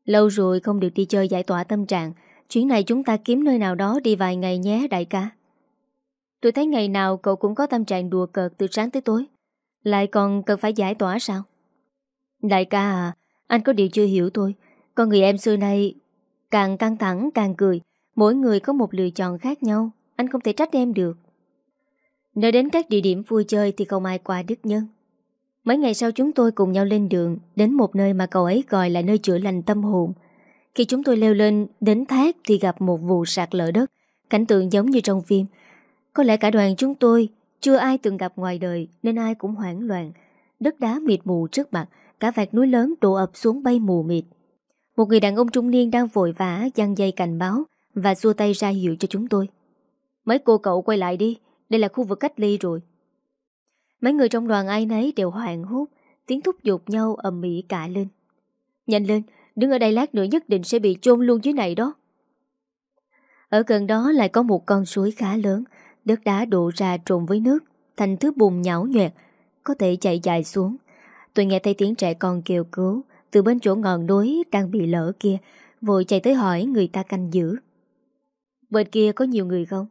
Speaker 1: Lâu rồi không được đi chơi giải tỏa tâm trạng, chuyến này chúng ta kiếm nơi nào đó đi vài ngày nhé đại ca. Tôi thấy ngày nào cậu cũng có tâm trạng đùa cợt từ sáng tới tối. Lại còn cần phải giải tỏa sao? Đại ca à, anh có điều chưa hiểu tôi. Con người em xưa nay Càng căng thẳng, càng cười. Mỗi người có một lựa chọn khác nhau. Anh không thể trách em được. Nơi đến các địa điểm vui chơi Thì không ai qua Đức Nhân. Mấy ngày sau chúng tôi cùng nhau lên đường, Đến một nơi mà cậu ấy gọi là nơi chữa lành tâm hồn. Khi chúng tôi leo lên đến thác Thì gặp một vụ sạt lở đất. Cảnh tượng giống như trong phim. Có lẽ cả đoàn chúng tôi Chưa ai từng gặp ngoài đời, Nên ai cũng hoảng loạn. Đất đá mịt mù trước mặt, Cả vạt núi lớn đổ ập xuống bay mù mịt một người đàn ông trung niên đang vội vã Giăng dây cảnh báo Và xua tay ra hiệu cho chúng tôi. Mấy cô cậu quay lại đi, Đây là khu vực cách ly rồi. Mấy người trong đoàn ai nấy đều hoảng hốt, Tiếng thúc giục nhau ầm mỹ cả lên. Nhanh lên, Đứng ở đây lát nữa nhất định sẽ bị chôn luôn dưới này đó. Ở gần đó lại có một con suối khá lớn, Đất đá đổ ra trộn với nước, Thành thứ bùn nhão nhoẹt, Có thể chạy dài xuống. Tôi nghe thấy tiếng trẻ con kêu cứu từ bên chỗ ngọn núi đang bị lỡ kia, Vội chạy tới hỏi người ta canh giữ. Bên kia có nhiều người không?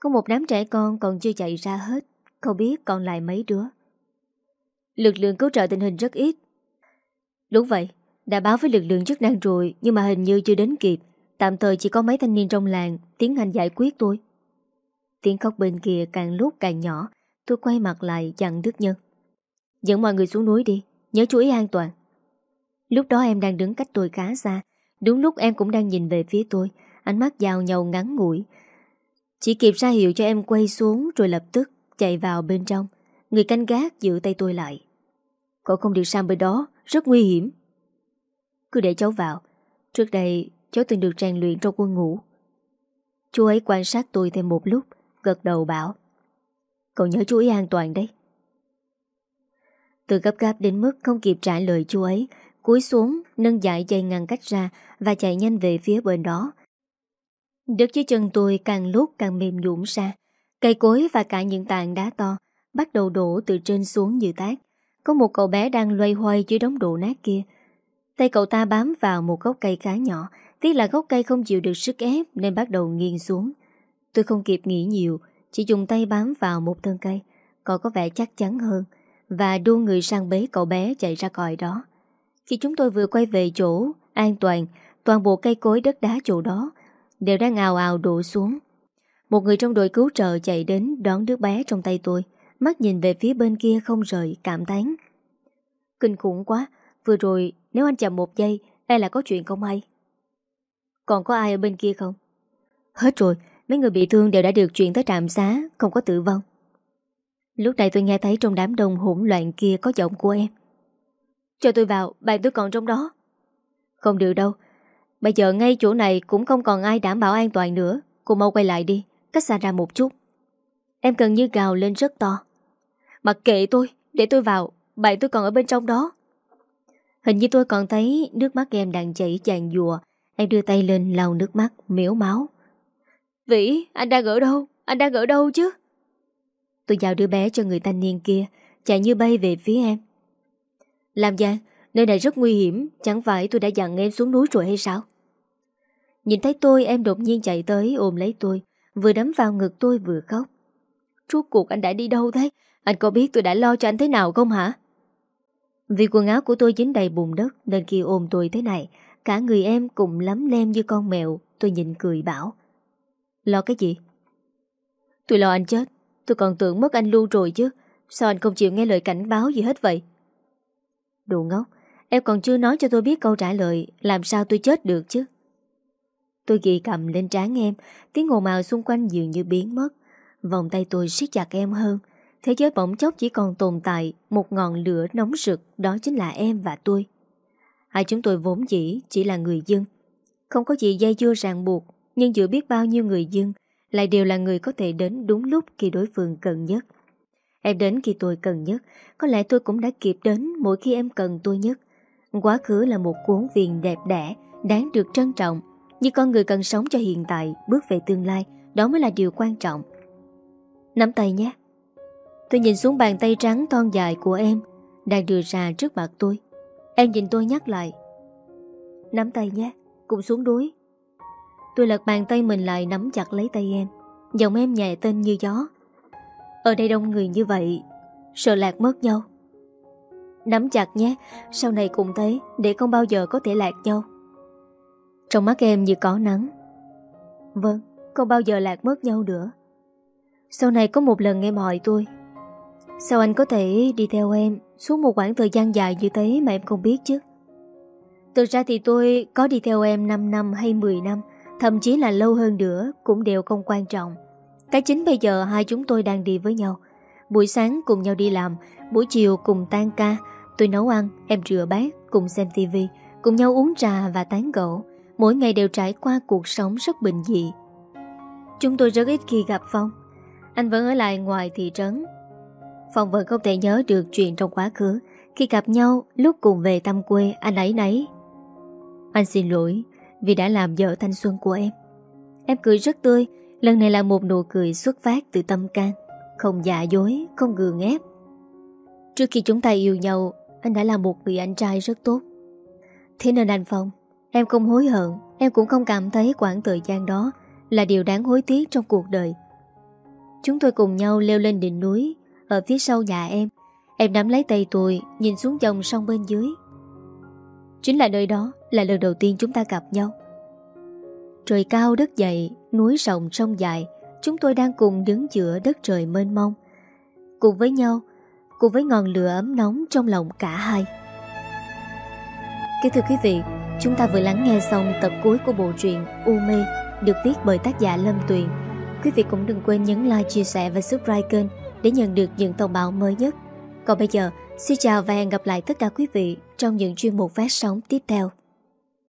Speaker 1: Có một đám trẻ con còn chưa chạy ra hết, Không biết còn lại mấy đứa. Lực lượng cứu trợ tình hình rất ít. Đúng vậy, Đã báo với lực lượng chức năng rồi, Nhưng mà hình như chưa đến kịp. Tạm thời chỉ có mấy thanh niên trong làng Tiến hành giải quyết tôi Tiếng khóc bên kia càng lúc càng nhỏ, Tôi quay mặt lại dặn Đức Nhân. Dẫn mọi người xuống núi đi, Nhớ chú ý an toàn. Lúc đó em đang đứng cách tôi khá xa. Đúng lúc em cũng đang nhìn về phía tôi, Ánh mắt giao nhau ngắn ngủi. Chỉ kịp ra hiệu cho em quay xuống Rồi lập tức chạy vào bên trong. Người canh gác giữ tay tôi lại. Cậu không được sang bên đó, Rất nguy hiểm. Cứ để cháu vào. Trước đây, cháu từng được rèn luyện trong quân ngũ. Chú ấy quan sát tôi thêm một lúc, Gật đầu bảo, Cậu nhớ chú ý an toàn đấy. Tôi gấp gáp đến mức không kịp trả lời chú ấy cúi xuống, nâng dại dây ngăn cách ra và chạy nhanh về phía bên đó. Được dưới chân tôi càng lúc càng mềm nhũn ra. Cây cối và cả những tảng đá to bắt đầu đổ từ trên xuống như tác. Có một cậu bé đang loay hoay dưới đống đổ nát kia. Tay cậu ta bám vào một gốc cây khá nhỏ, tiếc là gốc cây không chịu được sức ép nên bắt đầu nghiêng xuống. Tôi không kịp nghĩ nhiều, chỉ dùng tay bám vào một thân cây, còn có vẻ chắc chắn hơn, và đua người sang bế cậu bé chạy ra còi đó. Khi chúng tôi vừa quay về chỗ an toàn, toàn bộ cây cối đất đá chỗ đó đều đang ào ào đổ xuống. Một người trong đội cứu trợ chạy đến đón đứa bé trong tay tôi, mắt nhìn về phía bên kia không rời, cảm tán. Kinh khủng quá, vừa rồi nếu anh chậm một giây, e là có chuyện không hay. Còn có ai ở bên kia không? Hết rồi, mấy người bị thương đều đã được chuyển tới trạm xá, không có tử vong. Lúc này tôi nghe thấy trong đám đông hỗn loạn kia có giọng của em. Cho tôi vào, bạn tôi còn trong đó. Không được đâu. Bây giờ ngay chỗ này cũng không còn ai đảm bảo an toàn nữa. Cô mau quay lại đi, cách xa ra một chút. Em cần như gào lên rất to. Mặc kệ tôi, để tôi vào, bạn tôi còn ở bên trong đó. Hình như tôi còn thấy nước mắt em đang chảy chàn dùa. Em đưa tay lên lau nước mắt, miếu máu. Vĩ, anh đang ở đâu? Anh đang ở đâu chứ? Tôi giao đứa bé cho người thanh niên kia, chạy như bay về phía em. Làm Giang, nơi này rất nguy hiểm, chẳng phải tôi đã dặn em xuống núi rồi hay sao? Nhìn thấy tôi em đột nhiên chạy tới ôm lấy tôi, vừa đấm vào ngực tôi vừa khóc. Rốt cuộc anh đã đi đâu thế? Anh có biết tôi đã lo cho anh thế nào không hả? Vì quần áo của tôi dính đầy bùn đất nên khi ôm tôi thế này, cả người em cùng lắm lem như con mèo, tôi nhìn cười bảo. Lo cái gì? Tôi lo anh chết, tôi còn tưởng mất anh luôn rồi chứ, sao anh không chịu nghe lời cảnh báo gì hết vậy? Đồ ngốc, Em còn chưa nói cho tôi biết câu trả lời, Làm sao tôi chết được chứ? Tôi ghi cầm lên trán em, Tiếng ồn ào xung quanh dường như biến mất. Vòng tay tôi siết chặt em hơn, Thế giới bỗng chốc chỉ còn tồn tại Một ngọn lửa nóng rực, Đó chính là em và tôi. Hai chúng tôi vốn dĩ chỉ là người dân. Không có gì dây dưa ràng buộc, Nhưng giữa biết bao nhiêu người dân, Lại đều là người có thể đến đúng lúc Khi đối phương cần nhất. Em đến khi tôi cần nhất. Có lẽ tôi cũng đã kịp đến mỗi khi em cần tôi nhất. Quá khứ là một cuốn viền đẹp đẽ, Đáng được trân trọng. Nhưng con người cần sống cho hiện tại, Bước về tương lai, Đó mới là điều quan trọng. Nắm tay nhé. Tôi nhìn xuống bàn tay trắng thon dài của em, Đang đưa ra trước mặt tôi. Em nhìn tôi nhắc lại. Nắm tay nhé Cùng xuống đuối. Tôi lật bàn tay mình lại nắm chặt lấy tay em. Giọng em nhẹ tên như gió. Ở đây đông người như vậy, Sợ lạc mất nhau. Nắm chặt nhé, Sau này cùng thế Để không bao giờ có thể lạc nhau. Trong mắt em như có nắng. Vâng Không bao giờ lạc mất nhau nữa. Sau này có một lần em hỏi tôi. Sao anh có thể đi theo em Suốt một khoảng thời gian dài như thế Mà em không biết chứ? Thực ra thì tôi có đi theo em 5 năm hay 10 năm, Thậm chí là lâu hơn nữa Cũng đều không quan trọng. Cái chính bây giờ hai chúng tôi đang đi với nhau. Buổi sáng cùng nhau đi làm Buổi chiều cùng tan ca. Tôi nấu ăn, em rửa bát, cùng xem tivi Cùng nhau uống trà và tán gẫu. Mỗi ngày đều trải qua cuộc sống rất bình dị. Chúng tôi rất ít khi gặp Phong. Anh vẫn ở lại ngoài thị trấn. Phong vẫn không thể nhớ được chuyện trong quá khứ. Khi gặp nhau lúc cùng về thăm quê Anh ấy nấy. Anh xin lỗi vì đã làm vợ thanh xuân của em. Em cười rất tươi Lần này là một nụ cười xuất phát từ tâm can Không giả dối, không gường ép. Trước khi chúng ta yêu nhau Anh đã là một người anh trai rất tốt. Thế nên anh Phong Em không hối hận Em cũng không cảm thấy quãng thời gian đó Là điều đáng hối tiếc trong cuộc đời. Chúng tôi cùng nhau leo lên đỉnh núi Ở phía sau nhà em. Em nắm lấy tay tôi Nhìn xuống dòng sông bên dưới. Chính là nơi đó Là lần đầu tiên chúng ta gặp nhau. Trời cao đất dày Núi rộng sông dài Chúng tôi đang cùng đứng giữa đất trời mênh mông. Cùng với nhau Cùng với ngọn lửa ấm nóng trong lòng cả hai. Kính thưa quý vị Chúng ta vừa lắng nghe xong tập cuối của bộ truyện U Mê Được viết bởi tác giả Lâm Tuyền. Quý vị cũng đừng quên nhấn like, chia sẻ và subscribe kênh Để nhận được những thông báo mới nhất. Còn bây giờ, xin chào và hẹn gặp lại tất cả quý vị Trong những chuyên mục phát sóng tiếp theo.